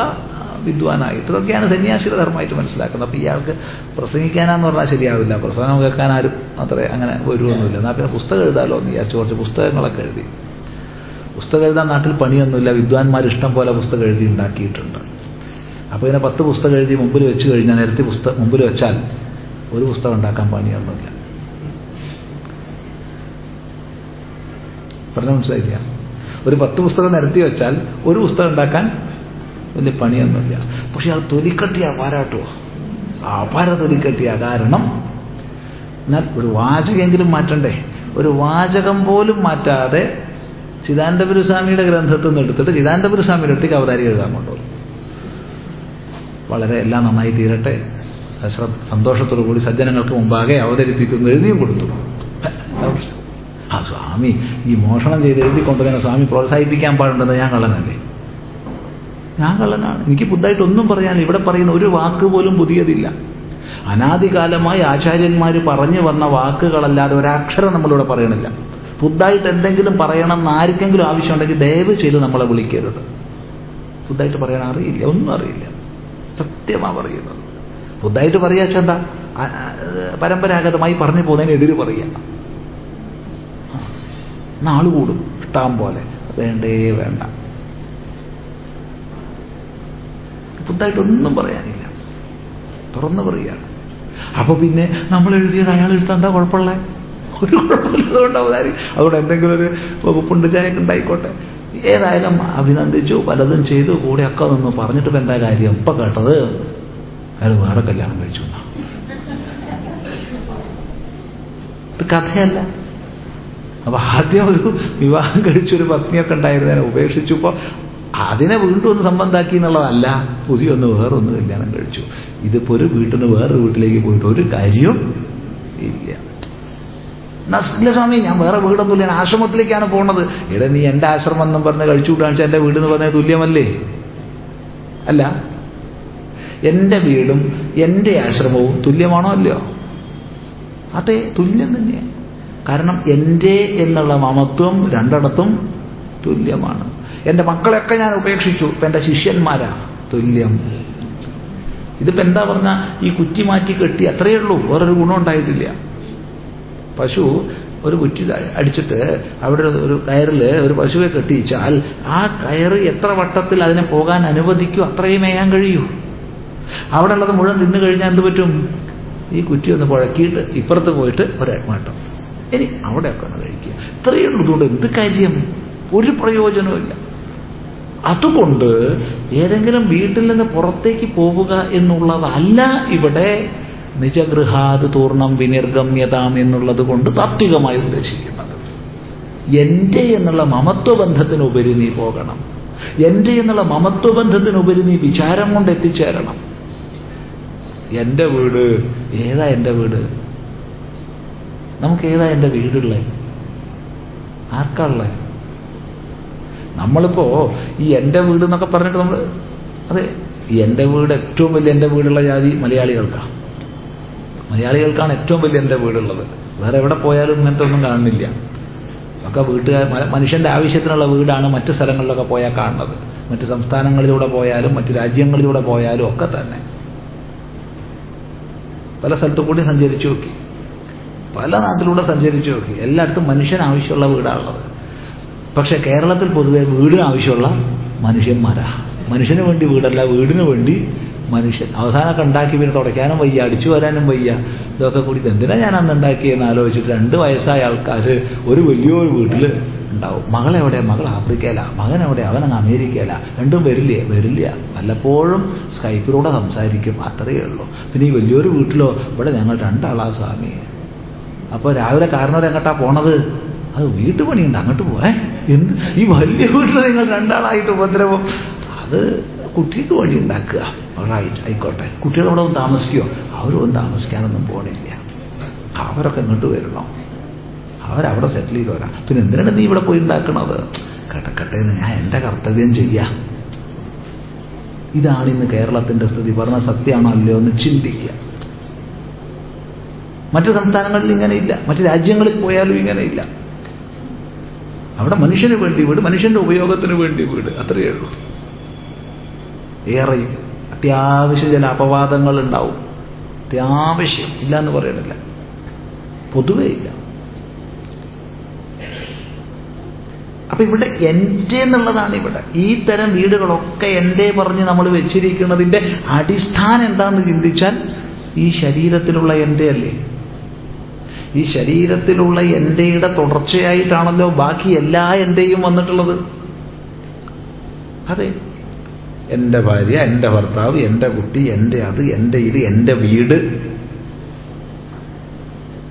[SPEAKER 1] വിദ്വാനായിട്ട് ഇതൊക്കെയാണ് സന്യാസിയുടെ ധർമ്മമായിട്ട് മനസ്സിലാക്കുന്നത്. അപ്പോൾ ഇയാൾക്ക് പ്രസംഗിക്കാനാന്ന് പറഞ്ഞാൽ ശരിയാവില്ല. പ്രസംഗം കേൾക്കാൻ ആരും അത്ര അങ്ങനെ വരുമൊന്നുമില്ല എന്നാൽ പിന്നെ പുസ്തകം എഴുതാലോ എന്ന് വിചാരിച്ചു. കുറച്ച് പുസ്തകങ്ങളൊക്കെ എഴുതി. പുസ്തകം എഴുതാൻ നാട്ടിൽ പണിയൊന്നുമില്ല. വിദ്വാൻമാർ ഇഷ്ടം പോലെ പുസ്തകം എഴുതി ഉണ്ടാക്കിയിട്ടുണ്ട്. അപ്പോൾ ഇങ്ങനെ പത്ത് പുസ്തകം എഴുതി മുമ്പിൽ വെച്ച് കഴിഞ്ഞാൽ നിരത്തി പുസ്തകം മുമ്പിൽ വെച്ചാൽ ഒരു പുസ്തകം ഉണ്ടാക്കാൻ പണിയൊന്നുമില്ല. പറഞ്ഞ മനസ്സിലായില്ല? ഒരു പത്ത് പുസ്തകം നിരത്തി വെച്ചാൽ ഒരു പുസ്തകം ഉണ്ടാക്കാൻ വലിയ പണിയൊന്നുമില്ല. പക്ഷെ അത് തൊലിക്കട്ടിയ പാരാട്ടോ അപാര തൊലിക്കട്ടിയ. കാരണം എന്നാൽ ഒരു വാചകമെങ്കിലും മാറ്റണ്ടേ? ഒരു വാചകം പോലും മാറ്റാതെ ചിദാനന്ദപുരസ്വാമിയുടെ ഗ്രന്ഥത്തിൽ നിന്ന് എടുത്തിട്ട് ചിദാനന്ദപുരസ്വാമിയുടെ അടുത്തേക്ക് അവതാരി എഴുതാൻ കൊണ്ടുപോകും വളരെ എല്ലാം നന്നായി തീരട്ടെ. സന്തോഷത്തോടു കൂടി സജ്ജനങ്ങൾക്ക് മുമ്പാകെ അവതരിപ്പിക്കുന്നു എഴുതിയും കൊടുത്തു. ആ സ്വാമി ഈ മോഷണം ചെയ്ത് എഴുതിക്കൊണ്ടുതന്നെ സ്വാമി പ്രോത്സാഹിപ്പിക്കാൻ പാടുണ്ടെന്ന് ഞാൻ കള്ളനല്ലേ? ഞാൻ കള്ളനാണ്. എനിക്ക് പുതുതായിട്ടൊന്നും പറയാനില്ല. ഇവിടെ പറയുന്ന ഒരു വാക്ക് പോലും പുതിയതില്ല. അനാദികാലമായി ആചാര്യന്മാർ പറഞ്ഞു വന്ന വാക്കുകളല്ലാതെ ഒരക്ഷരം നമ്മളിവിടെ പറയണില്ല. പുതുതായിട്ട് എന്തെങ്കിലും പറയണം എന്ന് ആർക്കെങ്കിലും ആവശ്യമുണ്ടെങ്കിൽ ദയവ് ചെയ്ത് നമ്മളെ വിളിക്കരുത്. പുതുതായിട്ട് പറയാൻ അറിയില്ല. ഒന്നും അറിയില്ല. സത്യമാണ് പറയുന്നത്. പുതുതായിട്ട് പറയാച്ച എന്താ? പരമ്പരാഗതമായി പറഞ്ഞു പോകുന്നതിനെതിര് പറയുക നാൾ കൂടും. ഇഷ്ടം പോലെ. വേണ്ടേ വേണ്ട. പുതുതായിട്ടൊന്നും പറയാനില്ല. തുറന്നു പറയുകയാണ്. അപ്പൊ പിന്നെ നമ്മൾ എഴുതിയത് അയാൾ എടുത്താൽ എന്താ കുഴപ്പമുള്ള? ഒരു കുഴപ്പമില്ലാതുകൊണ്ട് അവതാരി അതുകൊണ്ട് എന്തെങ്കിലും ഒരു വകുപ്പുണ്ട് ചായക്ക് ഉണ്ടായിക്കോട്ടെ. ഏതായാലും അഭിനന്ദിച്ചു. പലതും ചെയ്തു. കൂടെ ഒക്കെ നിന്ന് പറഞ്ഞിട്ട് എന്താ കാര്യം? ഇപ്പൊ കേട്ടത്? അയാൾ വേറെ കല്യാണം കഴിച്ചു ഇത് കഥയല്ല. അപ്പൊ ആദ്യം ഒരു വിവാഹം കഴിച്ചൊരു പത്നിയൊക്കെ ഉണ്ടായിരുന്നതിനെ ഉപേക്ഷിച്ചപ്പോൾ അതിനെ വീണ്ടും ഒന്ന് സംബന്ധാക്കി എന്നുള്ളതല്ല. പുതിയൊന്ന് വേറൊന്ന് കല്യാണം കഴിച്ചു. ഇതിപ്പോ ഒരു വീട്ടിൽ നിന്ന് വേറൊരു വീട്ടിലേക്ക് പോയിട്ട് ഒരു കാര്യവും ഇല്ല. ഇല്ല സ്വാമി ഞാൻ വേറെ വീടൊന്നുമില്ല. ഞാൻ ആശ്രമത്തിലേക്കാണ് പോണത്. ഇവിടെ നീ എന്റെ ആശ്രമം എന്നും പറഞ്ഞ് കഴിച്ചു വിടാണിച്ച എന്റെ വീട് എന്ന് പറഞ്ഞത് തുല്യമല്ലേ? അല്ല. എന്റെ വീടും എന്റെ ആശ്രമവും തുല്യമാണോ അല്ലയോ? അതെ തുല്യം തന്നെയാണ് കാരണം എന്റെ എന്നുള്ള മമത്വം രണ്ടിടത്തും തുല്യമാണ്. എന്റെ മക്കളെയൊക്കെ ഞാൻ ഉപേക്ഷിച്ചു. ഇപ്പൊ എന്റെ ശിഷ്യന്മാരാ. തുല്യം. ഇതിപ്പോ എന്താ പറഞ്ഞ ഈ കുറ്റി മാറ്റി കെട്ടി അത്രയേ ഉള്ളൂ. വേറൊരു ഗുണം ഉണ്ടായിട്ടില്ല. പശു ഒരു കുറ്റി അടിച്ചിട്ട് അവിടെ ഒരു കയറിൽ ഒരു പശുവെ കെട്ടിയിച്ചാൽ ആ കയറ് എത്ര വട്ടത്തിൽ അതിനെ പോകാൻ അനുവദിക്കൂ അത്രയും മേയാൻ കഴിയൂ. അവിടെ ഉള്ളത് മുഴുവൻ തിന്നു കഴിഞ്ഞാൽ എന്ത് പറ്റും? ഈ കുറ്റി ഒന്ന് പുഴക്കിയിട്ട് ഇപ്പുറത്ത് പോയിട്ട് ഒരേട്ടം ഇനി അവിടെയൊക്കെ ഒന്ന് കഴിക്കുക. ഇത്രയേ ഉള്ളൂ എന്ത് കാര്യം? ഒരു പ്രയോജനവുമില്ല അതുകൊണ്ട് ഏതെങ്കിലും വീട്ടിൽ നിന്ന് പുറത്തേക്ക് പോവുക എന്നുള്ളതല്ല ഇവിടെ നിജഗൃഹാത് തൂർണം വിനിർഗമ്യതാം എന്നുള്ളത് കൊണ്ട് താത്വികമായി ഉദ്ദേശിക്കുന്നത്. എന്റെ എന്നുള്ള മമത്വബന്ധത്തിനുപരി നീ പോകണം. എന്റെ എന്നുള്ള മമത്വബന്ധത്തിനുപരി നീ വിചാരം കൊണ്ട് എത്തിച്ചേരണം. എന്റെ വീട് ഏതാ എന്റെ വീട്? നമുക്ക് ഏതാ എന്റെ വീടുള്ളേ? ആർക്കാള്ളേ നമ്മളിപ്പോ ഈ എന്റെ വീട് എന്നൊക്കെ പറഞ്ഞിട്ട് നമ്മൾ അതെ എന്റെ വീട് ഏറ്റവും വലിയ എന്റെ വീടുള്ള ജാതി മലയാളികൾക്കാണ്. മലയാളികൾക്കാണ് ഏറ്റവും വലിയ എന്റെ വീടുള്ളത്. വേറെ എവിടെ പോയാലും ഇങ്ങനത്തെ ഒന്നും കാണുന്നില്ല. ഒക്കെ വീട്ടുകാർ മനുഷ്യന്റെ ആവശ്യത്തിനുള്ള വീടാണ് മറ്റു സ്ഥലങ്ങളിലൊക്കെ പോയാൽ കാണുന്നത്. മറ്റ് സംസ്ഥാനങ്ങളിലൂടെ പോയാലും മറ്റ് രാജ്യങ്ങളിലൂടെ പോയാലും ഒക്കെ തന്നെ. പല സ്ഥലത്തു കൂടി സഞ്ചരിച്ചു നോക്കി. പല നാട്ടിലൂടെ സഞ്ചരിച്ചു നോക്കി. എല്ലായിടത്തും മനുഷ്യന് ആവശ്യമുള്ള വീടാണുള്ളത്. പക്ഷെ കേരളത്തിൽ പൊതുവെ വീടിന് ആവശ്യമുള്ള മനുഷ്യന്മാരാ. മനുഷ്യന് വേണ്ടി വീടല്ല വീടിന് വേണ്ടി മനുഷ്യൻ. അവസാനമൊക്കെ ഉണ്ടാക്കി പിന്നെ തുടയ്ക്കാനും വയ്യ അടിച്ചു വരാനും വയ്യ. ഇതൊക്കെ കൂടി എന്തിനാ ഞാൻ അന്ന് ഉണ്ടാക്കിയെന്ന് ആലോചിച്ചിട്ട് രണ്ട് വയസ്സായ ആൾക്കാർ ഒരു വലിയൊരു വീട്ടിൽ ഉണ്ടാവും. മകളെവിടെ മകൾ ആഫ്രിക്കയിലാ. മകൻ എവിടെ അവനങ്ങ് അമേരിക്കയിലാ. രണ്ടും വരില്ലേ? വരില്ല. വല്ലപ്പോഴും സ്കൈപ്പിലൂടെ സംസാരിക്കും. അത്രയേ ഉള്ളൂ. പിന്നെ ഈ വലിയൊരു വീട്ടിലോ? ഇവിടെ ഞങ്ങൾ രണ്ടാളാ സ്വാമി. അപ്പോൾ രാവിലെ കാരണവരെങ്ങട്ടാ പോണത്? അത് വീട്ടുപണിയുണ്ട് അങ്ങോട്ട് പോവാൻ എന്ത്? ഈ വലിയ വീട്ടിൽ നിങ്ങൾ രണ്ടാളായിട്ട് ഉപദ്രവം. അത് കുട്ടിക്ക് വഴി ഉണ്ടാക്കുക. റൈറ്റ് ആയിക്കോട്ടെ. കുട്ടികളവിടെ ഒന്ന് താമസിക്കുമോ അവരൊന്നും താമസിക്കാനൊന്നും പോണില്ല. അവരൊക്കെ ഇങ്ങോട്ട് വരണം. അവരവിടെ സെറ്റിൽ ചെയ്ത് വരാം. പിന്നെ എന്തിനാണ് നീ ഇവിടെ പോയി ഉണ്ടാക്കണത്? കിടക്കട്ടെ ഞാൻ എന്റെ കർത്തവ്യം ചെയ്യാം. ഇതാണ് ഇന്ന് കേരളത്തിന്റെ സ്ഥിതി. പറഞ്ഞ സത്യമാണോ അല്ലയോ എന്ന് ചിന്തിക്കുക. മറ്റു സംസ്ഥാനങ്ങളിൽ ഇങ്ങനെയില്ല. മറ്റു രാജ്യങ്ങളിൽ പോയാലും ഇങ്ങനെയില്ല. അവിടെ മനുഷ്യന് വേണ്ടി വീട് മനുഷ്യന്റെ ഉപയോഗത്തിന് വേണ്ടി വീട് അത്രയേ ഉള്ളൂ. ഏറെയും അത്യാവശ്യം ചില അപവാദങ്ങൾ ഉണ്ടാവും. അത്യാവശ്യം. ഇല്ല എന്ന് പറയണില്ല. പൊതുവേ ഇല്ല. അപ്പൊ ഇവിടെ എന്റെ എന്നുള്ളതാണ് ഇവിടെ. ഈ തരം വീടുകളൊക്കെ എന്റെ പറഞ്ഞ് നമ്മൾ വെച്ചിരിക്കുന്നതിന്റെ അടിസ്ഥാനം എന്താന്ന് ചിന്തിച്ചാൽ ഈ ശരീരത്തിലുള്ള എന്റെ അല്ലേ? ഈ ശരീരത്തിലുള്ള എന്റെയുടെ തുടർച്ചയായിട്ടാണല്ലോ ബാക്കി എല്ലാ എന്റെയും വന്നിട്ടുള്ളത്. അതെ. എന്റെ ഭാര്യ എന്റെ ഭർത്താവ് എന്റെ കുട്ടി എന്റെ അത് എന്റെ ഇത് എന്റെ വീട്.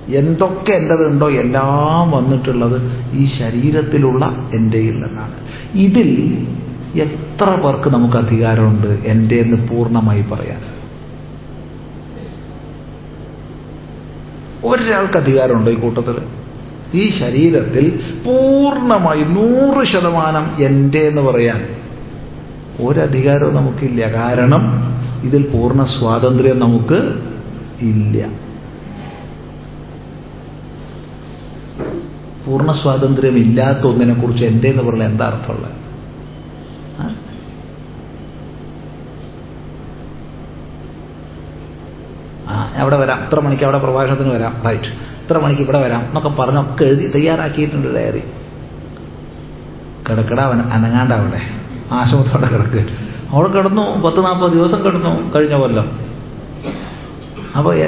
[SPEAKER 1] എന്തൊക്കെ എന്റെതുണ്ടോ എല്ലാം വന്നിട്ടുള്ളത് ഈ ശരീരത്തിലുള്ള എന്റെയിൽ നിന്നാണ്. ഇതിൽ എത്ര പേർക്ക് നമുക്ക് അധികാരമുണ്ട്? എന്റെ എന്ന് പൂർണമായി പറയാൻ. ഒരാൾക്ക് അധികാരമുണ്ടോ ഈ കൂട്ടത്തിൽ ഈ ശരീരത്തിൽ പൂർണമായി നൂറ് ശതമാനം എന്റെ എന്ന് പറയാൻ ഒരധികാരവും നമുക്കില്ല. കാരണം ഇതിൽ പൂർണ സ്വാതന്ത്ര്യം നമുക്ക് ഇല്ല. പൂർണ സ്വാതന്ത്ര്യം ഇല്ലാത്ത ഒന്നിനെ കുറിച്ച് എന്റെ എന്ന് പറഞ്ഞാൽ എന്താ അർത്ഥമുള്ളത്? അവിടെ വരാം. ഇത്ര മണിക്ക് അവിടെ പ്രഭാഷണത്തിന് വരാം. റൈറ്റ് ഇത്ര മണിക്ക് ഇവിടെ വരാം എന്നൊക്കെ പറഞ്ഞൊക്കെ എഴുതി തയ്യാറാക്കിയിട്ടുണ്ട് ഡയറി. കിടക്കട അനങ്ങാണ്ട അവിടെ. ആശ്രമത്തോടെ കിടക്ക്. അവിടെ കിടന്നു. പത്ത് നാൽപ്പത് ദിവസം കിടന്നു. കഴിഞ്ഞ കൊല്ലം. അപ്പോൾ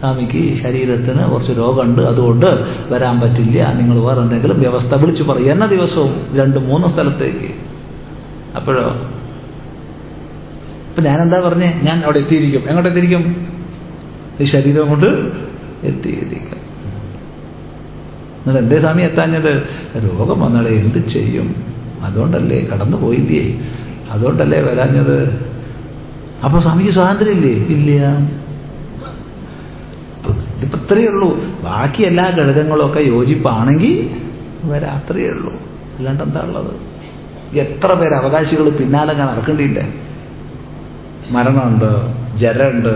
[SPEAKER 1] സ്വാമിക്ക് ശരീരത്തിന് കുറച്ച് രോഗമുണ്ട്. അതുകൊണ്ട് വരാൻ പറ്റില്ല. നിങ്ങൾ വേറെ എന്തെങ്കിലും വ്യവസ്ഥ വിളിച്ചു പറയും. എന്ന ദിവസവും രണ്ട് മൂന്ന് സ്ഥലത്തേക്ക്. അപ്പോഴോ? അപ്പൊ ഞാനെന്താ പറഞ്ഞേ? ഞാൻ അവിടെ എത്തിയിരിക്കും. എങ്ങോട്ട് എത്തിയിരിക്കും ഈ ശരീരം കൊണ്ട് എത്തിയിരിക്കും എന്നിട്ട് എന്തേ സ്വാമി എത്താഞ്ഞത്? രോഗം വന്നാലേ എന്ത് ചെയ്യും? അതുകൊണ്ടല്ലേ കടന്നു പോയില്ലേ അതുകൊണ്ടല്ലേ വരാഞ്ഞത്? അപ്പൊ സ്വാമിക്ക് സ്വാതന്ത്ര്യമില്ലേ? ഇല്ല. ഇതിപ്പോ ഇത്രയേ ഉള്ളൂ. ബാക്കി എല്ലാ ഘടകങ്ങളും ഒക്കെ യോജിപ്പാണെങ്കിൽ വരാത്രയേ ഉള്ളൂ. അല്ലാണ്ട് എന്താ ഉള്ളത്? എത്ര പേര് അവകാശികൾ പിന്നാലെ നടക്കേണ്ടിയില്ലേ. മരണമുണ്ട് ജരമുണ്ട്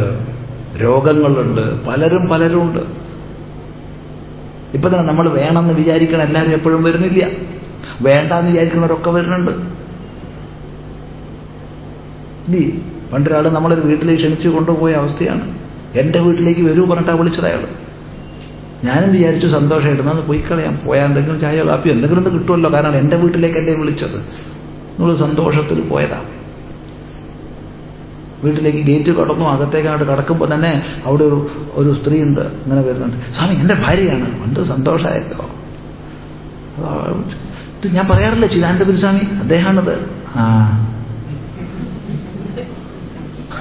[SPEAKER 1] രോഗങ്ങളുണ്ട്. പലരും പലരുമുണ്ട്. ഇപ്പൊ തന്നെ നമ്മൾ വേണമെന്ന് വിചാരിക്കണം എല്ലാവരും എപ്പോഴും വരുന്നില്ല. വേണ്ടാന്ന് വിചാരിക്കുന്നവരൊക്കെ വരുന്നുണ്ട്. പണ്ടൊരാൾ നമ്മളൊരു വീട്ടിലേക്ക് ക്ഷണിച്ചു കൊണ്ടുപോയ അവസ്ഥയാണ്. എന്റെ വീട്ടിലേക്ക് വരൂ പറഞ്ഞിട്ടാണ് വിളിച്ചത് അയാൾ ഞാനും വിചാരിച്ചു സന്തോഷമായിട്ട് പോയി കളയാം. പോയാൽ എന്തെങ്കിലും ചായ കാപ്പി എന്തെങ്കിലും ഒന്ന് കിട്ടുമല്ലോ. കാരണം എന്റെ വീട്ടിലേക്ക് എന്നെ വിളിച്ചത്. നിങ്ങൾ സന്തോഷത്തിൽ പോയതാണ് വീട്ടിലേക്ക് ഗേറ്റ് കടന്നു അകത്തേക്ക് അങ്ങോട്ട് കടക്കുമ്പോൾ തന്നെ അവിടെ ഒരു ഒരു സ്ത്രീ ഉണ്ട് ഇങ്ങനെ വരുന്നുണ്ട്. സ്വാമി എന്റെ ഭാര്യയാണ്. എന്ത് സന്തോഷമായല്ലോ. ഇത് ഞാൻ പറയാറില്ല ചിദാനന്ദ ഗുരുസ്വാമി? അദ്ദേഹമാണത്. ആ.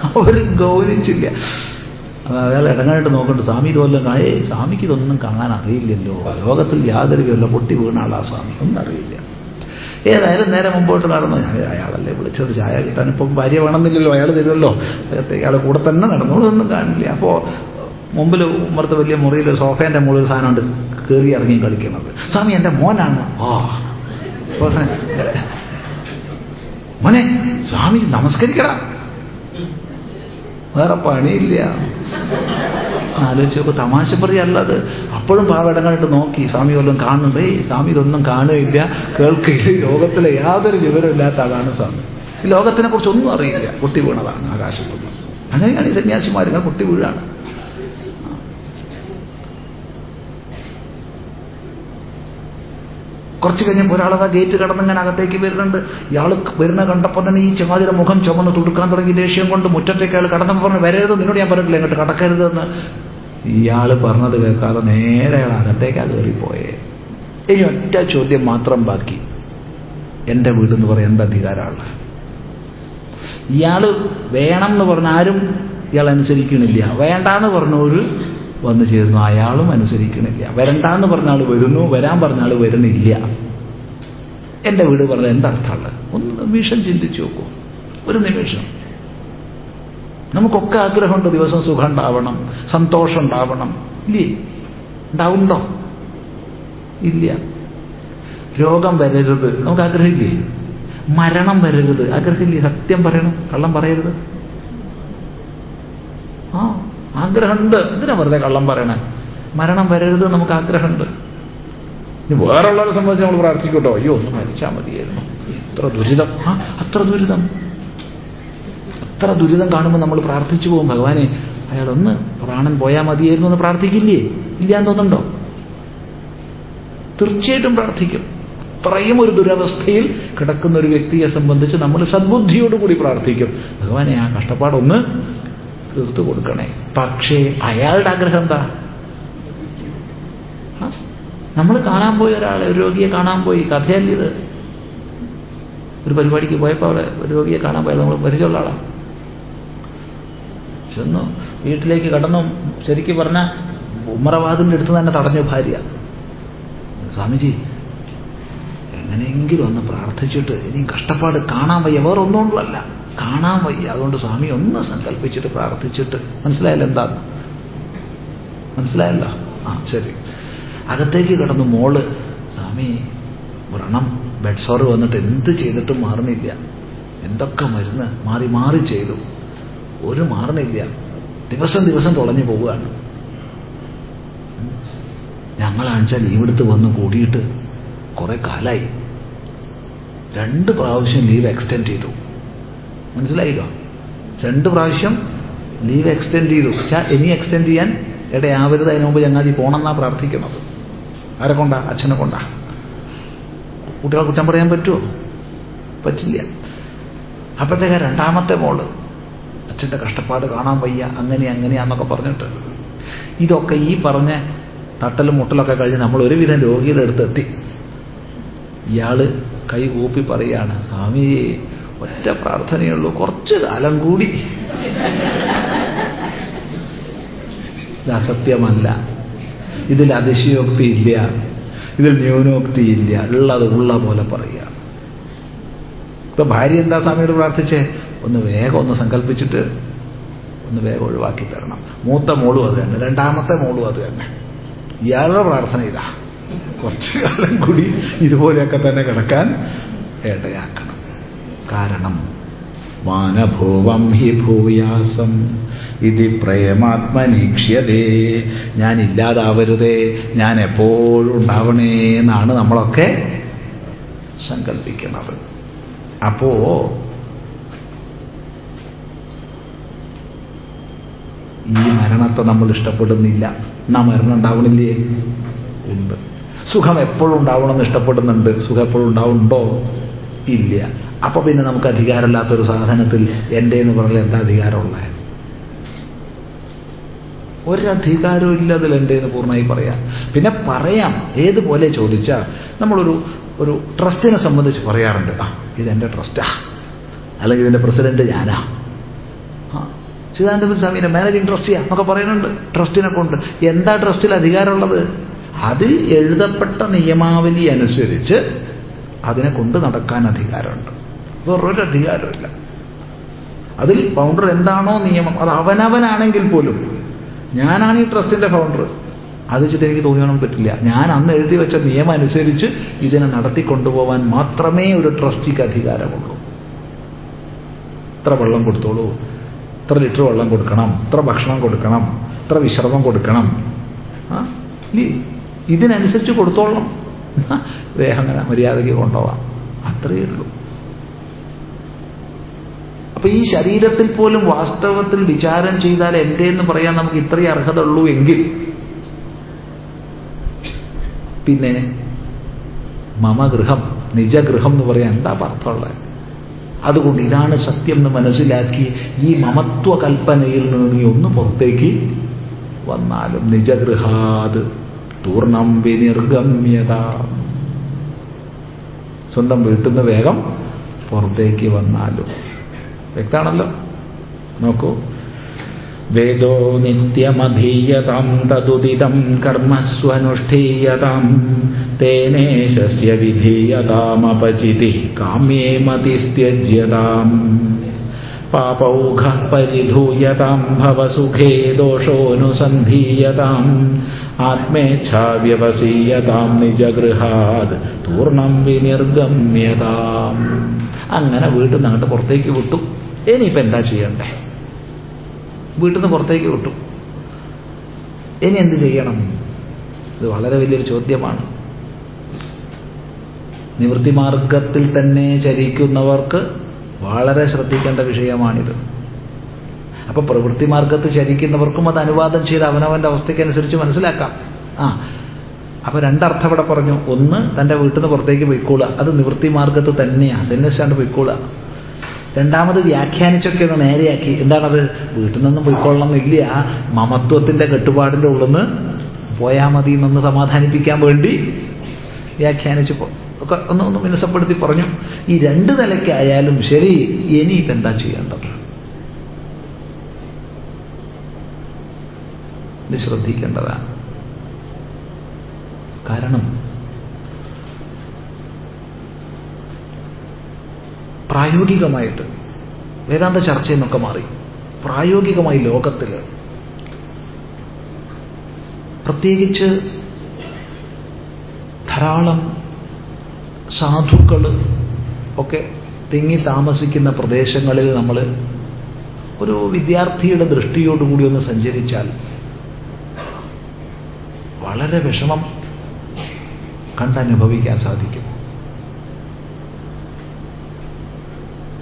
[SPEAKER 1] അവർ ഗൗനിച്ചില്ല അയാൾ ഇടങ്ങായിട്ട് നോക്കണ്ട്. സ്വാമി ഇതുപോലെ കാണേ സ്വാമിക്ക് ഇതൊന്നും കാണാൻ അറിയില്ലല്ലോ. ലോകത്തിൽ യാതൊരു വിധമല്ല പൊട്ടി വീണ ആളാ സ്വാമി. ഒന്നും അറിയില്ല. ഏതായാലും നേരെ മുമ്പോട്ട് നടന്നു. അയാളല്ലേ വിളിച്ചത്? ചായ കിട്ടാൻ ഇപ്പം ഭാര്യ വേണമെന്നില്ലല്ലോ അയാൾ തരുമല്ലോ. അയാൾ കൂടെ തന്നെ നടന്നോളൂ ഒന്നും കാണില്ല. അപ്പോൾ മുമ്പിൽ ഉമ്മർത്ത് വലിയ മുറിയിൽ സോഫേന്റെ മുകളിൽ സാധനമുണ്ട് കയറി ഇറങ്ങി കളിക്കുന്നത് സ്വാമി എന്റെ മോനാണ്. ആ. മോനെ സ്വാമി നമസ്കരിക്കടാ. വേറെ പണിയില്ല. ആലോചിച്ച് നോക്കും തമാശ പറയല്ലത് അപ്പോഴും പാവടങ്ങായിട്ട് നോക്കി സ്വാമി വല്ലതും കാണുന്നുണ്ട്? ഏയ് സ്വാമി ഇതൊന്നും കാണുകയില്ല കേൾക്കുകയില്ല. ലോകത്തിലെ യാതൊരു വിവരമില്ലാത്ത ആളാണ് സ്വാമി. ഈ ലോകത്തിനെ കുറിച്ച് ഒന്നും അറിയില്ല. പൊട്ടി വീണതാണ് ആകാശത്തുനിന്ന്. അങ്ങനെയാണ് ഈ സന്യാസിമാർ പൊട്ടി വീഴാണ്. കുറച്ച് കഴിഞ്ഞപ്പോൾ ഒരാളതാ ഗേറ്റ് കടന്നിങ്ങനെ അകത്തേക്ക് വരുന്നുണ്ട്. ഇയാൾ വരുന്ന കണ്ടപ്പോൾ തന്നെ ഈ ചങ്ങാതിയുടെ മുഖം ചുമന്ന് തുടുക്കാൻ തുടങ്ങി ദേഷ്യം കൊണ്ട് മുറ്റത്തേക്ക് കടന്നപ്പോൾ പറഞ്ഞു വരരുത് നിന്നോട് ഞാൻ പറഞ്ഞില്ല ഇങ്ങോട്ട് കടക്കരുതെന്ന്. ഇയാൾ പറഞ്ഞത് കേൾക്കാതെ നേരെ അയാൾ അകത്തേക്ക് കയറിപ്പോയേ. ഇനി ഒറ്റ ചോദ്യം മാത്രം ബാക്കി. എന്റെ വീടെന്ന് പറയാൻ എന്ത് അധികാരമാണ്? ഇയാൾ വേണം എന്ന് പറഞ്ഞ ആരും ഇയാൾ അനുസരിക്കണില്ല. പറഞ്ഞ പറഞ്ഞവര് വന്നു ചേരുന്നു അയാളും അനുസരിക്കണില്ല. വരണ്ടാന്ന് പറഞ്ഞ ആൾ വരുന്നു വരാൻ പറഞ്ഞ വരുന്നില്ല. എന്റെ വീട് പറഞ്ഞ എന്തർത്ഥമുള്ളത്? ഒന്ന് നിമിഷം ചിന്തിച്ചു നോക്കൂ. ഒരു നിമിഷം. നമുക്കൊക്കെ ആഗ്രഹമുണ്ട് ദിവസം സുഖം ഉണ്ടാവണം സന്തോഷം ഉണ്ടാവണം ഇല്ലേ? ഉണ്ടാവുണ്ടോ ഇല്ല. രോഗം വരരുത്. നമുക്ക് ആഗ്രഹമില്ലേ? മരണം വരരുത്. ആഗ്രഹമില്ലേ? സത്യം പറയണം. കള്ളം പറയരുത്. ആഗ്രഹമുണ്ട്. എന്തിനാ വെറുതെ കള്ളം പറയണേ? മരണം വരരുത് നമുക്ക് ആഗ്രഹമുണ്ട്. ഇനി വേറുള്ളവരെ സംബന്ധിച്ച് നമ്മൾ പ്രാർത്ഥിക്കൂട്ടോ. അയ്യോ ഒന്ന് മരിച്ചാൽ മതിയായിരുന്നു. എത്ര ദുരിതം. അത്ര ദുരിതം. അത്ര ദുരിതം കാണുമ്പോൾ നമ്മൾ പ്രാർത്ഥിച്ചു പോകും. ഭഗവാനെ അയാളൊന്ന് പ്രാണൻ പോയാൽ മതിയായിരുന്നു എന്ന് പ്രാർത്ഥിക്കില്ലേ? ഇല്ല എന്ന് തോന്നുന്നുണ്ടോ? തീർച്ചയായിട്ടും പ്രാർത്ഥിക്കും. അത്രയും ഒരു ദുരവസ്ഥയിൽ കിടക്കുന്ന ഒരു വ്യക്തിയെ സംബന്ധിച്ച് നമ്മൾ സദ്ബുദ്ധിയോടുകൂടി പ്രാർത്ഥിക്കും. ഭഗവാനെ ആ കഷ്ടപ്പാടൊന്ന് തീർത്തു കൊടുക്കണേ. പക്ഷേ അയാളുടെ ആഗ്രഹം എന്താ? നമ്മൾ കാണാൻ പോയി ഒരാളെ ഒരു രോഗിയെ കാണാൻ പോയി. കഥയല്ല ഇത്? ഒരു പരിപാടിക്ക് പോയപ്പോൾ അവിടെ ഒരു രോഗിയെ കാണാൻ പോയത് നമ്മൾ പരിചയമുള്ള ആളാണ് ചെന്നു വീട്ടിലേക്ക് കടന്നു ശരിക്കും പറഞ്ഞ ഉമ്മറവാദിന്റെ അടുത്ത് തന്നെ തടഞ്ഞു ഭാര്യ. സ്വാമിജി എങ്ങനെയെങ്കിലും ഒന്ന് പ്രാർത്ഥിച്ചിട്ട് ഇനിയും കഷ്ടപ്പാട് കാണാൻ വയ്യ. വേറെ ഒന്നുകൊണ്ടല്ല കാണാൻ വയ്യ. അതുകൊണ്ട് സ്വാമി ഒന്ന് സങ്കല്പിച്ചിട്ട് പ്രാർത്ഥിച്ചിട്ട് മനസ്സിലായല്ലോ എന്താന്ന്? മനസ്സിലായല്ലോ? ആ ശരി. അകത്തേക്ക് കിടന്നു മോൾ സ്വാമി വ്രണം. ബെഡ് സോറ് വന്നിട്ട് എന്ത് ചെയ്തിട്ടും മാറുന്നില്ല. എന്തൊക്കെ മരുന്ന്? മാറി മാറി ചെയ്തു. ഒരു മാറുന്നില്ല. ദിവസം ദിവസം തുളഞ്ഞു പോവുകയാണ്. ഞങ്ങളാണിച്ചാൽ ലീവ് എടുത്ത് വന്ന് കൂടിയിട്ട് കുറെ കാലായി. രണ്ട് പ്രാവശ്യം ലീവ് എക്സ്റ്റെൻഡ് ചെയ്തു. മനസ്സിലായില്ലോ രണ്ട് പ്രാവശ്യം ലീവ് എക്സ്റ്റെൻഡ് ചെയ്തു. ഇനി എക്സ്റ്റെൻഡ് ചെയ്യാൻ ഇടയാവരുത്. അതിന് മുമ്പ് ചങ്ങാതി പോണെന്നാ പ്രാർത്ഥിക്കുന്നത്. ആരെ കൊണ്ടാ? അച്ഛനെ കൊണ്ടാ. കുട്ടികളെ കുറ്റം പറയാൻ പറ്റുമോ പറ്റില്ല. അപ്പോഴത്തേക്ക് രണ്ടാമത്തെ മോൾ അച്ഛന്റെ കഷ്ടപ്പാട് കാണാൻ വയ്യ അങ്ങനെ അങ്ങനെയാന്നൊക്കെ പറഞ്ഞിട്ട്. ഇതൊക്കെ ഈ പറഞ്ഞ തട്ടലും മുട്ടലൊക്കെ കഴിഞ്ഞ് നമ്മൾ ഒരുവിധം രോഗിയുടെ അടുത്ത് എത്തി ഇയാൾ കൈ കൂപ്പി പറയാണ് സ്വാമി ഒറ്റ പ്രാർത്ഥനയുള്ളൂ. കുറച്ചു കാലം കൂടി. ഇത് അസത്യമല്ല. ഇതിൽ അതിശയോക്തി ഇല്ല. ഇതിൽ ന്യൂനോക്തി ഇല്ല. ഉള്ളത് ഉള്ള പോലെ പറയുക. ഇപ്പൊ ഭാര്യ എന്താ സ്വാമിയോട് പ്രാർത്ഥിച്ചേ? ഒന്ന് വേഗം ഒന്ന് സങ്കല്പിച്ചിട്ട് ഒന്ന് വേഗം ഒഴിവാക്കി തരണം. മൂത്ത മോളും അത് തന്നെ. രണ്ടാമത്തെ മോളും അത് തന്നെ. ഇയാളുടെ പ്രാർത്ഥന ഇതാ. കുറച്ചു കാലം കൂടി ഇതുപോലെയൊക്കെ തന്നെ കിടക്കാൻ ഇടയാക്കണം. കാരണം. വാനഭൂവം ഹി ഭൂയാസം ഇതി പ്രേമാത്മനീക്ഷ്യതേ. ഞാൻ ഇല്ലാതാവരുതേ. ഞാൻ എപ്പോഴും ഉണ്ടാവണേ എന്നാണ് നമ്മളൊക്കെ സങ്കല്പിക്കുന്നത് അപ്പോ ഈ മരണത്തെ നമ്മൾ ഇഷ്ടപ്പെടുന്നില്ല. എന്നാ മരണം ഉണ്ടാവണില്ലേ? ഉണ്ട്. സുഖം എപ്പോഴും ഉണ്ടാവണമെന്ന് ഇഷ്ടപ്പെടുന്നുണ്ട്. സുഖം എപ്പോഴും ഉണ്ടാവുന്നുണ്ടോ? ഇല്ല. അപ്പൊ പിന്നെ നമുക്ക് അധികാരമില്ലാത്തൊരു സാധനത്തിൽ എന്റെ എന്ന് പറഞ്ഞാൽ എന്താ അധികാരമുള്ളത് ഒരധികാരവും ഇല്ല അതിൽ എന്റെ എന്ന് പൂർണമായി പറയാം പിന്നെ പറയാം. ഏതുപോലെ ചോദിച്ചാൽ നമ്മളൊരു ഒരു ട്രസ്റ്റിനെ സംബന്ധിച്ച് പറയാറുണ്ട്. ആ ഇതെന്റെ ട്രസ്റ്റാ. അല്ലെങ്കിൽ ഇതിന്റെ പ്രസിഡന്റ് ഞാനാ. ആ ചിദാനന്ദപുരം സ്വാമിയുടെ മാനേജിങ് ട്രസ്റ്റിയാ എന്നൊക്കെ പറയുന്നുണ്ട്. ട്രസ്റ്റിനെ കൊണ്ട് എന്താ ട്രസ്റ്റിൽ അധികാരമുള്ളത്? അതിൽ എഴുതപ്പെട്ട നിയമാവലി അനുസരിച്ച് അതിനെ കൊണ്ട് നടക്കാൻ അധികാരമുണ്ട്. വേറൊരു അധികാരമില്ല അതിൽ ഫൗണ്ടർ എന്താണോ നിയമം അത് അവനവനാണെങ്കിൽ പോലും ഞാനാണ് ഈ ട്രസ്റ്റിന്റെ ഫൗണ്ടർ അത് വെച്ചിട്ട് എനിക്ക് തോന്നിയാലും പറ്റില്ല. ഞാൻ അന്ന് എഴുതി വെച്ച നിയമം അനുസരിച്ച് ഇതിനെ നടത്തി കൊണ്ടുപോകാൻ മാത്രമേ ഒരു ട്രസ്റ്റിക്ക് അധികാരമുള്ളൂ. ഇത്ര വെള്ളം കൊടുത്തോളൂ. ഇത്ര ലിറ്റർ വെള്ളം കൊടുക്കണം. ഇത്ര ഭക്ഷണം കൊടുക്കണം. ഇത്ര വിശ്രമം കൊടുക്കണം. ഇതിനനുസരിച്ച് കൊടുത്തോളണം. ദേഹം അങ്ങനെ മര്യാദയ്ക്ക് കൊണ്ടുപോവാം അത്രയേ ഉള്ളൂ. അപ്പൊ ഈ ശരീരത്തിൽ പോലും വാസ്തവത്തിൽ വിചാരം ചെയ്താൽ എന്റെ എന്ന് പറയാൻ നമുക്ക് ഇത്രയും അർഹത ഉള്ളൂ എങ്കിൽ പിന്നെ മമഗൃഹം നിജഗൃഹം എന്ന് പറയാൻ എന്താ അർത്ഥമുള്ളത്? അതുകൊണ്ട് ഇതാണ് സത്യം എന്ന് മനസ്സിലാക്കി ഈ മമത്വ കൽപ്പനയിൽ നിന്ന് നീ ഒന്ന് പുറത്തേക്ക് വന്നാലും നിജഗൃഹാത് തൂർണം വിനിർഗമ്യത. സ്വന്തം വീട്ടിൽ നിന്ന് വേഗം പുറത്തേക്ക് വന്നാലും. വ്യക്താണല്ലോ. നോക്കൂ. വേദോ നിത്യമധീയതാം തതുദിതം കർമ്മസ്വനുഷ്ഠീയതാം തേനേശസ്യ വിധീയതാമപചിതി കാമ്യേ മതിസ്ത്യജ്യതാം പാപൗഘ പരിധൂയതാം ഭവസുഖേ ദോഷോനുസന്ധീയതാം. ആത്മേച്ഛാവ്യവസീയതാം നിജഗൃഹാത് പൂർണം വിനിർഗമ്യതാം. അങ്ങനെ വീട്ടിൽ നിന്ന് അങ്ങോട്ട് പുറത്തേക്ക് വിട്ടു. ഇനിയിപ്പോൾ എന്താ ചെയ്യണ്ടേ? വീട്ടിൽ നിന്ന് പുറത്തേക്ക് വിട്ടു. ഇനി എന്ത് ചെയ്യണം? ഇത് വളരെ വലിയൊരു ചോദ്യമാണ്. നിവൃത്തിമാർഗത്തിൽ തന്നെ ചരിക്കുന്നവർക്ക് വളരെ ശ്രദ്ധിക്കേണ്ട വിഷയമാണിത്. അപ്പൊ പ്രവൃത്തി മാർഗത്ത് ചരിക്കുന്നവർക്കും അത് അനുവാദം ചെയ്ത് അവനവന്റെ അവസ്ഥയ്ക്കനുസരിച്ച് മനസ്സിലാക്കാം. ആ അപ്പൊ രണ്ടർത്ഥം ഇവിടെ പറഞ്ഞു. ഒന്ന് തന്റെ വീട്ടിൽ നിന്ന് പുറത്തേക്ക് പോയിക്കോളുക. അത് നിവൃത്തി മാർഗത്ത് തന്നെയാണ് സന്യസിച്ചാണ്ട് പോയിക്കോളുക. രണ്ടാമത് വ്യാഖ്യാനിച്ചൊക്കെ ഒന്ന് നേരെയാക്കി. എന്താണത്? വീട്ടിൽ നിന്നും പോയിക്കൊള്ളണമെന്നില്ല. മമത്വത്തിന്റെ കെട്ടുപാടിന്റെ ഉള്ളിൽ നിന്ന് പോയാൽ മതി എന്നൊന്ന് സമാധാനിപ്പിക്കാൻ വേണ്ടി വ്യാഖ്യാനിച്ചു ഒക്കെ ഒന്ന് ഒന്ന് മിനുസപ്പെടുത്തി പറഞ്ഞു. ഈ രണ്ട് നിലയ്ക്കായാലും ശരി ഇനിയിപ്പോൾ എന്താ ചെയ്യേണ്ടത്? ഇത് ശ്രദ്ധിക്കേണ്ടതാണ്. കാരണം പ്രായോഗികമായിട്ട് വേദാന്ത ചർച്ചയിൽ നിന്നൊക്കെ മാറി. പ്രായോഗികമായി ലോകത്തിൽ പ്രത്യേകിച്ച് ധാരാളം സാധുക്കൾ ഒക്കെ തിങ്ങി താമസിക്കുന്ന പ്രദേശങ്ങളിൽ നമ്മൾ ഒരു വിദ്യാർത്ഥിയുടെ ദൃഷ്ടിയോടുകൂടി ഒന്ന് സഞ്ചരിച്ചാൽ വളരെ വിഷമം കണ്ടനുഭവിക്കാൻ സാധിക്കും.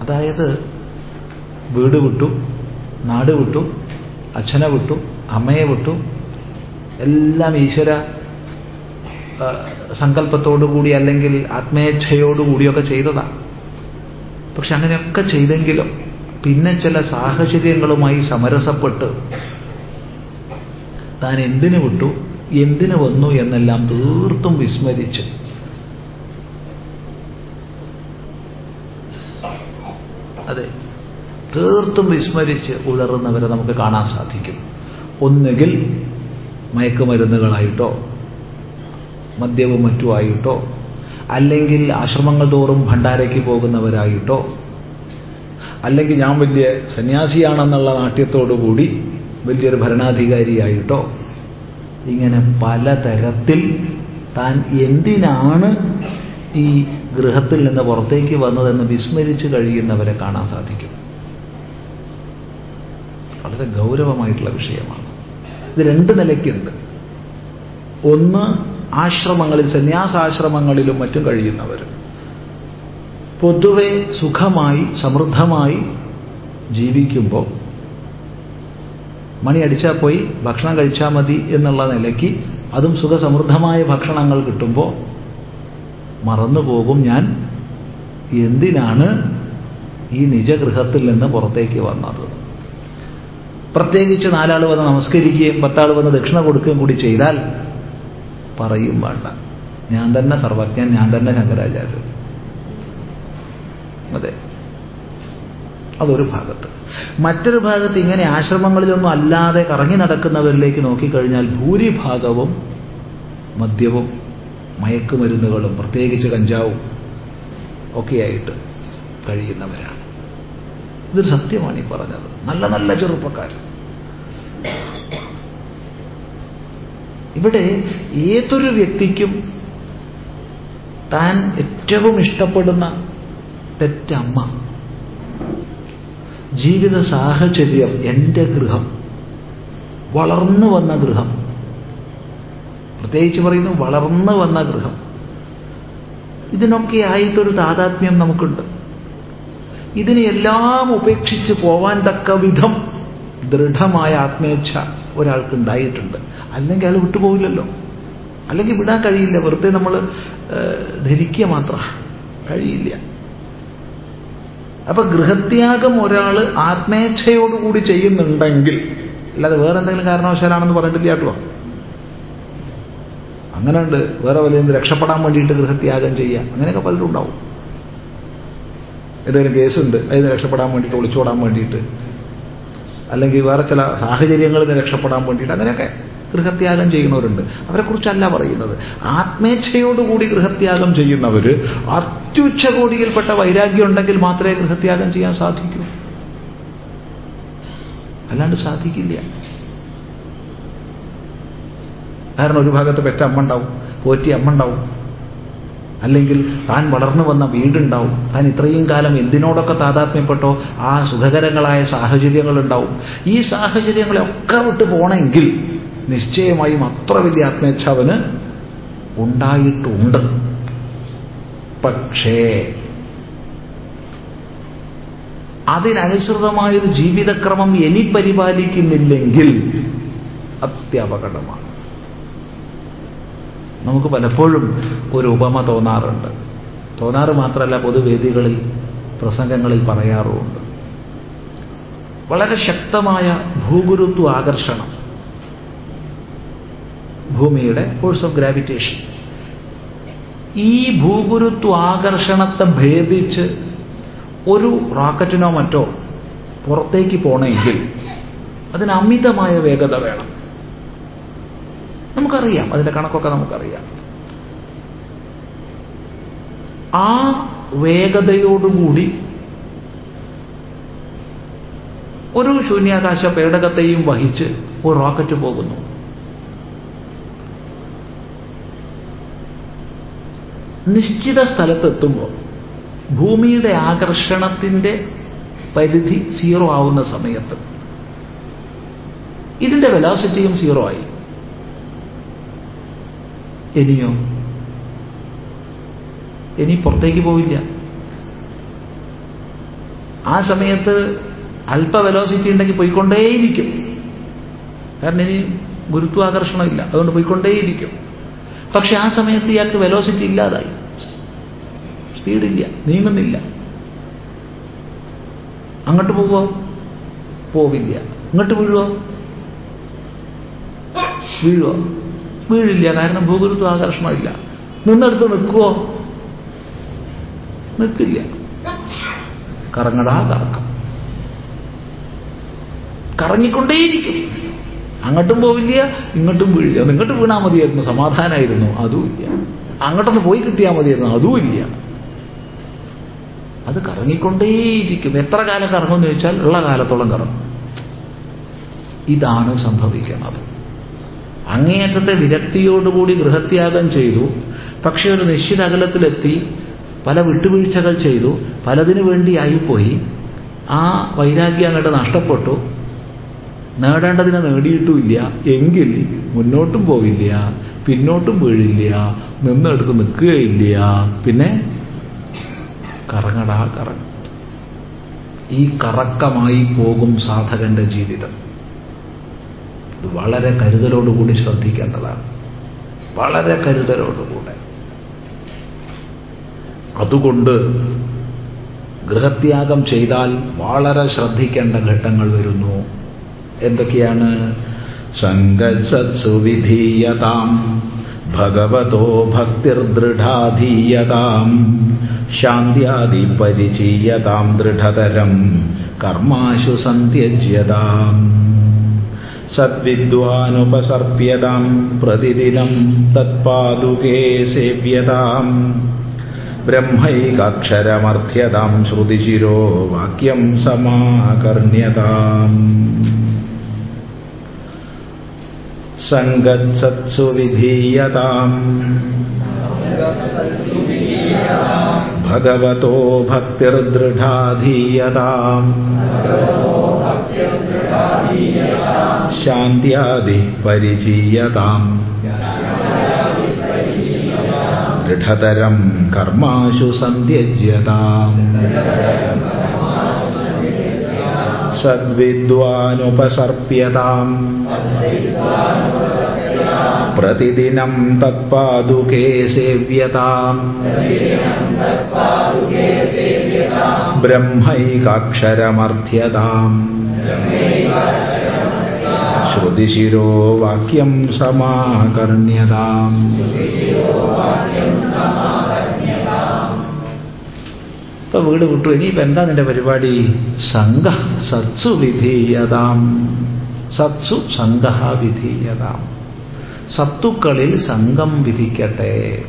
[SPEAKER 1] അതായത് വീട് വിട്ടു നാട് വിട്ടു അച്ഛനെ വിട്ടു അമ്മയെ വിട്ടു എല്ലാം ഈശ്വര സങ്കല്പത്തോടുകൂടി അല്ലെങ്കിൽ ആത്മേച്ഛയോടുകൂടിയൊക്കെ ചെയ്തതാണ് പക്ഷെ അങ്ങനെയൊക്കെ ചെയ്തെങ്കിലും പിന്നെ ചില സാഹചര്യങ്ങളുമായി സമരസപ്പെട്ട് താൻ എന്തിനു വിട്ടു എന്തിനു വന്നു എന്നെല്ലാം തീർത്തും വിസ്മരിച്ച് അതെ തീർത്തും വിസ്മരിച്ച് ഉഴറുന്നവരെ നമുക്ക് കാണാൻ സാധിക്കും. ഒന്നുകിൽ മയക്കുമരുന്നുകളായിട്ടോ മദ്യവും മറ്റുമായിട്ടോ അല്ലെങ്കിൽ ആശ്രമങ്ങൾ തോറും ഭണ്ഡാരയ്ക്ക് പോകുന്നവരായിട്ടോ അല്ലെങ്കിൽ ഞാൻ വലിയ സന്യാസിയാണെന്നുള്ള നാട്യത്തോടുകൂടി വലിയൊരു ഭരണാധികാരിയായിട്ടോ ഇങ്ങനെ പലതരത്തിൽ താൻ എന്തിനാണ് ഈ ഗൃഹത്തിൽ നിന്ന് പുറത്തേക്ക് വന്നതെന്ന് വിസ്മരിച്ചു കഴിയുന്നവരെ കാണാൻ സാധിക്കും. വളരെ ഗൗരവമായിട്ടുള്ള വിഷയമാണ്. ഇത് രണ്ട് നിലയ്ക്കുണ്ട്. ഒന്ന് ആശ്രമങ്ങളിൽ സന്യാസാശ്രമങ്ങളിലും മറ്റും കഴിയുന്നവർ. പൊതുവെ സുഖമായി സമൃദ്ധമായി ജീവിക്കുമ്പോൾ മണി അടിച്ചാൽ പോയി ഭക്ഷണം കഴിച്ചാൽ മതി എന്നുള്ള നിലയ്ക്ക് അതും സുഖസമൃദ്ധമായ ഭക്ഷണങ്ങൾ കിട്ടുമ്പോൾ മറന്നുപോകും ഞാൻ. എന്തിനാണ് ഈ നിജഗൃഹത്തിൽ നിന്ന് പുറത്തേക്ക് വന്നത്? പ്രത്യേകിച്ച് നാലാൾ വന്ന് നമസ്കരിക്കുകയും പത്താൾ വന്ന് ദക്ഷിണ കൊടുക്കുകയും കൂടി ചെയ്താൽ പറയും വേണ്ട. ഞാൻ തന്നെ സർവജ്ഞൻ ഞാൻ തന്നെ ശങ്കരാചാര്യൻ അതെ. അതൊരു ഭാഗത്ത്. മറ്റൊരു ഭാഗത്ത് ഇങ്ങനെ ആശ്രമങ്ങളിലൊന്നും അല്ലാതെ കറങ്ങി നടക്കുന്നവരിലേക്ക് നോക്കിക്കഴിഞ്ഞാൽ ഭൂരിഭാഗവും മദ്യവും മയക്കുമരുന്നുകളും പ്രത്യേകിച്ച് കഞ്ചാവും ഒക്കെയായിട്ട് കഴിയുന്നവരാണ്. ഇതൊരു സത്യമാണ് ഈ പറഞ്ഞത്. നല്ല നല്ല ചെറുപ്പക്കാർ ഇവിടെ ഏതൊരു വ്യക്തിക്കും താൻ ഏറ്റവും ഇഷ്ടപ്പെടുന്ന പെറ്റമ്മ. ജീവിത സാഹചര്യം എന്റെ ഗൃഹം. വളർന്നു വന്ന ഗൃഹം. പ്രത്യേകിച്ച് പറയുന്നു വളർന്നു വന്ന ഗൃഹം. ഇതിനൊക്കെ ആയിട്ടൊരു താതാത്മ്യം നമുക്കുണ്ട്. ഇതിനെ എല്ലാം ഉപേക്ഷിച്ച് പോവാൻ തക്ക വിധം ദൃഢമായ ആത്മേച്ഛ ഒരാൾക്കുണ്ടായിട്ടുണ്ട്. അല്ലെങ്കിൽ അയാൾ വിട്ടുപോകില്ലല്ലോ അല്ലെങ്കിൽ വിടാൻ കഴിയില്ല. വെറുതെ നമ്മൾ ധരിക്കുക മാത്ര. കഴിയില്ല. അപ്പൊ ഗൃഹത്യാഗം ഒരാൾ ആത്മേച്ഛയോടുകൂടി ചെയ്യുന്നുണ്ടെങ്കിൽ അല്ലാതെ വേറെ എന്തെങ്കിലും കാരണവശാലാണെന്ന് പറഞ്ഞിട്ടില്ല കേട്ടോ. അങ്ങനെ ഉണ്ട് വേറെ വലിയ രക്ഷപ്പെടാൻ വേണ്ടിയിട്ട് ഗൃഹത്യാഗം ചെയ്യാം അങ്ങനെയൊക്കെ പലരും ഉണ്ടാവും. ഏതെങ്കിലും കേസുണ്ട് അതിന് രക്ഷപ്പെടാൻ വേണ്ടിയിട്ട് ഒളിച്ചോടാൻ വേണ്ടിയിട്ട്. അല്ലെങ്കിൽ വേറെ ചില സാഹചര്യങ്ങളിൽ നിന്ന് രക്ഷപ്പെടാൻ വേണ്ടിയിട്ട് അങ്ങനെയൊക്കെ ഗൃഹത്യാഗം ചെയ്യുന്നവരുണ്ട്. അവരെക്കുറിച്ചല്ല പറയുന്നത്. ആത്മേച്ഛയോടുകൂടി ഗൃഹത്യാഗം ചെയ്യുന്നവർ അത്യുച്ചകോടിയിൽപ്പെട്ട വൈരാഗ്യം ഉണ്ടെങ്കിൽ മാത്രമേ ഗൃഹത്യാഗം ചെയ്യാൻ സാധിക്കൂ. അല്ലാണ്ട് സാധിക്കില്ല. കാരണം ഒരു ഭാഗത്ത് പെറ്റ അമ്മ ഉണ്ടാവും പോറ്റി അമ്മ ഉണ്ടാവും. അല്ലെങ്കിൽ താൻ വളർന്നു വന്ന വീടുണ്ടാവും. താൻ ഇത്രയും കാലം എന്തിനോടൊക്കെ താതാത്മ്യപ്പെട്ടോ? ആ സുഖകരങ്ങളായ സാഹചര്യങ്ങളുണ്ടാവും. ഈ സാഹചര്യങ്ങളെയൊക്കെ വിട്ട് പോണെങ്കിൽ നിശ്ചയമായും അത്ര വലിയ ആത്മേച്ഛ അവന് ഉണ്ടായിട്ടുണ്ട്. പക്ഷേ അതിനനുസൃതമായൊരു ജീവിതക്രമം ഇനി പരിപാലിക്കുന്നില്ലെങ്കിൽ അത്യപകടമാണ്. നമുക്ക് പലപ്പോഴും ഒരു ഉപമ തോന്നാറുണ്ട്. തോന്നാറ് മാത്രമല്ല പൊതുവേദികളിൽ പ്രസംഗങ്ങളിൽ പറയാറുമുണ്ട്. വളരെ ശക്തമായ ഭൂഗുരുത്വ ആകർഷണം. ഭൂമിയുടെ ഫോഴ്സ് ഓഫ് ഗ്രാവിറ്റേഷൻ. ഈ ഭൂഗുരുത്വ ആകർഷണത്തെ ഭേദിച്ച് ഒരു റോക്കറ്റിനോ മറ്റോ പുറത്തേക്ക് പോണെങ്കിൽ അതിന് അമിതമായ വേഗത വേണം. നമുക്കറിയാം. അതിന്റെ കണക്കൊക്കെ നമുക്കറിയാം. ആ വേഗതയോടുകൂടി ഒരു ശൂന്യാകാശ പേടകത്തെയും വഹിച്ച് ഒരു റോക്കറ്റ് പോകുന്നു. നിശ്ചിത സ്ഥലത്തെത്തുമ്പോൾ ഭൂമിയുടെ ആകർഷണത്തിന്റെ പരിധി സീറോ ആവുന്ന സമയത്ത് ഇതിന്റെ വെലോസിറ്റിയും സീറോ ആയി. ഇനിയോ? ഇനി പുറത്തേക്ക് പോവില്ല. ആ സമയത്ത് അല്പ വെലോസിറ്റി ഉണ്ടെങ്കിൽ പോയിക്കൊണ്ടേയിരിക്കും. കാരണം ഇനി ഗുരുത്വാകർഷണമില്ല. അതുകൊണ്ട് പോയിക്കൊണ്ടേയിരിക്കും. പക്ഷെ ആ സമയത്ത് ഇയാൾക്ക് വെലോസിറ്റി ഇല്ലാതായി. സ്പീഡില്ല. നീങ്ങുന്നില്ല. അങ്ങോട്ട് പോവോ? പോവില്ല. ഇങ്ങോട്ട് വീഴുവോ? വീഴുവോ? വീഴില്ല. കാരണം ഭൂഗുരുത്വ ആകർഷണമില്ല നിന്നെടുത്ത് നിൽക്കുവോ? നിൽക്കില്ല. കറങ്ങടാ കറക്കം. കറങ്ങിക്കൊണ്ടേയിരിക്കും. അങ്ങോട്ടും പോവില്ല ഇങ്ങോട്ടും വീഴില്ല. നിങ്ങോട്ട് വീണാൽ മതിയായിരുന്നു സമാധാനമായിരുന്നു അതുമില്ല അങ്ങോട്ടൊന്ന് പോയി കിട്ടിയാൽ മതിയായിരുന്നു അതുമില്ല അത് കറങ്ങിക്കൊണ്ടേയിരിക്കും. എത്ര കാലം കറങ്ങുമെന്ന് ചോദിച്ചാൽ ഉള്ള കാലത്തോളം കറങ്ങും. ഇതാണ് സംഭവിക്കുന്നത്. അങ്ങേയറ്റത്തെ വിരക്തിയോടുകൂടി ഗൃഹത്യാഗം ചെയ്തു. പക്ഷെ ഒരു നിശ്ചിത അകലത്തിലെത്തി പല വിട്ടുവീഴ്ചകൾ ചെയ്തു പലതിനു വേണ്ടിയായിപ്പോയി ആ വൈരാഗ്യം അങ്ങോട്ട് നഷ്ടപ്പെട്ടു. നേടേണ്ടതിനെ നേടിയിട്ടുമില്ല. എങ്കിൽ മുന്നോട്ടും പോവില്ല പിന്നോട്ടും വീഴില്ല നിന്നെടുത്ത് നിൽക്കുകയില്ല. പിന്നെ കറങ്ങടാ കറങ്ങ. ഈ കറക്കമായി പോകും സാധകന്റെ ജീവിതം. ഇത് വളരെ കരുതലോടുകൂടി ശ്രദ്ധിക്കേണ്ടതാണ്. വളരെ കരുതലോടുകൂടെ. അതുകൊണ്ട് ഗൃഹത്യാഗം ചെയ്താൽ വളരെ ശ്രദ്ധിക്കേണ്ട ഘട്ടങ്ങൾ വരുന്നു. എന്തൊക്കെയാണ്? സംഗസത്സുവിധീയതാം വിധീയതാം ഭഗവതോ ഭക്തിർദൃഢാധീയതാം ശാന്ത്യാദി പരിചീയതാം ദൃഢതരം കർമാശു സന്ത്യജ്യതാം सद्विद्वानुपसर्प्यतां प्रतिदिनं तत्पादुके सेव्यताम् ब्रह्मैकाक्षरमर्थ्यतां श्रुतिशिरो वाक्यं समाकर्ण्यताम् सङ्गत्सत्सु विधीयताम् भगवतो भक्तिर्दृढाधीयताम् ശാന്ത്യാദി പരിചീയതാം ദൃഢതരം കർമാശു സന്ത്യജ്യതാം സദ്വിദ്വാനുപസർപ്യതാം പ്രതിദിനം തത്പാദുകേ സേവ്യതാം ബ്രഹ്മൈകാക്ഷരമർത്ഥ്യതാം
[SPEAKER 2] ശ്രുതിശിരോ വാക്യം സമാകർണ്യതാം
[SPEAKER 1] ഇപ്പൊ വീട് വിട്ടു. ഇനിയിപ്പോ എന്താ നിന്റെ പരിപാടി? സംഘ സത്സു വിധീയതാം. സത്സു സംഘ വിധീയതാം. സത്തുക്കളിൽ സംഘം വിധിക്കട്ടെ.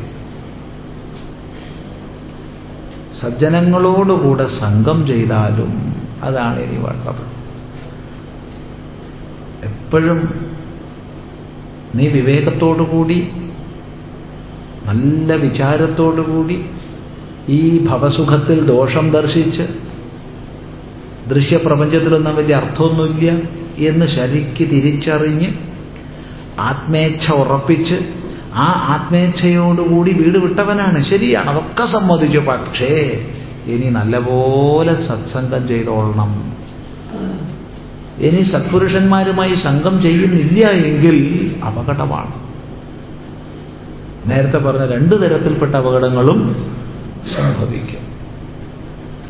[SPEAKER 1] സജ്ജനങ്ങളോടുകൂടെ സംഘം ചെയ്താലും അതാണ് ഇനി വേണ്ടത്. എപ്പോഴും നീ വിവേകത്തോടുകൂടി നല്ല വിചാരത്തോടുകൂടി ഈ ഭവസുഖത്തിൽ ദോഷം ദർശിച്ച് ദൃശ്യപ്രപഞ്ചത്തിലൊന്നും വലിയ അർത്ഥമൊന്നുമില്ല എന്ന് ശരിക്ക് തിരിച്ചറിഞ്ഞ് ആത്മേച്ഛ ഉറപ്പിച്ച് ആ ആത്മേച്ഛയോടുകൂടി വീട് വിട്ടവനാണ്. ശരിയാണ്. അതൊക്കെ സമ്മതിച്ചു. പക്ഷേ ഇനി നല്ലപോലെ സത്സംഗം ചെയ്തോളണം. ഇനി സത്പുരുഷന്മാരുമായി സംഘം ചെയ്യുന്നില്ല എങ്കിൽ അപകടമാണ്. നേരത്തെ പറഞ്ഞ രണ്ടു തരത്തിൽപ്പെട്ട അപകടങ്ങളും സംഭവിക്കും.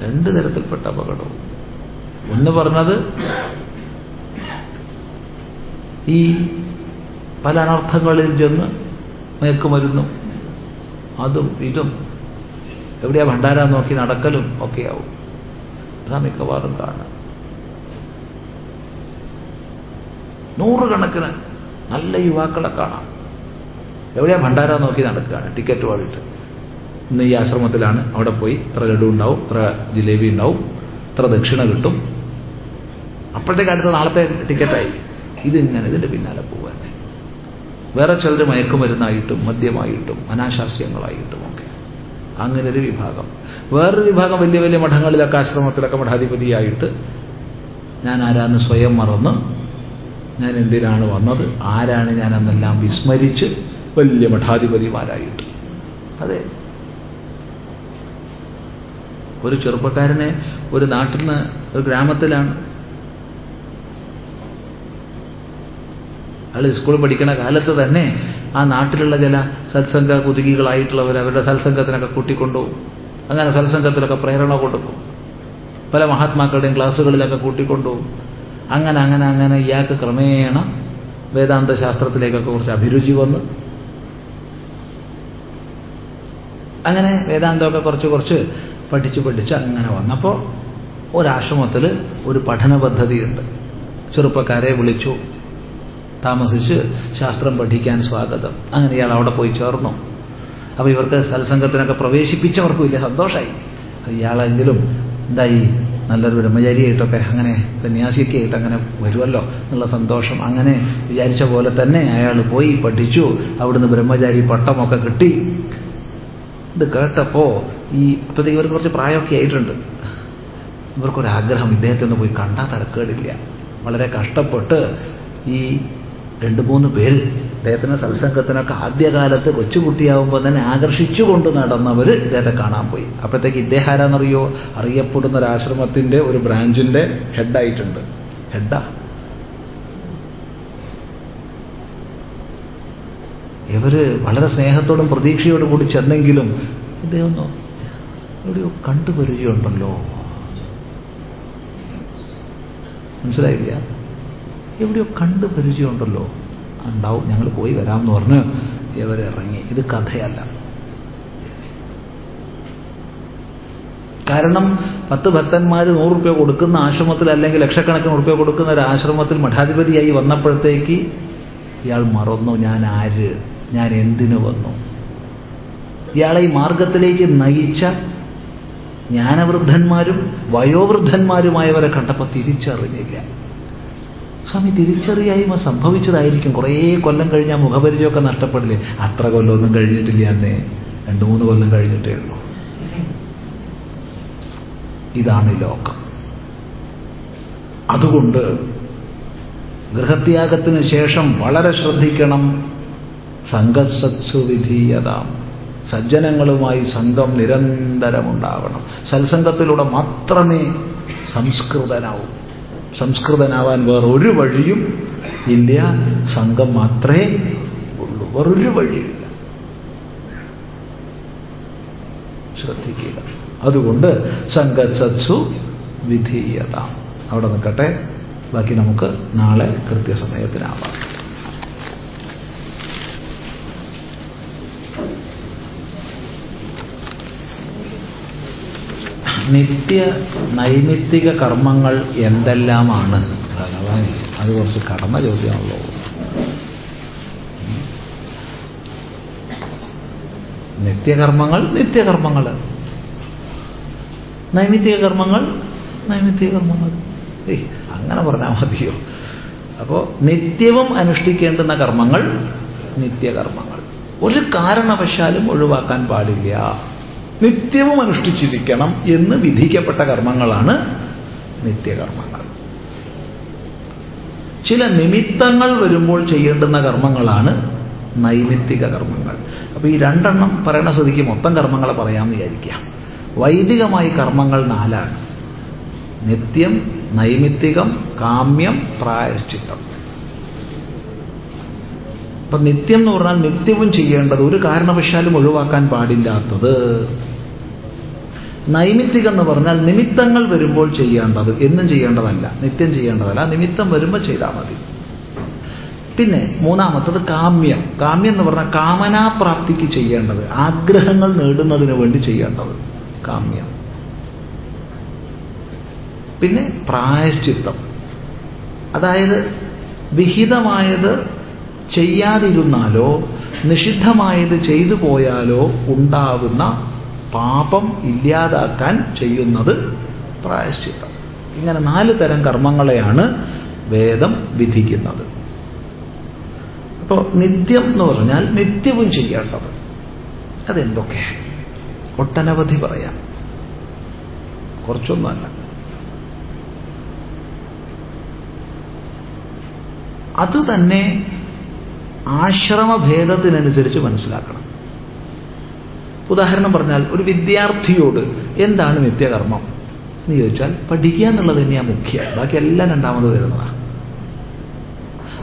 [SPEAKER 1] രണ്ട് തരത്തിൽപ്പെട്ട അപകടവും. ഒന്ന് പറഞ്ഞത് ഈ പല അനർത്ഥങ്ങളിൽ ചെന്ന് മയക്കുമരുന്നും അതും ഇതും എവിടെയാ ഭണ്ഡാര നോക്കി നടക്കലും ഒക്കെയാവും. അതാ മിക്കവാറും കാണുക. നൂറുകണക്കിന് നല്ല യുവാക്കളെ കാണാം. എവിടെയാ ഭണ്ഡാര നോക്കി നടക്കുകയാണ്. ടിക്കറ്റ് വാങ്ങിയിട്ട് ഇന്ന് ഈ ആശ്രമത്തിലാണ് അവിടെ പോയി ഇത്ര ലഡു ഉണ്ടാവും ഇത്ര ജിലേബി ഉണ്ടാവും ഇത്ര ദക്ഷിണ കിട്ടും. അപ്പോഴത്തേക്ക് അടുത്ത നാളത്തെ ടിക്കറ്റായി ഇതിങ്ങനെ ഇതിന്റെ പിന്നാലെ പോകാൻ വേറെ ചിലർ മയക്കുമരുന്നായിട്ടും മദ്യമായിട്ടും അനാശാസ്യങ്ങളായിട്ടും ഒക്കെ. അങ്ങനെ ഒരു വിഭാഗം. വേറൊരു വിഭാഗം വലിയ വലിയ മഠങ്ങളിലൊക്കെ ആശ്രമത്തിലൊക്കെ മഠാധിപതിയായിട്ട് ഞാൻ ആരാന്ന് സ്വയം മറന്ന് ഞാൻ എന്തിനാണ് വന്നത്? ആരാണ് ഞാൻ അന്നെല്ലാം വിസ്മരിച്ച് വലിയ മഠാധിപതിമാരായിട്ട്. അതെ. ഒരു ചെറുപ്പക്കാരനെ ഒരു നാട്ടിൽ നിന്ന് ഒരു ഗ്രാമത്തിലാണ്. അയാൾ സ്കൂളിൽ പഠിക്കുന്ന കാലത്ത് തന്നെ ആ നാട്ടിലുള്ള ചില സത്സംഗ കുതുകികളായിട്ടുള്ളവർ അവരുടെ സത്സംഗത്തിനൊക്കെ കൂട്ടിക്കൊണ്ടുപോകും. അങ്ങനെ സത്സംഗത്തിലൊക്കെ പ്രേരണ കൊടുക്കും. പല മഹാത്മാക്കളുടെയും ക്ലാസ്സുകളിലൊക്കെ കൂട്ടിക്കൊണ്ടുപോകും. അങ്ങനെ അങ്ങനെ അങ്ങനെ ഇയാൾക്ക് ക്രമേണ വേദാന്ത ശാസ്ത്രത്തിലേക്കൊക്കെ കുറച്ച് അഭിരുചി വന്നു. അങ്ങനെ വേദാന്തമൊക്കെ കുറച്ച് കുറച്ച് പഠിച്ച് പഠിച്ച് അങ്ങനെ വന്നപ്പോൾ ഒരാശ്രമത്തിൽ ഒരു പഠന പദ്ധതിയുണ്ട്. ചെറുപ്പക്കാരെ വിളിച്ചു. താമസിച്ച് ശാസ്ത്രം പഠിക്കാൻ സ്വാഗതം. അങ്ങനെ ഇയാൾ അവിടെ പോയി ചേർന്നു. അപ്പോൾ ഇവർക്ക് സത്സംഗത്തിനൊക്കെ പ്രവേശിപ്പിച്ചവർക്കും ഇല്ല സന്തോഷമായി ഇയാളെങ്കിലും എന്തായി? നല്ലൊരു ബ്രഹ്മചാരിയായിട്ടൊക്കെ അങ്ങനെ സന്യാസിയൊക്കെ ആയിട്ട് അങ്ങനെ വരുമല്ലോ എന്നുള്ള സന്തോഷം. അങ്ങനെ വിചാരിച്ച പോലെ തന്നെ അയാൾ പോയി പഠിച്ചു. അവിടുന്ന് ബ്രഹ്മചാരി പട്ടമൊക്കെ കിട്ടി. ഇത് കേട്ടപ്പോൾ ഈ അപ്പോഴത്തേക്ക് ഇവർക്ക് കുറച്ച് പ്രായമൊക്കെ ആയിട്ടുണ്ട്. ഇവർക്കൊരാഗ്രഹം ഇദ്ദേഹത്തെ ഒന്ന് പോയി കണ്ടാൽ തരക്കേടില്ല. വളരെ കഷ്ടപ്പെട്ട് ഈ രണ്ട് മൂന്ന് പേര് അദ്ദേഹത്തിന് സത്സംഗത്തിനൊക്കെ ആദ്യകാലത്ത് കൊച്ചുകുട്ടിയാവുമ്പോൾ തന്നെ ആകർഷിച്ചുകൊണ്ട് നടന്നവർ ഇദ്ദേഹത്തെ കാണാൻ പോയി. അപ്പോഴത്തേക്ക് ഇദ്ദേഹം ആരാന്നറിയോ? അറിയപ്പെടുന്ന ഒരു ആശ്രമത്തിന്റെ ഒരു ബ്രാഞ്ചിന്റെ ഹെഡായിട്ടുണ്ട്. ഹെഡാ? ഇവർ വളരെ സ്നേഹത്തോടും പ്രതീക്ഷയോടും കൂടി ചെന്നെങ്കിലും ഇദ്ദേഹം എവിടെയോ കണ്ടുവരികയുണ്ടല്ലോ. മനസ്സിലായില്ല? എവിടെയോ കണ്ട് പരിചയമുണ്ടല്ലോ. ഉണ്ടാവും ഞങ്ങൾ പോയി വരാമെന്ന് പറഞ്ഞ് ഇവരിറങ്ങി ഇത് കഥയല്ല. കാരണം പത്ത് ഭക്തന്മാർ നൂറ് റുപ്യ കൊടുക്കുന്ന ആശ്രമത്തിൽ അല്ലെങ്കിൽ ലക്ഷക്കണക്കിന് റുപ്യ കൊടുക്കുന്ന ഒരു ആശ്രമത്തിൽ മഠാധിപതിയായി വന്നപ്പോഴത്തേക്ക് ഇയാൾ മറന്നു. ഞാൻ ആര്? ഞാൻ എന്തിനു വന്നു? ഇയാളെ ഈ മാർഗത്തിലേക്ക് നയിച്ച ജ്ഞാനവൃദ്ധന്മാരും വയോവൃദ്ധന്മാരുമായവരെ കണ്ടപ്പോൾ തിരിച്ചറിഞ്ഞില്ല. സ്വാമി തിരിച്ചറിയായ്മ സംഭവിച്ചതായിരിക്കും. കുറേ കൊല്ലം കഴിഞ്ഞാൽ മുഖപരിചയമൊക്കെ നഷ്ടപ്പെടില്ലേ? അത്ര കൊല്ലമൊന്നും കഴിഞ്ഞിട്ടില്ല അന്നേ രണ്ടു മൂന്ന് കൊല്ലം കഴിഞ്ഞിട്ടേ ഉള്ളൂ. ഇതാണ് ലോകം. അതുകൊണ്ട് ഗൃഹത്യാഗത്തിന് ശേഷം വളരെ ശ്രദ്ധിക്കണം. സംഘസത്സു വിധീയതാം സജ്ജനങ്ങളുമായി സംഘം നിരന്തരമുണ്ടാവണം. സത്സംഗത്തിലൂടെ മാത്രമേ സംസ്കൃതനാവൂ. സംസ്കൃതനാവാൻ വേറെ ഒരു വഴിയും ഇല്ല. സംഘം മാത്രമേ ഉള്ളൂ. വേറൊരു വഴിയില്ല. ശ്രദ്ധിക്കുക. അതുകൊണ്ട് സംഘസത്സു വിധീയത. അവിടെ നിൽക്കട്ടെ. ബാക്കി നമുക്ക് നാളെ കൃത്യസമയത്തിനാവാം. നിത്യ നൈമിത്തിക കർമ്മങ്ങൾ എന്തെല്ലാമാണ്? ഭഗവാൻ അത് കുറച്ച് കടന്ന ചോദ്യമാണല്ലോ നിത്യകർമ്മങ്ങൾ നിത്യകർമ്മങ്ങൾ. നൈമിത്തിക കർമ്മങ്ങൾ നൈമിത്തിക കർമ്മങ്ങൾ. അങ്ങനെ പറഞ്ഞാൽ മതിയോ? അപ്പോൾ നിത്യവും അനുഷ്ഠിക്കേണ്ടുന്ന കർമ്മങ്ങൾ നിത്യകർമ്മങ്ങൾ. ഒരു കാരണവശാലും ഒഴിവാക്കാൻ പാടില്ല. നിത്യവും അനുഷ്ഠിച്ചിരിക്കണം എന്ന് വിധിക്കപ്പെട്ട കർമ്മങ്ങളാണ് നിത്യകർമ്മങ്ങൾ. ചില നിമിത്തങ്ങൾ വരുമ്പോൾ ചെയ്യേണ്ടുന്ന കർമ്മങ്ങളാണ് നൈമിത്തിക കർമ്മങ്ങൾ. അപ്പൊ ഈ രണ്ടെണ്ണം പറയണ സ്ഥിതിക്ക് മൊത്തം കർമ്മങ്ങളെ പറയാമെന്ന് വിചാരിക്കാം വൈദികമായി കർമ്മങ്ങൾ നാലാണ്. നിത്യം നൈമിത്തികം കാമ്യം പ്രായശ്ചിത്തം. അപ്പൊ നിത്യം എന്ന് പറഞ്ഞാൽ നിത്യവും ചെയ്യേണ്ടത് ഒരു കാരണവശാലും ഒഴിവാക്കാൻ പാടില്ലാത്തത്. നൈമിത്തികം എന്ന് പറഞ്ഞാൽ നിമിത്തങ്ങൾ വരുമ്പോൾ ചെയ്യേണ്ടത്. എന്നും ചെയ്യേണ്ടതല്ല നിത്യം ചെയ്യേണ്ടതല്ല. നിമിത്തം വരുമ്പോൾ ചെയ്താൽ മതി. പിന്നെ മൂന്നാമത്തത് കാമ്യം. കാമ്യം എന്ന് പറഞ്ഞാൽ കാമനാപ്രാപ്തിക്ക് ചെയ്യേണ്ടത്. ആഗ്രഹങ്ങൾ നേടുന്നതിന് വേണ്ടി ചെയ്യേണ്ടത് കാമ്യം. പിന്നെ പ്രായശ്ചിത്തം. അതായത് വിഹിതമായത് ചെയ്യാതിരുന്നാലോ നിഷിദ്ധമായത് ചെയ്തു പോയാലോ ഉണ്ടാവുന്ന പാപം ഇല്ലാതാക്കാൻ ചെയ്യുന്നത് പ്രായശ്ചിത്തം. ഇങ്ങനെ നാല് തരം കർമ്മങ്ങളെയാണ് വേദം വിധിക്കുന്നത്. അപ്പോൾ നിത്യം എന്ന് പറഞ്ഞാൽ നിത്യവും ചെയ്യേണ്ടത്. അതെന്തൊക്കെ? ഒട്ടനവധി പറയാം. കുറച്ചൊന്നുമല്ല. അത് തന്നെ ആശ്രമഭേദത്തിനനുസരിച്ച് മനസ്സിലാക്കണം. ഉദാഹരണം പറഞ്ഞാൽ ഒരു വിദ്യാർത്ഥിയോട് എന്താണ് നിത്യകർമ്മം? എന്ന് ചോദിച്ചാൽ പഠിക്കുക എന്നുള്ളത് തന്നെയാണ് മുഖ്യം. ബാക്കി എല്ലാം രണ്ടാമത് വരുന്നതാണ്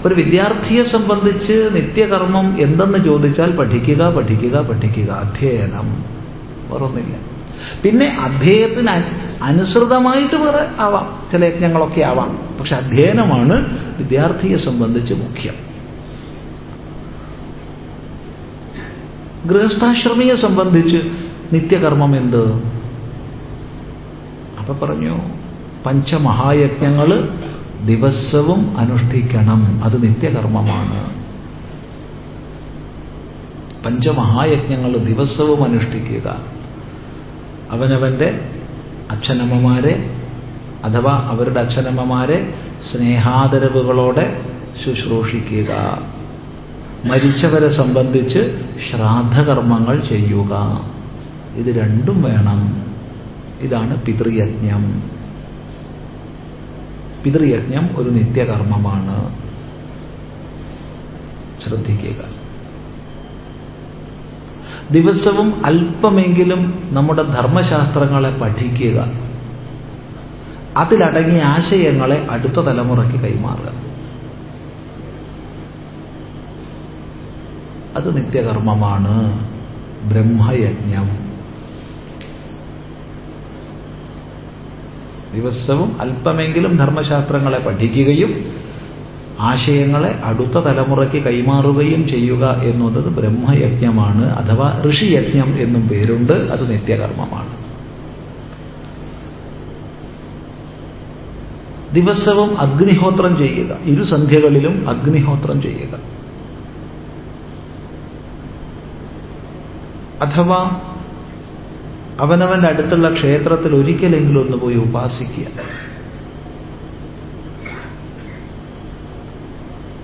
[SPEAKER 1] ഒരു വിദ്യാർത്ഥിയെ സംബന്ധിച്ച് നിത്യകർമ്മം എന്തെന്ന് ചോദിച്ചാൽ പഠിക്കുക പഠിക്കുക പഠിക്കുക. അധ്യയനം. വേറൊന്നില്ല പിന്നെ അധ്യയത്തിന് അനുസൃതമായിട്ട് വേറെ ആവാം. ചില യജ്ഞങ്ങളൊക്കെ ആവാം. പക്ഷെ അധ്യയനമാണ് വിദ്യാർത്ഥിയെ സംബന്ധിച്ച് മുഖ്യം. ഗൃഹസ്ഥാശ്രമിയെ സംബന്ധിച്ച് നിത്യകർമ്മം എന്ത്? അപ്പൊ പറഞ്ഞു പഞ്ചമഹായജ്ഞങ്ങൾ ദിവസവും അനുഷ്ഠിക്കണം. അത് നിത്യകർമ്മമാണ്. പഞ്ചമഹായജ്ഞങ്ങൾ ദിവസവും അനുഷ്ഠിക്കുക. അവനവന്റെ അച്ഛനമ്മമാരെ അഥവാ അവരുടെ അച്ഛനമ്മമാരെ സ്നേഹാദരവുകളോടെ ശുശ്രൂഷിക്കുക. മരിച്ചവരെ സംബന്ധിച്ച് ശ്രാദ്ധകർമ്മങ്ങൾ ചെയ്യുക. ഇത് രണ്ടും വേണം. ഇതാണ് പിതൃയജ്ഞം. പിതൃയജ്ഞം ഒരു നിത്യകർമ്മമാണ്. ശ്രദ്ധിക്കുക. ദിവസവും അല്പമെങ്കിലും നമ്മുടെ ധർമ്മശാസ്ത്രങ്ങളെ പഠിക്കുക. അതിലടങ്ങിയ ആശയങ്ങളെ അടുത്ത തലമുറയ്ക്ക് കൈമാറുക. അത് നിത്യകർമ്മമാണ്. ബ്രഹ്മയജ്ഞം. ദിവസവും അല്പമെങ്കിലും ധർമ്മശാസ്ത്രങ്ങളെ പഠിക്കുകയും ആശയങ്ങളെ അടുത്ത തലമുറയ്ക്ക് കൈമാറുകയും ചെയ്യുക എന്നുള്ളത് ബ്രഹ്മയജ്ഞമാണ് അഥവാ ഋഷിയജ്ഞം എന്നും പേരുണ്ട്. അത് നിത്യകർമ്മമാണ്. ദിവസവും അഗ്നിഹോത്രം ചെയ്യുക. ഇരു സന്ധ്യകളിലും അഗ്നിഹോത്രം ചെയ്യുക. അഥവാ അവനവന്റെ അടുത്തുള്ള ക്ഷേത്രത്തിൽ ഒരിക്കലെങ്കിലും ഒന്ന് പോയി ഉപാസിക്കുക.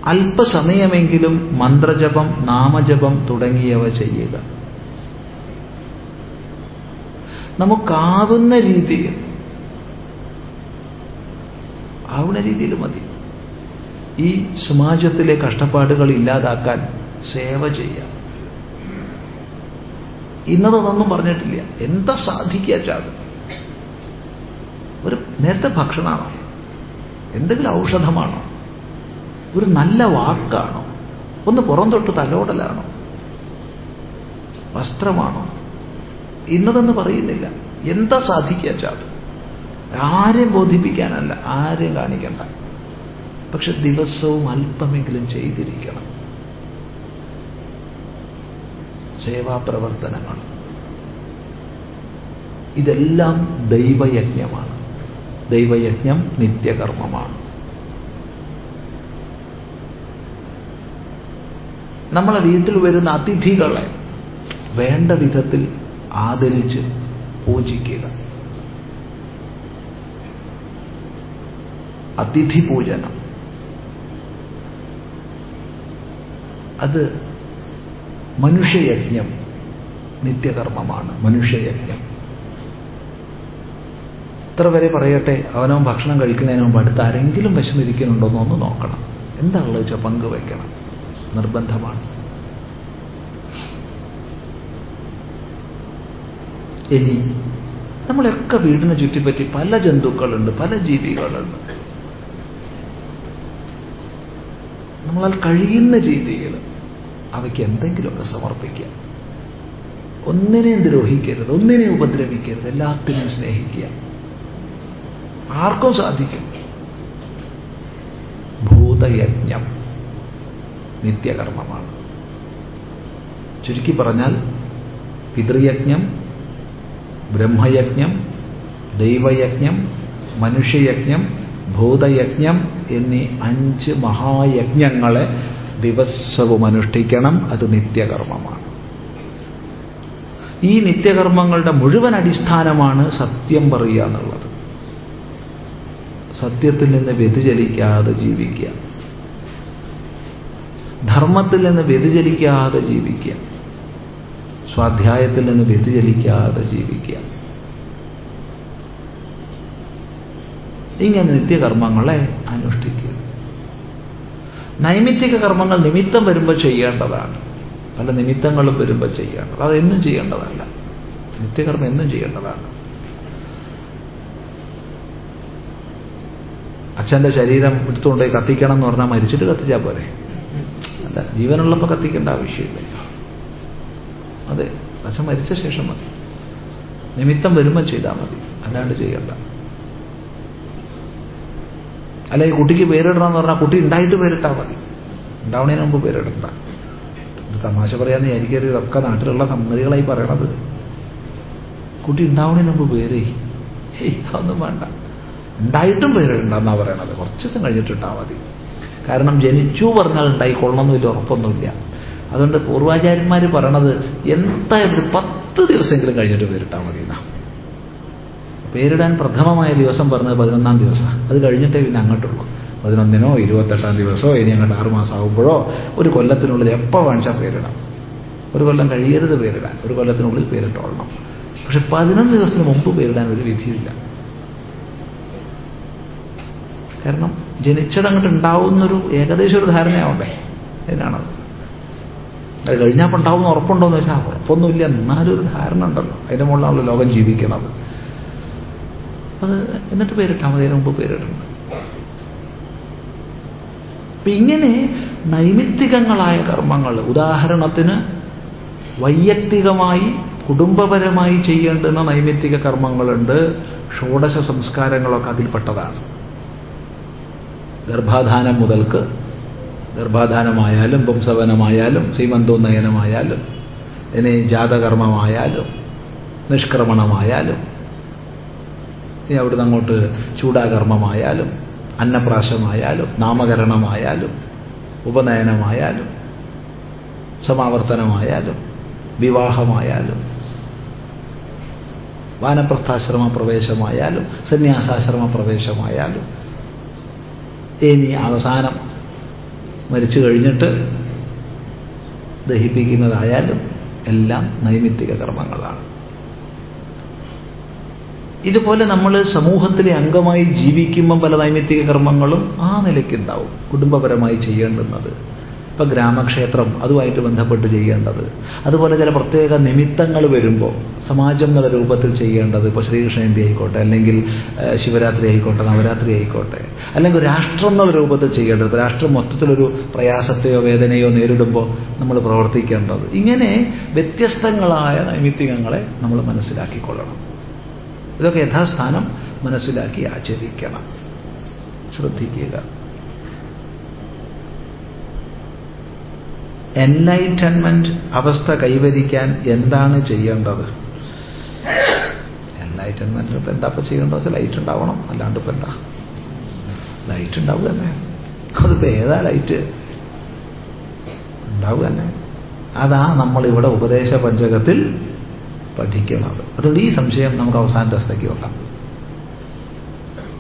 [SPEAKER 1] അല്പസമയമെങ്കിലും മന്ത്രജപം നാമജപം തുടങ്ങിയവ ചെയ്യുക. നമുക്കാവുന്ന രീതിയിൽ ആവുന്ന രീതിയിൽ മതി. ഈ സമാജത്തിലെ കഷ്ടപ്പാടുകൾ ഇല്ലാതാക്കാൻ സേവ ചെയ്യാം ഇന്നതൊന്നും പറഞ്ഞിട്ടില്ല. എന്താ സാധിക്കുക ചാത്? ഒരു നേരത്തെ ഭക്ഷണമാണോ? എന്തെങ്കിലും ഔഷധമാണോ? ഒരു നല്ല വാക്കാണോ? ഒന്ന് പുറം തൊട്ട് തലോടലാണോ? വസ്ത്രമാണോ? ഇന്നതെന്ന് പറയുന്നില്ല. എന്താ സാധിക്കുക ചാത്? ആരെയും ബോധിപ്പിക്കാനല്ല ആരെയും കാണിക്കണ്ട. പക്ഷെ ദിവസവും അല്പമെങ്കിലും ചെയ്തിരിക്കണം. സേവാപ്രവർത്തനങ്ങൾ ഇതെല്ലാം ദൈവയജ്ഞമാണ്. ദൈവയജ്ഞം നിത്യകർമ്മമാണ്. നമ്മളെ വീട്ടിൽ വരുന്ന അതിഥികളെ വേണ്ട വിധത്തിൽ ആദരിച്ച് പൂജിക്കുക. അതിഥി പൂജനം. അത് മനുഷ്യയജ്ഞം നിത്യകർമ്മമാണ്. മനുഷ്യയജ്ഞം. ഇത്ര വരെ പറയട്ടെ അവനവൻ ഭക്ഷണം കഴിക്കുന്നതിന് മുമ്പ് അടുത്ത് ആരെങ്കിലും വിശന്നിരിക്കുന്നുണ്ടോ എന്നൊന്ന് നോക്കണം. എന്താണുള്ളത് വെച്ചാൽ പങ്കുവയ്ക്കണം നിർബന്ധമാണ്. ഇനി നമ്മളൊക്കെ വീടിനെ ചുറ്റിപ്പറ്റി പല ജന്തുക്കളുണ്ട് പല ജീവികളുണ്ട്. നമ്മളാൽ കഴിയുന്ന രീതിയിൽ അവയ്ക്ക് എന്തെങ്കിലുമൊക്കെ സമർപ്പിക്കുക. ഒന്നിനെയും ദ്രോഹിക്കരുത് ഒന്നിനെയും ഉപദ്രവിക്കരുത് എല്ലാത്തിനെയും സ്നേഹിക്കുക. ആർക്കും സാധിക്കും. ഭൂതയജ്ഞം നിത്യകർമ്മമാണ്. ചുരുക്കി പറഞ്ഞാൽ പിതൃയജ്ഞം ബ്രഹ്മയജ്ഞം ദൈവയജ്ഞം മനുഷ്യയജ്ഞം ഭൂതയജ്ഞം എന്നീ അഞ്ച് മഹായജ്ഞങ്ങളെ ദിവസവും അനുഷ്ഠിക്കണം അത് നിത്യകർമ്മമാണ്. ഈ നിത്യകർമ്മങ്ങളുടെ മുഴുവൻ അടിസ്ഥാനമാണ് സത്യം പറയുക എന്നുള്ളത്. സത്യത്തിൽ നിന്ന് വ്യതിചലിക്കാതെ ജീവിക്കുക. ധർമ്മത്തിൽ നിന്ന് വ്യതിചലിക്കാതെ ജീവിക്കുക. സ്വാധ്യായത്തിൽ നിന്ന് വ്യതിചലിക്കാതെ ജീവിക്കുക. ഇങ്ങനെ നിത്യകർമ്മങ്ങളെ അനുഷ്ഠിക്കുക. നൈമിത്തിക കർമ്മങ്ങൾ നിമിത്തം വരുമ്പോൾ ചെയ്യേണ്ടതാണ്. പല നിമിത്തങ്ങളും വരുമ്പോൾ ചെയ്യേണ്ടത് അതെന്നും ചെയ്യേണ്ടതല്ല. നിത്യകർമ്മം എന്നും ചെയ്യേണ്ടതാണ്. അച്ഛന്റെ ശരീരം എടുത്തുകൊണ്ടുപോയി കത്തിക്കണം എന്ന് പറഞ്ഞാൽ മരിച്ചിട്ട് കത്തിച്ചാൽ പോരെ? അല്ല ജീവനുള്ളപ്പോൾ കത്തിക്കേണ്ട ആവശ്യമില്ല. അതെ അച്ഛൻ മരിച്ച ശേഷം മതി. നിമിത്തം വരുമ്പോൾ ചെയ്താൽ മതി. അല്ലാണ്ട് ചെയ്യണ്ട. അല്ല ഈ കുട്ടിക്ക് പേരിടണം എന്ന് പറഞ്ഞാൽ കുട്ടി ഉണ്ടായിട്ട് പേരിട്ടാൽ മതി. ഉണ്ടാവണതിന് മുമ്പ് പേരിടണ്ട. തമാശ പറയാന്ന് വിചാരിക്കരുത്. ഇതൊക്കെ നാട്ടിലുള്ള സംഗതികളായി പറയണത്. കുട്ടി ഉണ്ടാവണതിന് മുമ്പ് പേരേ. അതൊന്നും വേണ്ട. ഉണ്ടായിട്ടും പേരിടണ്ടെന്നാ പറയണത്. കുറച്ച് ദിവസം കഴിഞ്ഞിട്ടിട്ടാൽ മതി. കാരണം ജനിച്ചു പറഞ്ഞാൽ ഉണ്ടായിക്കൊള്ളണമെന്ന് വലിയ ഉറപ്പൊന്നുമില്ല. അതുകൊണ്ട് പൂർവാചാര്യന്മാർ പറയണത് എന്തായാലും പത്ത് ദിവസമെങ്കിലും കഴിഞ്ഞിട്ട് പേരിട്ടാൽ മതി എന്നാ പേരിടാൻ പ്രഥമമായ ദിവസം പറഞ്ഞത് പതിനൊന്നാം ദിവസമാണ്. അത് കഴിഞ്ഞിട്ടേ പിന്നെ അങ്ങോട്ടുള്ളൂ. പതിനൊന്നിനോ ഇരുപത്തെട്ടാം ദിവസമോ ഇനി അങ്ങോട്ട് ആറുമാസം ആകുമ്പോഴോ ഒരു കൊല്ലത്തിനുള്ളിൽ എപ്പോൾ വേണിച്ചാൽ പേരിടാം. ഒരു കൊല്ലം കഴിയരുത് പേരിടാൻ. ഒരു കൊല്ലത്തിനുള്ളിൽ പേരിട്ടോളണം. പക്ഷെ പതിനൊന്ന് ദിവസത്തിന് മുമ്പ് പേരിടാൻ ഒരു വിധിയില്ല. കാരണം ജനിച്ചതങ്ങോട്ട് ഉണ്ടാവുന്നൊരു ഏകദേശം ഒരു ധാരണയാവണ്ടേ? അതിനാണത്. അത് കഴിഞ്ഞാൽ ഉണ്ടാവുന്ന ഉറപ്പുണ്ടോ എന്ന് വെച്ചാൽ ഉറപ്പൊന്നുമില്ല. എന്നാലും ഒരു ധാരണ ഉണ്ടല്ലോ. അതിന്റെ മുകളിലാണല്ലോ ലോകം ജീവിക്കുന്നത്. അത് എന്നിട്ട് പേരിട്ടാൽ മതി മുമ്പ് പേരിടണം അപ്പൊ ഇങ്ങനെ നൈമിത്തികങ്ങളായ കർമ്മങ്ങൾ ഉദാഹരണത്തിന് വൈയക്തികമായി കുടുംബപരമായി ചെയ്യേണ്ടുന്ന നൈമിത്തിക കർമ്മങ്ങളുണ്ട് ഷോഡശ സംസ്കാരങ്ങളൊക്കെ അതിൽപ്പെട്ടതാണ്. ഗർഭാധാനം മുതൽക്ക് ഗർഭാധാനമായാലും പുംസവനമായാലും സീമന്തോന്നയനമായാലും ഇനി ജാതകർമ്മമായാലും നിഷ്ക്രമണമായാലും ഇനി അവിടുന്ന് അങ്ങോട്ട് ചൂടാകർമ്മമായാലും അന്നപ്രാശമായാലും നാമകരണമായാലും ഉപനയനമായാലും സമാവർത്തനമായാലും വിവാഹമായാലും വാനപ്രസ്ഥാശ്രമ പ്രവേശമായാലും സന്യാസാശ്രമ പ്രവേശമായാലും ഇനി അവസാനം മരിച്ചു കഴിഞ്ഞിട്ട് ദഹിപ്പിക്കുന്നതായാലും എല്ലാം നൈമിത്തിക കർമ്മങ്ങളാണ്. ഇതുപോലെ നമ്മൾ സമൂഹത്തിലെ അംഗമായി ജീവിക്കുമ്പം പല നൈമിത്തിക കർമ്മങ്ങളും ആ നിലയ്ക്കുണ്ടാവും. കുടുംബപരമായി ചെയ്യേണ്ടുന്നത്. ഇപ്പൊ ഗ്രാമക്ഷേത്രം അതുമായിട്ട് ബന്ധപ്പെട്ട് ചെയ്യേണ്ടത്. അതുപോലെ ചില പ്രത്യേക നിമിത്തങ്ങൾ വരുമ്പോൾ സമാജം എന്നുള്ള രൂപത്തിൽ ചെയ്യേണ്ടത് ഇപ്പോൾ ശ്രീകൃഷ്ണ ജയന്തി ആയിക്കോട്ടെ അല്ലെങ്കിൽ ശിവരാത്രി ആയിക്കോട്ടെ നവരാത്രി ആയിക്കോട്ടെ അല്ലെങ്കിൽ രാഷ്ട്രം എന്നുള്ള രൂപത്തിൽ ചെയ്യേണ്ടത്. രാഷ്ട്രം മൊത്തത്തിലൊരു പ്രയാസത്തെയോ വേദനയോ നേരിടുമ്പോൾ നമ്മൾ പ്രവർത്തിക്കേണ്ടത്. ഇങ്ങനെ വ്യത്യസ്തങ്ങളായ നൈമിത്തികങ്ങളെ നമ്മൾ മനസ്സിലാക്കിക്കൊള്ളണം. ഇതൊക്കെ യഥാസ്ഥാനം മനസ്സിലാക്കി ആചരിക്കണം. ശ്രദ്ധിക്കുക. എൻലൈറ്റൻമെന്റ് അവസ്ഥ കൈവരിക്കാൻ എന്താണ് ചെയ്യേണ്ടത്? എൻലൈറ്റൻമെന്റിന് ഇപ്പൊ എന്താ ചെയ്യേണ്ടത് ലൈറ്റ് ഉണ്ടാവണം. അല്ലാണ്ട് ഇപ്പൊ എന്താ? ലൈറ്റ് ഉണ്ടാവുക തന്നെ. അതിപ്പോ ഏതാ ലൈറ്റ് ഉണ്ടാവുക തന്നെ. അതാ നമ്മളിവിടെ ഉപദേശ പഞ്ചകത്തിൽ പഠിക്കുന്നത്. അതുകൊണ്ട് ഈ സംശയം നമുക്ക് അവസാന ദിവസത്തേക്ക് വെക്കാം.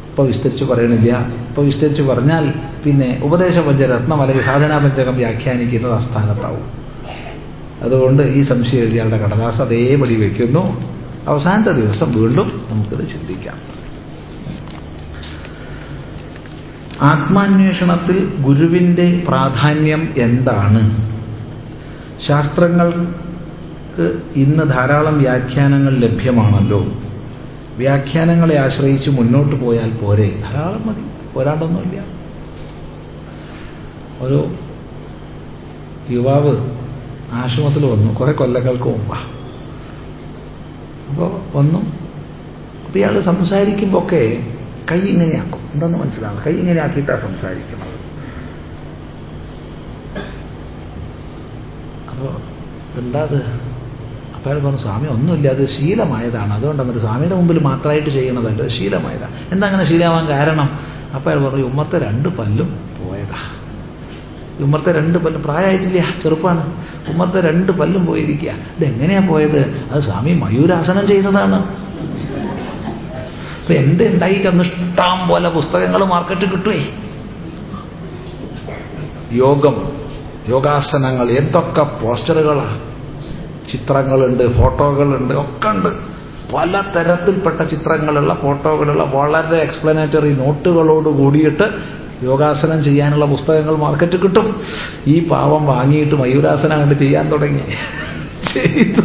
[SPEAKER 1] ഇപ്പൊ വിസ്തരിച്ച് പറയണില്ല. ഇപ്പൊ വിസ്തരിച്ച് പറഞ്ഞാൽ പിന്നെ ഉപദേശ പഞ്ചരത്നം അല്ലെങ്കിൽ സാധനാ പഞ്ചകം വ്യാഖ്യാനിക്കുന്നത് അസ്ഥാനത്താവും. അതുകൊണ്ട് ഈ സംശയം എഴുതിയാളുടെ കടലാസ് അതേപടി വയ്ക്കുന്നു അവസാനത്തെ ദിവസം വീണ്ടും നമുക്കിത് ചിന്തിക്കാം. ആത്മാന്വേഷണത്തിൽ ഗുരുവിന്റെ പ്രാധാന്യം എന്താണ്? ശാസ്ത്രങ്ങൾക്ക് ഇന്ന് ധാരാളം വ്യാഖ്യാനങ്ങൾ ലഭ്യമാണല്ലോ. വ്യാഖ്യാനങ്ങളെ ആശ്രയിച്ച് മുന്നോട്ട് പോയാൽ പോരെ? ധാരാളം മതി. പോരാണ്ടൊന്നുമില്ല ഒരു യുവാവ് ആശ്രമത്തിൽ വന്നു. കുറെ കൊല്ലങ്ങൾക്ക് മുമ്പാ. അപ്പോൾ വന്നു. അപ്പോൾ ഇയാൾ സംസാരിക്കുമ്പോൾ ഒക്കെ കൈ ഇങ്ങനെയാക്കും. എന്തെന്ന് മനസ്സിലാവും കൈ ഇങ്ങനെ സംസാരിക്കുന്നത്. അപ്പോൾ എന്താ അത്? അപ്പോൾ പറഞ്ഞു സ്വാമി ഒന്നുമില്ല അത് ശീലമായതാണ്. അതുകൊണ്ട് അവർ സ്വാമിയുടെ മുമ്പിൽ മാത്രമായിട്ട് ചെയ്യണതല്ല ശീലമായതാണ്. എന്താ അങ്ങനെ ശീലമാവാൻ കാരണം? അപ്പോൾ അയാൾ പറഞ്ഞു ഉമ്മത്തെ രണ്ട് പല്ലും പോയതാ. ഉമ്മത്തെ രണ്ട് പല്ലും പ്രായമായിട്ടില്ല ചെറുപ്പാണ്. ഉമ്മത്തെ രണ്ട് പല്ലും പോയിരിക്കുക ഇതെങ്ങനെയാ പോയത്? അത് സ്വാമി മയൂരാസനം ചെയ്തതാണ്. അപ്പൊ എന്റെ ഉണ്ടായി ചെന്നിഷ്ടം പോലെ പുസ്തകങ്ങൾ മാർക്കറ്റിൽ കിട്ടുവേ? യോഗം യോഗാസനങ്ങൾ എന്തൊക്കെ പോസ്റ്ററുകളാ? ചിത്രങ്ങളുണ്ട് ഫോട്ടോകളുണ്ട് ഒക്കെ ഉണ്ട് പല തരത്തിൽപ്പെട്ട ചിത്രങ്ങളുള്ള ഫോട്ടോകളുള്ള വളരെ എക്സ്പ്ലനേറ്ററി നോട്ടുകളോട് കൂടിയിട്ട് യോഗാസനം ചെയ്യാനുള്ള പുസ്തകങ്ങൾ മാർക്കറ്റ് കിട്ടും. ഈ പാവം വാങ്ങിയിട്ട് മയൂരാസനം അങ്ങോട്ട് ചെയ്യാൻ തുടങ്ങി. ചെയ്തു.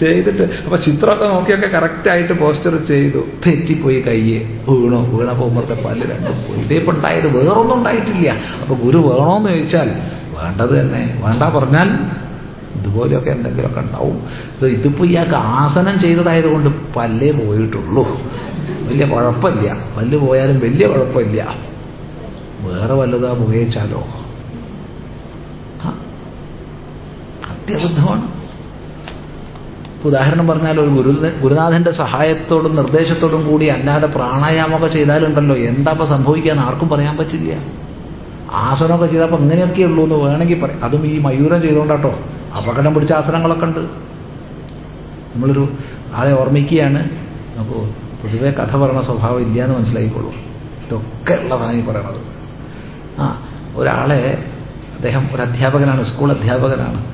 [SPEAKER 1] ചെയ്തിട്ട്. അപ്പൊ ചിത്രമൊക്കെ നോക്കിയൊക്കെ കറക്റ്റായിട്ട് പോസ്റ്റർ ചെയ്തു. തെറ്റിപ്പോയി കയ്യെ. വീണോ. വീണ പോകുമ്പോഴത്തെ പല്ല് രണ്ടും പോയി. ഇതേപ്പോ ഉണ്ടായത് വേറൊന്നും ഉണ്ടായിട്ടില്ല. അപ്പൊ ഗുരു വേണോന്ന് ചോദിച്ചാൽ വേണ്ടത് തന്നെ. വേണ്ട പറഞ്ഞാൽ ഇതുപോലെയൊക്കെ എന്തെങ്കിലുമൊക്കെ ഉണ്ടാവും. ഇതിപ്പോ ഇയാൾക്ക് ആസനം ചെയ്തതായതുകൊണ്ട് പല്ലേ പോയിട്ടുള്ളൂ. വലിയ കുഴപ്പമില്ല. പല്ല് പോയാലും വലിയ കുഴപ്പമില്ല. വേറെ വല്ലതാ പുകയിച്ചാലോ അത്യബുദ്ധമാണ് ഉദാഹരണം പറഞ്ഞാൽ ഒരു ഗുരു ഗുരുനാഥന്റെ സഹായത്തോടും നിർദ്ദേശത്തോടും കൂടി അല്ലാതെ പ്രാണായാമമൊക്കെ ചെയ്താലുണ്ടല്ലോ. എന്താ സംഭവിക്കാൻ ആർക്കും പറയാൻ പറ്റില്ല. ആസനമൊക്കെ ചെയ്തപ്പോൾ ഇങ്ങനെയൊക്കെ ഉള്ളൂ എന്ന് വേണമെങ്കിൽ പറയാം. അതും ഈ മയൂരം ചെയ്തുകൊണ്ടാട്ടോ അപകടം പിടിച്ച ആസനങ്ങളൊക്കെ ഉണ്ട്. നമ്മളൊരു ആളെ ഓർമ്മിക്കുകയാണ്. അപ്പോൾ പൊതുവെ കഥ പറയണ സ്വഭാവം ഇല്ല എന്ന് മനസ്സിലായിക്കോളൂ. ഇതൊക്കെ ഉള്ളതാണ് ഈ പറയണത്. ആ ഒരാളെ അദ്ദേഹം ഒരു അധ്യാപകനാണ് സ്കൂൾ അധ്യാപകനാണ്.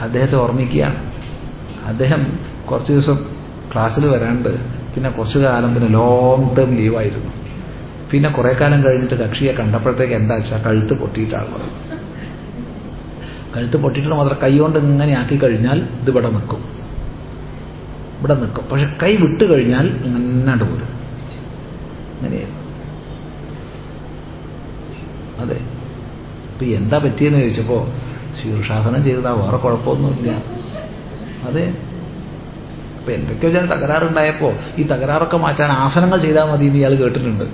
[SPEAKER 1] അദ്ദേഹത്തെ ഓർമ്മിക്കുകയാണ്. അദ്ദേഹം കുറച്ച് ദിവസം ക്ലാസ്സിൽ വരാണ്ട് പിന്നെ കുറച്ചു കാലം പിന്നെ ലോങ് ടേം ലീവായിരുന്നു പിന്നെ കുറെ കാലം കഴിഞ്ഞിട്ട് കക്ഷിയെ കണ്ടപ്പോഴത്തേക്ക് എന്താ വെച്ചാൽ കഴുത്ത് പൊട്ടിയിട്ടാണുള്ളത്. കഴുത്ത് പൊട്ടിയിട്ട് മാത്രം കൈകൊണ്ട് ഇങ്ങനെ ആക്കി കഴിഞ്ഞാൽ ഇത് ഇവിടെ നിൽക്കും ഇവിടെ നിൽക്കും പക്ഷെ കൈ വിട്ട് കഴിഞ്ഞാൽ ഇങ്ങനെ പോരും അങ്ങനെയായിരുന്നു അതെ. ഇപ്പൊ എന്താ പറ്റിയെന്ന് ചോദിച്ചപ്പോ ശീർഷാസനം ചെയ്തതാ വേറെ കുഴപ്പമൊന്നുമില്ല. അതെ. അപ്പൊ എന്തൊക്കെയോ ചില തകരാറുണ്ടായപ്പോ ഈ തകരാറൊക്കെ മാറ്റാൻ ആസനങ്ങൾ ചെയ്താൽ മതി എന്ന് ഇയാൾ കേട്ടിട്ടുണ്ട്.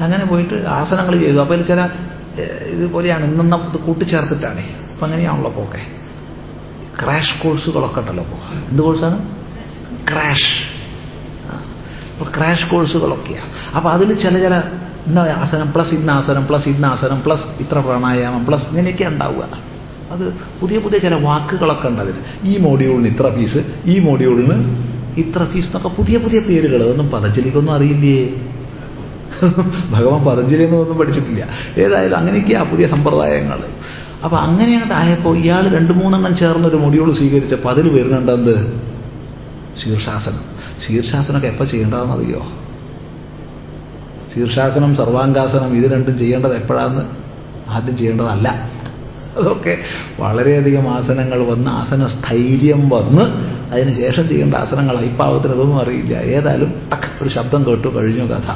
[SPEAKER 1] അങ്ങനെ പോയിട്ട് ആസനങ്ങൾ ചെയ്തു. അപ്പോൾ ചില ഇതുപോലെയാണ് ഇന്നും ഇത് കൂട്ടിച്ചേർത്തിട്ടാണ്. അപ്പം അങ്ങനെയാണല്ലോ പോക്കെ. ക്രാഷ് കോഴ്സുകളൊക്കെ ഉണ്ടല്ലോ പോ എന്ത് കോഴ്സാണ്? ക്രാഷ്. അപ്പോൾ ക്രാഷ് കോഴ്സുകളൊക്കെയാണ് അപ്പൊ അതിൽ ചില ചില ഇന്ന ആസനം പ്ലസ് ഇന്ന ആസനം പ്ലസ് ഇന്ന ആസനം പ്ലസ് ഇത്ര പ്രാണായാമം പ്ലസ് ഇങ്ങനെയൊക്കെ ഉണ്ടാവുക. അത് പുതിയ പുതിയ ചില വാക്കുകളൊക്കെ ഉണ്ട് അതിന് ഈ മോഡ്യൂളിന് ഇത്ര ഫീസ് ഈ മോഡ്യൂളിന് ഇത്ര ഫീസ് എന്നൊക്കെ പുതിയ പുതിയ പേരുകൾ അതൊന്നും പതഞ്ജലിക്കൊന്നും അറിയില്ലേ? ഭഗവാൻ പതഞ്ജലി എന്നൊന്നും പഠിച്ചിട്ടില്ല. ഏതായാലും അങ്ങനെയൊക്കെയാ പുതിയ സമ്പ്രദായങ്ങൾ അപ്പൊ അങ്ങനെ ആയപ്പോൾ ഇയാൾ രണ്ടു മൂന്നെണ്ണം ചേർന്നൊരു മൊഡ്യൂൾ സ്വീകരിച്ചപ്പോൾ അതിൽ വരുന്നുണ്ടെന്ത് ശീർഷാസനം. ശീർഷാസനമൊക്കെ എപ്പോൾ ചെയ്യേണ്ടതെന്നറിയോ? ശീർഷാസനം സർവാംഗാസനം ഇത് രണ്ടും ചെയ്യേണ്ടത് എപ്പോഴാന്ന് ആദ്യം ചെയ്യേണ്ടതല്ല. അതൊക്കെ വളരെയധികം ആസനങ്ങൾ വന്ന് ആസന സ്ഥൈര്യം വന്ന് അതിനുശേഷം ചെയ്യേണ്ട ആസനങ്ങൾ അയിപ്പാവത്തിന് അതൊന്നും അറിയില്ല. ഏതായാലും ഒരു ശബ്ദം കേട്ടു കഴിഞ്ഞു കഥ.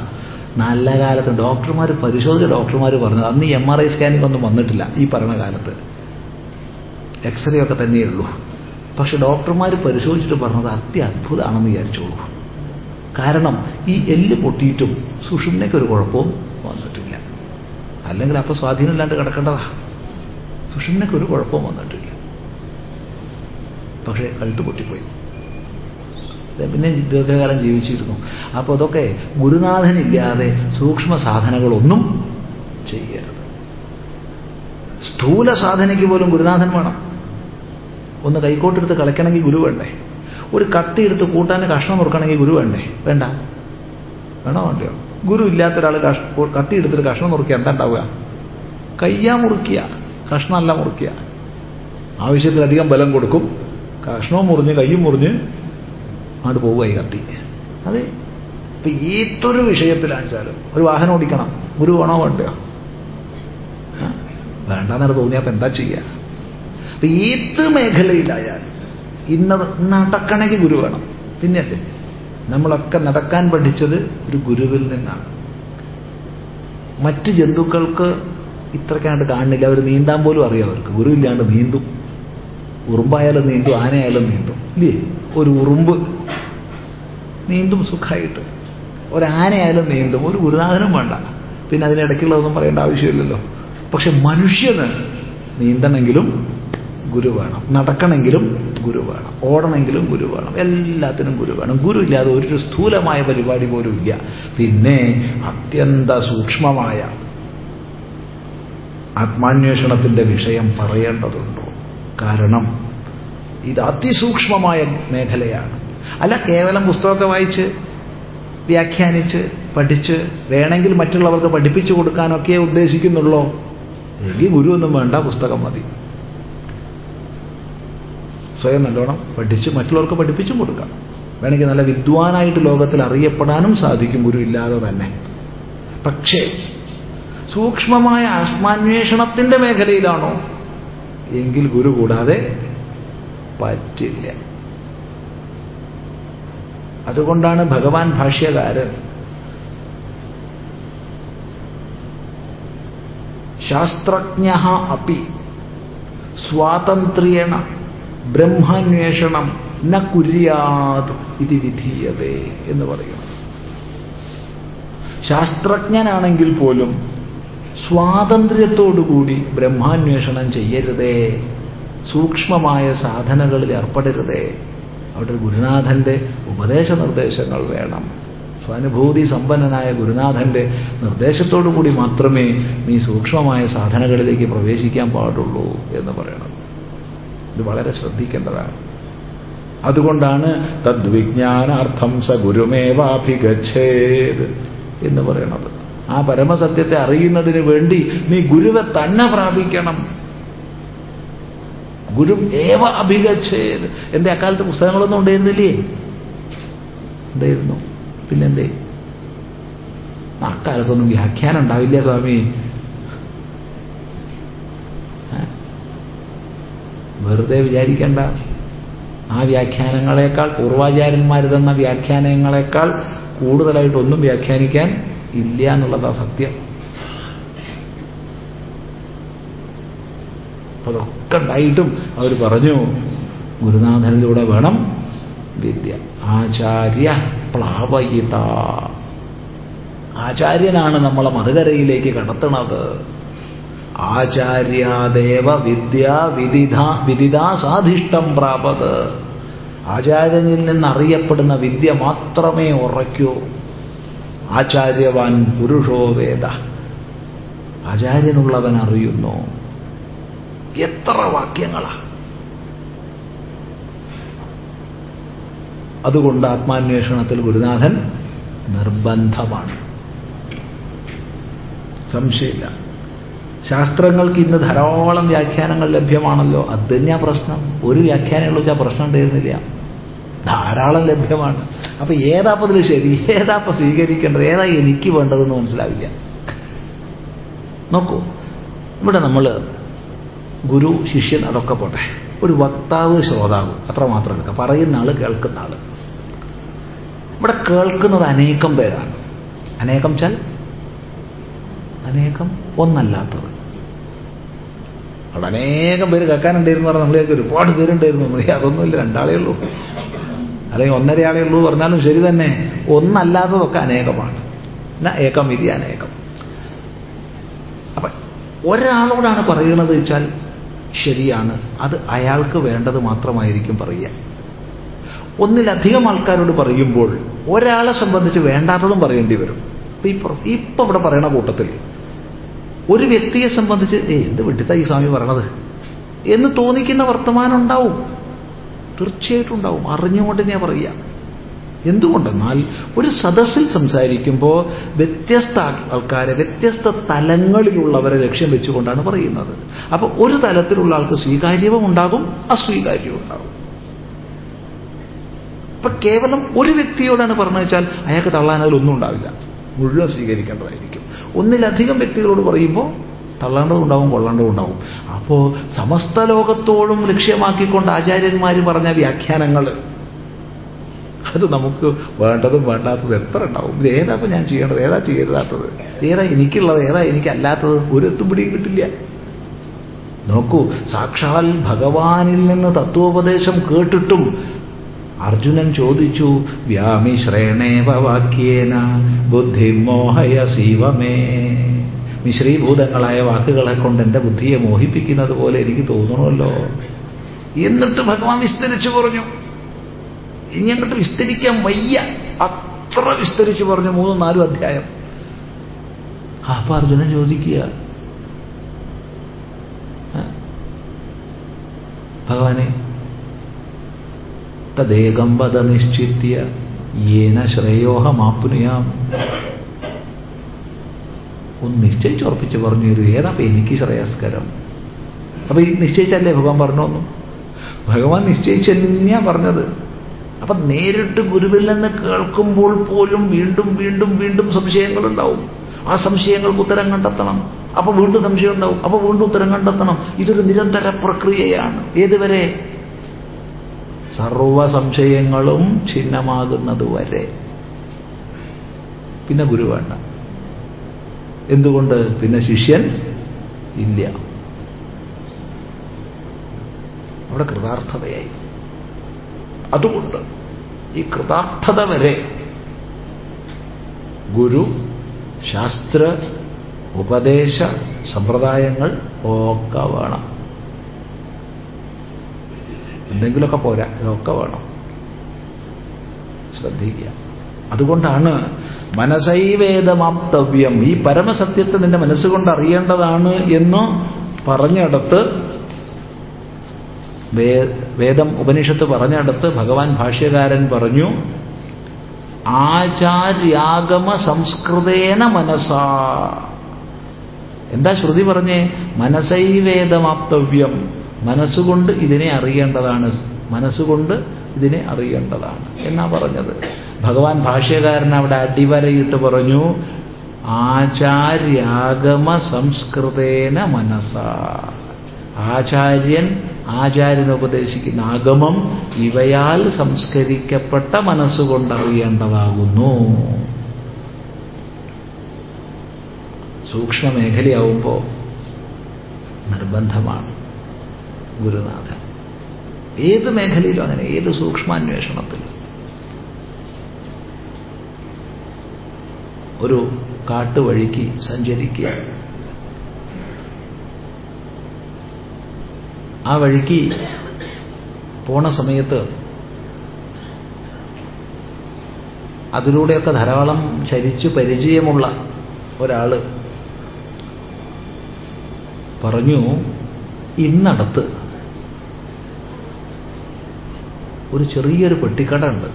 [SPEAKER 1] നല്ല കാലത്ത് ഡോക്ടർമാർ പരിശോധിച്ച ഡോക്ടർമാർ പറഞ്ഞത് അന്ന് എം ആർ ഐ സ്കാനിംഗ് ഒന്നും വന്നിട്ടില്ല ഈ പറഞ്ഞ കാലത്ത്. എക്സ്റേ ഒക്കെ തന്നെയുള്ളൂ പക്ഷെ ഡോക്ടർമാർ പരിശോധിച്ചിട്ട് പറഞ്ഞത് അത്യത്ഭുതമാണെന്ന് വിചാരിച്ചോളൂ. കാരണം ഈ എല്ല് പൊട്ടിയിട്ടും സുഷുമ്നയ്ക്ക് ഒരു കുഴപ്പവും വന്നിട്ടില്ല. അല്ലെങ്കിൽ അപ്പൊ സ്വാധീനമില്ലാണ്ട് കിടക്കേണ്ടതാ. സുഷുമ്നയ്ക്ക് ഒരു കുഴപ്പവും വന്നിട്ടില്ല. പക്ഷേ കഴുത്ത് പൊട്ടിപ്പോയി. പിന്നെ ദീർഘകാലം ജീവിച്ചിരുന്നു. അപ്പോൾ അതൊക്കെ ഗുരുനാഥനില്ലാതെ സൂക്ഷ്മ സാധനകളൊന്നും ചെയ്യരുത്. സ്ഥൂല സാധനയ്ക്ക് പോലും ഗുരുനാഥൻ വേണം. ഒന്ന് കൈക്കോട്ടെടുത്ത് കളിക്കണമെങ്കിൽ ഗുരു വേണ്ടേ? ഒരു കത്തി എടുത്ത് കൂട്ടാൻ കഷ്ണം നുറുക്കണമെങ്കിൽ ഗുരു വേണ്ടേ? വേണ്ട. വേണോ വേണ്ടയോ? ഗുരു ഇല്ലാത്ത ഒരാൾ കത്തി എടുത്തിട്ട് കഷ്ണം നുറുക്കിയ എന്താ ഉണ്ടാവുക? കയ്യാ മുറുക്കിയ. കഷ്ണമല്ല മുറുക്കിയ. ആവശ്യത്തിലധികം ബലം കൊടുക്കും. കഷ്ണവും മുറിഞ്ഞ് കയ്യും മുറിഞ്ഞ് അങ്ങോട്ട് പോവുക ഈ കത്തി. അതെ ഇപ്പൊ ഏതൊരു വിഷയത്തിലാണെച്ചാലും ഒരു വാഹനം ഓടിക്കണം. ഒരു വേണോ വേണ്ടയോ വേണ്ടെന്നാണ് തോന്നിയപ്പോ എന്താ ചെയ്യുക അപ്പൊ ഏത് മേഖലയിലായാലും ഇന്ന നടക്കണമെങ്കിൽ ഗുരു വേണം. പിന്നെയല്ലേ നമ്മളൊക്കെ നടക്കാൻ പഠിച്ചത് ഒരു ഗുരുവിൽ നിന്നാണ്. മറ്റ് ജന്തുക്കൾക്ക് ഇത്രക്കാണ്ട് കാണില്ല. അവർ നീന്താൻ പോലും അറിയാം അവർക്ക്. ഗുരുവില്ലാണ്ട് നീന്തും. ഉറുമ്പായാലും നീന്തും ആനയായാലും നീന്തും. ഇല്ലേ? ഒരു ഉറുമ്പ് നീന്തും സുഖമായിട്ട് ഒരാനയായാലും നീന്തും. ഒരു ഗുരുനാഥനും വേണ്ട. പിന്നെ അതിനിടയ്ക്കുള്ളതൊന്നും പറയേണ്ട ആവശ്യമില്ലല്ലോ. പക്ഷെ മനുഷ്യന് നീന്തണമെങ്കിലും ഗുരു വേണം. നടക്കണമെങ്കിലും ഗുരു വേണം. ഓടണമെങ്കിലും ഗുരു വേണം. എല്ലാത്തിനും ഗുരു വേണം. ഗുരു ഇല്ലാതെ ഒരു സ്ഥൂലമായ പരിപാടി പോലും ഇല്ല. പിന്നെ അത്യന്ത സൂക്ഷ്മമായ ആത്മാന്വേഷണത്തിന്റെ വിഷയം പറയേണ്ടതുണ്ടോ. കാരണം ഇത് അതിസൂക്ഷ്മമായ മേഖലയാണ്. അല്ല കേവലം പുസ്തകമൊക്കെ വായിച്ച് വ്യാഖ്യാനിച്ച് പഠിച്ച് വേണമെങ്കിൽ മറ്റുള്ളവർക്ക് പഠിപ്പിച്ചു കൊടുക്കാനൊക്കെ ഉദ്ദേശിക്കുന്നുള്ളോ? എങ്കിൽ ഗുരു ഒന്നും വേണ്ട പുസ്തകം മതി. സ്വയം നല്ലോണം പഠിച്ച് മറ്റുള്ളവർക്ക് പഠിപ്പിച്ചും കൊടുക്കാം. വേണമെങ്കിൽ നല്ല വിദ്വാനായിട്ട് ലോകത്തിൽ അറിയപ്പെടാനും സാധിക്കും ഗുരു ഇല്ലാതെ തന്നെ. പക്ഷേ സൂക്ഷ്മമായ ആത്മാന്വേഷണത്തിന്റെ മേഖലയിലാണോ എങ്കിൽ ഗുരു കൂടാതെ പറ്റില്ല. അതുകൊണ്ടാണ് ഭഗവാൻ ഭാഷ്യകാരൻ ശാസ്ത്രജ്ഞ അപ്പി സ്വാതന്ത്ര്യേണ ബ്രഹ്മാന്വേഷണം ന കുര്യാത് ഇത് വിധീയതേ എന്ന് പറയുന്നു. ശാസ്ത്രജ്ഞനാണെങ്കിൽ പോലും സ്വാതന്ത്ര്യത്തോടുകൂടി ബ്രഹ്മാന്വേഷണം ചെയ്യരുതേ. സൂക്ഷ്മമായ സാധനകളിൽ ഏർപ്പെടരുതേ. അവിടെ ഗുരുനാഥന്റെ ഉപദേശ നിർദ്ദേശങ്ങൾ വേണം. സ്വാനുഭൂതി സമ്പന്നനായ ഗുരുനാഥന്റെ നിർദ്ദേശത്തോടുകൂടി മാത്രമേ നീ സൂക്ഷ്മമായ സാധനകളിലേക്ക് പ്രവേശിക്കാൻ പാടുള്ളൂ എന്ന് പറയണം. ഇത് വളരെ ശ്രദ്ധിക്കേണ്ടതാണ്. അതുകൊണ്ടാണ് തദ്വിജ്ഞാനാർത്ഥം സ ഗുരുമേവാഭിഗച്ഛേത് എന്ന് പറയണത്. ആ പരമസത്യത്തെ അറിയുന്നതിന് വേണ്ടി നീ ഗുരുവെ തന്നെ പ്രാപിക്കണം. ഗുരു ഏവ അഭിഗച്ഛേത്. എന്റെ അക്കാലത്ത് പുസ്തകങ്ങളൊന്നും ഉണ്ടായിരുന്നില്ലേ? ഉണ്ടായിരുന്നു. പിന്നെന്തേ? അക്കാലത്തൊന്നും വ്യാഖ്യാനം ഉണ്ടാവില്ല സ്വാമി. വെറുതെ വിചാരിക്കേണ്ട. ആ വ്യാഖ്യാനങ്ങളെക്കാൾ പൂർവാചാര്യന്മാർ തന്ന വ്യാഖ്യാനങ്ങളെക്കാൾ കൂടുതലായിട്ടൊന്നും വ്യാഖ്യാനിക്കാൻ ഇല്ല എന്നുള്ളതാ സത്യം. അതൊക്കെ ഉണ്ടായിട്ടും അവർ പറഞ്ഞു ഗുരുനാഥനിലൂടെ വേണം വിദ്യ. ആചാര്യ പ്ലാവയിത. ആചാര്യനാണ് നമ്മളെ മറുകരയിലേക്ക് കടത്തണത് ആചാര്യാദേവ വിദ്യ വിദിത വിദിതാ സാധിഷ്ടം പ്രാപത്. ആചാര്യനിൽ നിന്നറിയപ്പെടുന്ന വിദ്യ മാത്രമേ ഉറയ്ക്കൂ. ആചാര്യവാൻ പുരുഷോ വേദ. ആചാര്യനുള്ളവൻ അറിയുന്നു. എത്ര വാക്യങ്ങളാ. അതുകൊണ്ട് ആത്മാന്വേഷണത്തിൽ ഗുരുനാഥൻ നിർബന്ധമാണ്. സംശയമില്ല. ശാസ്ത്രങ്ങൾക്ക് ഇന്ന് ധാരാളം വ്യാഖ്യാനങ്ങൾ ലഭ്യമാണല്ലോ. അത് തന്നെയാ പ്രശ്നം. ഒരു വ്യാഖ്യാനമുള്ള വെച്ചാൽ പ്രശ്നം ഉണ്ടായിരുന്നില്ല. ധാരാളം ലഭ്യമാണ്. അപ്പൊ ഏതാപ്പതിൽ ശരി ഏതാപ്പ സ്വീകരിക്കേണ്ടത് ഏതാ എനിക്ക് വേണ്ടതെന്ന് മനസ്സിലാവില്ല. നോക്കൂ ഇവിടെ നമ്മൾ ഗുരു ശിഷ്യൻ അതൊക്കെ പോട്ടെ. ഒരു വക്താവ് ശ്രോതാവ് അത്രമാത്രം എടുക്കാം. പറയുന്ന ആൾ കേൾക്കുന്ന ആൾ. ഇവിടെ കേൾക്കുന്നത് അനേകം പേരാണ്. അനേകം ചാൽ? അനേകം ഒന്നല്ലാത്തത്. അവിടെ അനേകം പേര് കേൾക്കാനുണ്ടായിരുന്നു പറഞ്ഞാൽ നമ്മളേക്ക് ഒരുപാട് പേരുണ്ടായിരുന്നു നമ്മളെ. അതൊന്നുമില്ല രണ്ടാളേ ഉള്ളൂ. അല്ലെങ്കിൽ ഒന്നരയാളേ ഉള്ളൂ പറഞ്ഞാലും ശരി തന്നെ. ഒന്നല്ലാത്തതൊക്കെ അനേകമാണ്. ഏകം വിധി അനേകം. അപ്പൊ ഒരാളോടാണ് പറയുന്നത് വെച്ചാൽ ശരിയാണ്. അത് അയാൾക്ക് വേണ്ടത് മാത്രമായിരിക്കും പറയുക. ഒന്നിലധികം ആൾക്കാരോട് പറയുമ്പോൾ ഒരാളെ സംബന്ധിച്ച് വേണ്ടാത്തതും പറയേണ്ടി വരും. ഇപ്പൊ ഇവിടെ പറയണ കൂട്ടത്തിൽ ഒരു വ്യക്തിയെ സംബന്ധിച്ച് ഏ എന്ത് വിട്ടിത്ത ഈ സ്വാമി പറയണത്? എന്ന് തോന്നിക്കുന്ന വർത്തമാനം ഉണ്ടാവും. തീർച്ചയായിട്ടും ഉണ്ടാവും അറിഞ്ഞുകൊണ്ട് ഞാൻ പറയുക. എന്തുകൊണ്ടെന്നാൽ ഒരു സദസ്സിൽ സംസാരിക്കുമ്പോൾ വ്യത്യസ്ത ആൾക്കാരെ വ്യത്യസ്ത തലങ്ങളിലുള്ളവരെ ലക്ഷ്യം വെച്ചുകൊണ്ടാണ് പറയുന്നത്. അപ്പൊ ഒരു തലത്തിലുള്ള ആൾക്ക് സ്വീകാര്യവും ഉണ്ടാകും അസ്വീകാര്യവും ഉണ്ടാകും ഇപ്പൊ കേവലം ഒരു വ്യക്തിയോടാണ് പറഞ്ഞു വെച്ചാൽ അയാൾക്ക് തള്ളാൻ അതിലൊന്നും ഉണ്ടാവില്ല. മുഴുവൻ സ്വീകരിക്കേണ്ടതായിരിക്കും. ഒന്നിലധികം വ്യക്തികളോട് പറയുമ്പോൾ തള്ളേണ്ടതും ഉണ്ടാവും കൊള്ളേണ്ടതും ഉണ്ടാവും. അപ്പോ സമസ്ത ലോകത്തോടും ലക്ഷ്യമാക്കിക്കൊണ്ട് ആചാര്യന്മാർ പറഞ്ഞ വ്യാഖ്യാനങ്ങൾ അത് നമുക്ക് വേണ്ടതും വേണ്ടാത്തതും എത്ര ഉണ്ടാവും? ഇത് ഏതാ ഇപ്പൊ ഞാൻ ചെയ്യേണ്ടത്? ഏതാ ചെയ്യരുതാത്തത്? ഏതാ എനിക്കുള്ളത്? ഏതാ എനിക്കല്ലാത്തത്? ഒരു പിടിയും കിട്ടില്ല. നോക്കൂ സാക്ഷാൽ ഭഗവാനിൽ നിന്ന് തത്വോപദേശം കേട്ടിട്ടും അർജുനൻ ചോദിച്ചു വ്യാമിശ്രേണേവ വാക്യേന? ബുദ്ധിമോഹയ ശിവമേ? മിശ്രീഭൂതങ്ങളായ വാക്കുകളെ കൊണ്ട് എന്റെ ബുദ്ധിയെ മോഹിപ്പിക്കുന്നത് പോലെ എനിക്ക് തോന്നണമല്ലോ. എന്നിട്ട് ഭഗവാൻ വിസ്തരിച്ചു പറഞ്ഞു. ഇനി അങ്ങോട്ട് വിസ്തരിക്കാൻ വയ്യ. അത്ര വിസ്തരിച്ചു പറഞ്ഞു മൂന്നും നാലും അധ്യായം. അപ്പൊ അർജുനൻ ചോദിക്കുക ഭഗവാനെ തദ്ദേകം വധ നിശ്ചിത്യ യേന ശ്രേയോഹമാപ്നുയാം. ഒന്ന് നിശ്ചയിച്ചുറപ്പിച്ച് പറഞ്ഞു തരൂ ഏതാ എനിക്ക് ശ്രേയസ്കരം? അപ്പൊ ഈ നിശ്ചയിച്ചല്ലേ ഭഗവാൻ പറഞ്ഞോന്നു ഭഗവാൻ നിശ്ചയിച്ച് പറഞ്ഞത്. അപ്പൊ നേരിട്ട് ഗുരുവിൽ നിന്ന് കേൾക്കുമ്പോൾ പോലും വീണ്ടും വീണ്ടും വീണ്ടും സംശയങ്ങളുണ്ടാവും. ആ സംശയങ്ങൾക്ക് ഉത്തരം കണ്ടെത്തണം. അപ്പൊ വീണ്ടും സംശയം ഉണ്ടാവും അപ്പൊ വീണ്ടും ഉത്തരം കണ്ടെത്തണം. ഇതൊരു നിരന്തര പ്രക്രിയയാണ്. ഏതുവരെ? സർവ സംശയങ്ങളും ഛിന്നമാകുന്നത് വരെ. പിന്നെ ഗുരു വേണ്ട. എന്തുകൊണ്ട്? പിന്നെ ശിഷ്യൻ ഇല്ല. അവിടെ കൃതാർത്ഥതയായി. അതുകൊണ്ട് ഈ കൃതാർത്ഥത വരെ ഗുരു ശാസ്ത്ര ഉപദേശ സമ്പ്രദായങ്ങൾ ഒക്കെ വേണം. എന്തെങ്കിലുമൊക്കെ പോരാ ഇതൊക്കെ വേണം. ശ്രദ്ധിക്കുക. അതുകൊണ്ടാണ് മനസൈവേദമാപ്തവ്യം ഈ പരമസത്യത്തെ നിന്റെ മനസ്സുകൊണ്ട് അറിയേണ്ടതാണ് എന്ന് പറഞ്ഞിടത്ത് വേദം ഉപനിഷത്ത് പറഞ്ഞിടത്ത് ഭഗവാൻ ഭാഷ്യകാരൻ പറഞ്ഞു ആചാര്യാഗമ സംസ്കൃതേന മനസാ. എന്താ ശ്രുതി പറഞ്ഞേ? മനസൈവേദമാപ്തവ്യം മനസ്സുകൊണ്ട് ഇതിനെ അറിയേണ്ടതാണ്. മനസ്സുകൊണ്ട് ഇതിനെ അറിയേണ്ടതാണ്. എന്നാ പറഞ്ഞത്? ഭഗവാൻ ഭാഷ്യകാരൻ അവിടെ അടിവരയിട്ട് പറഞ്ഞു ആചാര്യാഗമ സംസ്കൃതേന മനസ. ആചാര്യൻ ആചാര്യൻ ഉപദേശിക്കുന്ന ആഗമം ഇവയാൽ സംസ്കരിക്കപ്പെട്ട മനസ്സുകൊണ്ട് അറിയേണ്ടതാകുന്നു. സൂക്ഷ്മ മേഖലയാവുമ്പോൾ നിർബന്ധമാണ് ഗുരുനാഥൻ. ഏത് മേഖലയിലും അങ്ങനെ ഏത് സൂക്ഷ്മാന്വേഷണത്തിലും. ഒരു കാട്ടുവഴിക്ക് സഞ്ചരിക്കുക. ആ വഴിക്ക് പോണ സമയത്ത് അതിലൂടെയൊക്കെ ധാരാളം ചരിച്ചു പരിചയമുള്ള ഒരാൾ പറഞ്ഞു ഇന്നടത്ത് ഒരു ചെറിയൊരു പെട്ടിക്കട ഉണ്ട്.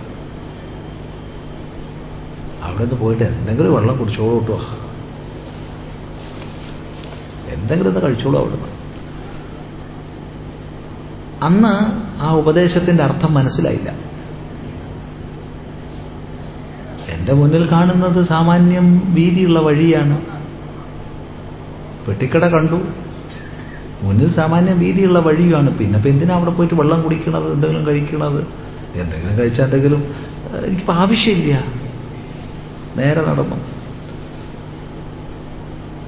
[SPEAKER 1] അവിടെ നിന്ന് പോയിട്ട് എന്തെങ്കിലും വെള്ളം കുടിച്ചോളൂ കേട്ടോ. എന്തെങ്കിലും ഒന്ന് കഴിച്ചോളൂ അവിടുന്ന്. അന്ന് ആ ഉപദേശത്തിന്റെ അർത്ഥം മനസ്സിലായില്ല. എന്റെ മുന്നിൽ കാണുന്നത് സാമാന്യം വീതിയുള്ള വഴിയാണ്. പെട്ടിക്കട കണ്ടു. മുന്നിൽ സാമാന്യം വീതിയുള്ള വഴിയുമാണ്. പിന്നെ ഇപ്പം എന്തിനാ അവിടെ പോയിട്ട് വെള്ളം കുടിക്കണത് എന്തെങ്കിലും കഴിക്കണത്? എന്തെങ്കിലും കഴിച്ചാൽ എന്തെങ്കിലും എനിക്കിപ്പോൾ ആവശ്യമില്ല. നേരെ നടന്നു.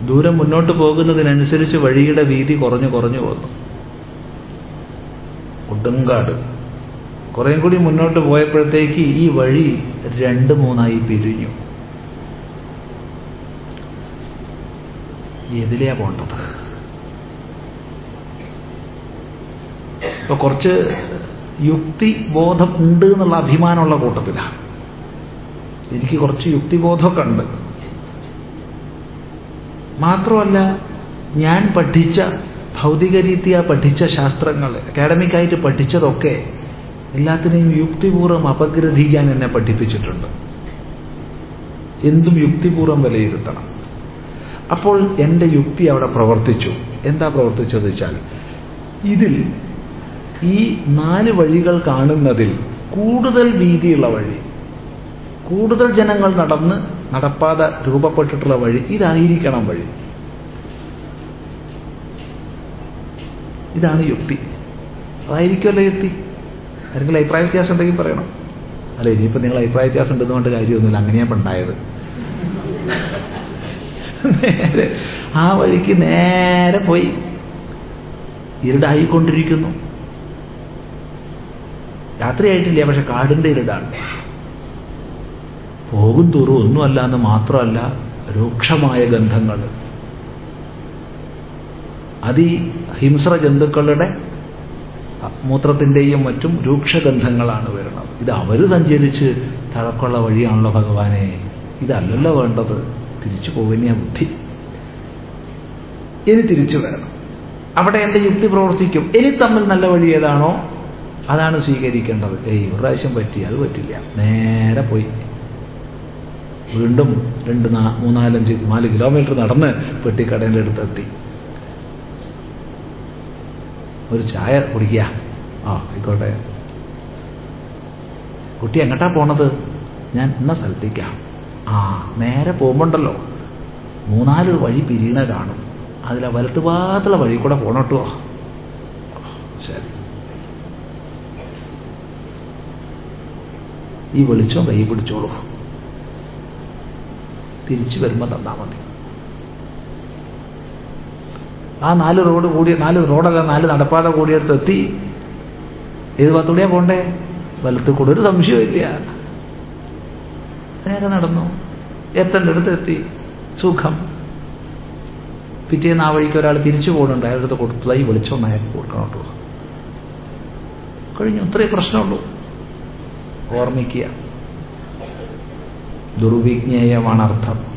[SPEAKER 1] ദൂരം മുന്നോട്ട് പോകുന്നതിനനുസരിച്ച് വഴിയുടെ വീതി കുറഞ്ഞു കുറഞ്ഞു വന്നു. ഒടുങ്കാട് കുറേം കൂടി മുന്നോട്ട് പോയപ്പോഴത്തേക്ക് ഈ വഴി രണ്ട് മൂന്നായി പിരിഞ്ഞു. എതിലെയാ പോണ്ടത്? ഇപ്പൊ കുറച്ച് യുക്തിബോധം ഉണ്ട് എന്നുള്ള അഭിമാനമുള്ള കൂട്ടത്തിലാണ് എനിക്ക് കുറച്ച് യുക്തിബോധമൊക്കെ ഉണ്ട്. മാത്രമല്ല ഞാൻ പഠിച്ച ഭൗതിക രീതിയാ പഠിച്ച ശാസ്ത്രങ്ങൾ അക്കാഡമിക്കായിട്ട് പഠിച്ചതൊക്കെ എല്ലാത്തിനെയും യുക്തിപൂർവം അപഗ്രഥിക്കാൻ എന്നെ പഠിപ്പിച്ചിട്ടുണ്ട്. എന്തും യുക്തിപൂർവം വിലയിരുത്തണം. അപ്പോൾ എന്റെ യുക്തി അവിടെ പ്രവർത്തിച്ചു. എന്താ പ്രവർത്തിച്ചത് വെച്ചാൽ ഇതിൽ ഈ നാല് വഴികൾ കാണുന്നതിൽ കൂടുതൽ വീതിയുള്ള വഴി കൂടുതൽ ജനങ്ങൾ നടന്ന് നടപ്പാത രൂപപ്പെട്ടിട്ടുള്ള വഴി ഇതായിരിക്കണം വഴി. ഇതാണ് യുക്തി. അതായിരിക്കുമല്ലോ യുക്തി? ആരെങ്കിലും അഭിപ്രായ വ്യത്യാസം ഉണ്ടെങ്കിൽ പറയണം. അല്ല ഇനിയിപ്പോൾ നിങ്ങൾ അഭിപ്രായ വ്യത്യാസം ഉണ്ടെന്ന് കൊണ്ട് കാര്യമൊന്നുമില്ല. അങ്ങനെയാ ഉണ്ടായത്. നേരെ ആ വഴിക്ക് നേരെ പോയി. ഇരുടായിക്കൊണ്ടിരിക്കുന്നു. രാത്രിയായിട്ടില്ല പക്ഷെ കാടിന്റെ ഇരുടാണ്. പോകും തോറും ഒന്നുമല്ല എന്ന് മാത്രമല്ല രൂക്ഷമായ ഗന്ധങ്ങൾ. അത് ഈ ഹിംസ്ര ജന്തുക്കളുടെ മൂത്രത്തിന്റെയും മറ്റും രൂക്ഷഗന്ധങ്ങളാണ് വരുന്നത്. ഇത് അവർ സഞ്ചരിച്ച് തഴക്കുള്ള വഴിയാണല്ലോ ഭഗവാനെ. ഇതല്ലല്ലോ വേണ്ടത്. തിരിച്ചു പോകുന്ന ബുദ്ധി. ഇനി തിരിച്ചു വരണം. അവിടെ എന്റെ യുക്തി പ്രവർത്തിക്കും. ഇനി തമ്മിൽ നല്ല വഴി ഏതാണോ അതാണ് സ്വീകരിക്കേണ്ടത്. ഏയ് ഒരു പ്രാവശ്യം പറ്റി അത് പറ്റില്ല. നേരെ പോയി. വീണ്ടും രണ്ട് മൂന്നാലഞ്ച് നാല് കിലോമീറ്റർ നടന്ന് പെട്ടിക്കടേന്റെ അടുത്തെത്തി. ഒരു ചായ കുടിക്കുക. ആ ആയിക്കോട്ടെ. കുട്ടി എങ്ങട്ടാ പോണത്? ഞാൻ ഇന്ന സ്ഥലത്തേക്കാ. ആ നേരെ പോകുമ്പോണ്ടല്ലോ. മൂന്നാൽ വഴി പിരിയണ കാണും. അതിലെ വലത്ത് ഭാഗത്തുള്ള വഴി കൂടെ പോണട്ടോ ശരി. ഈ വെളിച്ചം കൈ പിടിച്ചോളൂ. തിരിച്ചു വരുമ്പോൾ തന്നാൽ മതി. ആ നാല് റോഡ് കൂടി നാല് റോഡല്ല നാല് നടപ്പാത കൂടിയെടുത്ത് എത്തി. ഏത് ഭാഗത്തൂടെയാ പോണ്ടേ? വലത്ത് കൂടെ ഒരു സംശയമില്ല നേരെ നടന്നു. എത്തേണ്ടടുത്ത് എത്തി. സുഖം. പിറ്റേന്ന് ആ വഴിക്ക് ഒരാൾ തിരിച്ചു പോകുന്നുണ്ട് അയാളുടെ കൊടുത്തതായി വെളിച്ചം അയാൾക്ക് കൊടുക്കണം കഴിഞ്ഞു. ഇത്രയും പ്രശ്നമുള്ളൂ. ഓർമ്മിക്കുക. ദുർവിജ്ഞേയമാണ് അർത്ഥം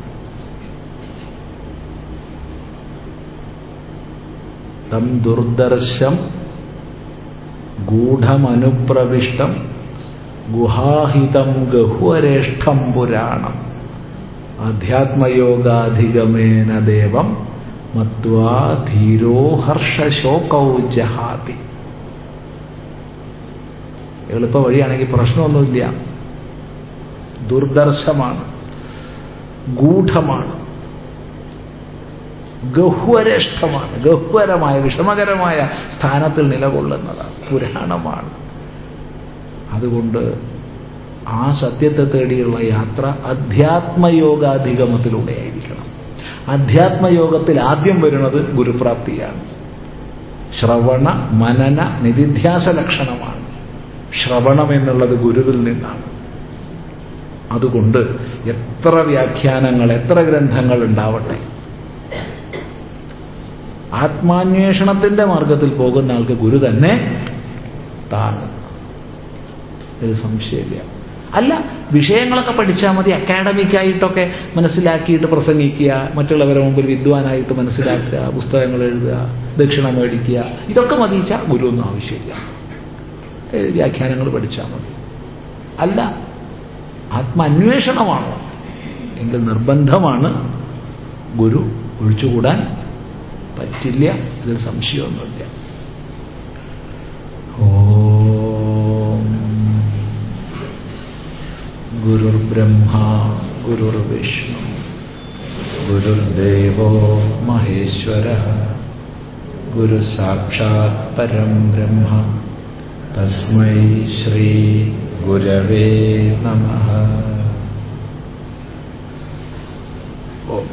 [SPEAKER 1] തം ദുർദർശം ഗൂഢമനുപ്രവിഷ്ടം ഗുഹാഹിതം ഗഹുവരേഷ്ഠം പുരാണം അധ്യാത്മയോഗാധിഗമേന ദേവം മത്വാ ധീരോ ഹർഷശോകൗ ജഹാതി. എളുപ്പ വഴിയാണെങ്കിൽ പ്രശ്നമൊന്നുമില്ല. ദുർദർശമാണ് ഗൂഢമാണ് ഗഹ്വരേഷ്ഠമാണ്. ഗഹ്വരമായ വിഷമകരമായ സ്ഥാനത്തിൽ നിലകൊള്ളുന്നതാണ് പുരാണമാണ്. അതുകൊണ്ട് ആ സത്യത്തെ തേടിയുള്ള യാത്ര അധ്യാത്മയോഗാധിഗമത്തിലൂടെ ആയിരിക്കണം അധ്യാത്മയോഗത്തിൽ ആദ്യം വരുന്നത് ഗുരുപ്രാപ്തിയാണ്. ശ്രവണ മനന നിധിധ്യാസ ലക്ഷണമാണ്. ശ്രവണം എന്നുള്ളത് ഗുരുവിൽ നിന്നാണ്. അതുകൊണ്ട് എത്ര വ്യാഖ്യാനങ്ങൾ എത്ര ഗ്രന്ഥങ്ങൾ ഉണ്ടാവട്ടെ. ആത്മാന്വേഷണത്തിന്റെ മാർഗത്തിൽ പോകുന്ന ആൾക്ക് ഗുരു തന്നെ താങ്ങും. ഒരു സംശയമില്ല. അല്ല വിഷയങ്ങളൊക്കെ പഠിച്ചാൽ മതി. അക്കാഡമിക്കായിട്ടൊക്കെ മനസ്സിലാക്കിയിട്ട് പ്രസംഗിക്കുക മറ്റുള്ളവരെ മുമ്പിൽ വിദ്വാനായിട്ട് മനസ്സിലാക്കുക പുസ്തകങ്ങൾ എഴുതുക ദക്ഷിണ മേടിക്കുക. ഇതൊക്കെ മതിച്ചാൽ ഗുരു ഒന്നും ആവശ്യമില്ല. വ്യാഖ്യാനങ്ങൾ പഠിച്ചാൽ മതി. അല്ല ആത്മാന്വേഷണമാണോ. എങ്കിൽ നിർബന്ധമാണ് ഗുരു ഒഴിച്ചുകൂടാൻ പറ്റില്ല ഇതിൽ സംശയമൊന്നുമില്ല. ഓം. വിഷ്ണു ഗുരുർവിഷ്ണു ഗുരുർദേവോ മഹേശ്വര ഗുരു സാക്ഷാത് പരം ബ്രഹ്മ തസ്മൈ ശ്രീ ഗുരവേ നമ ഓം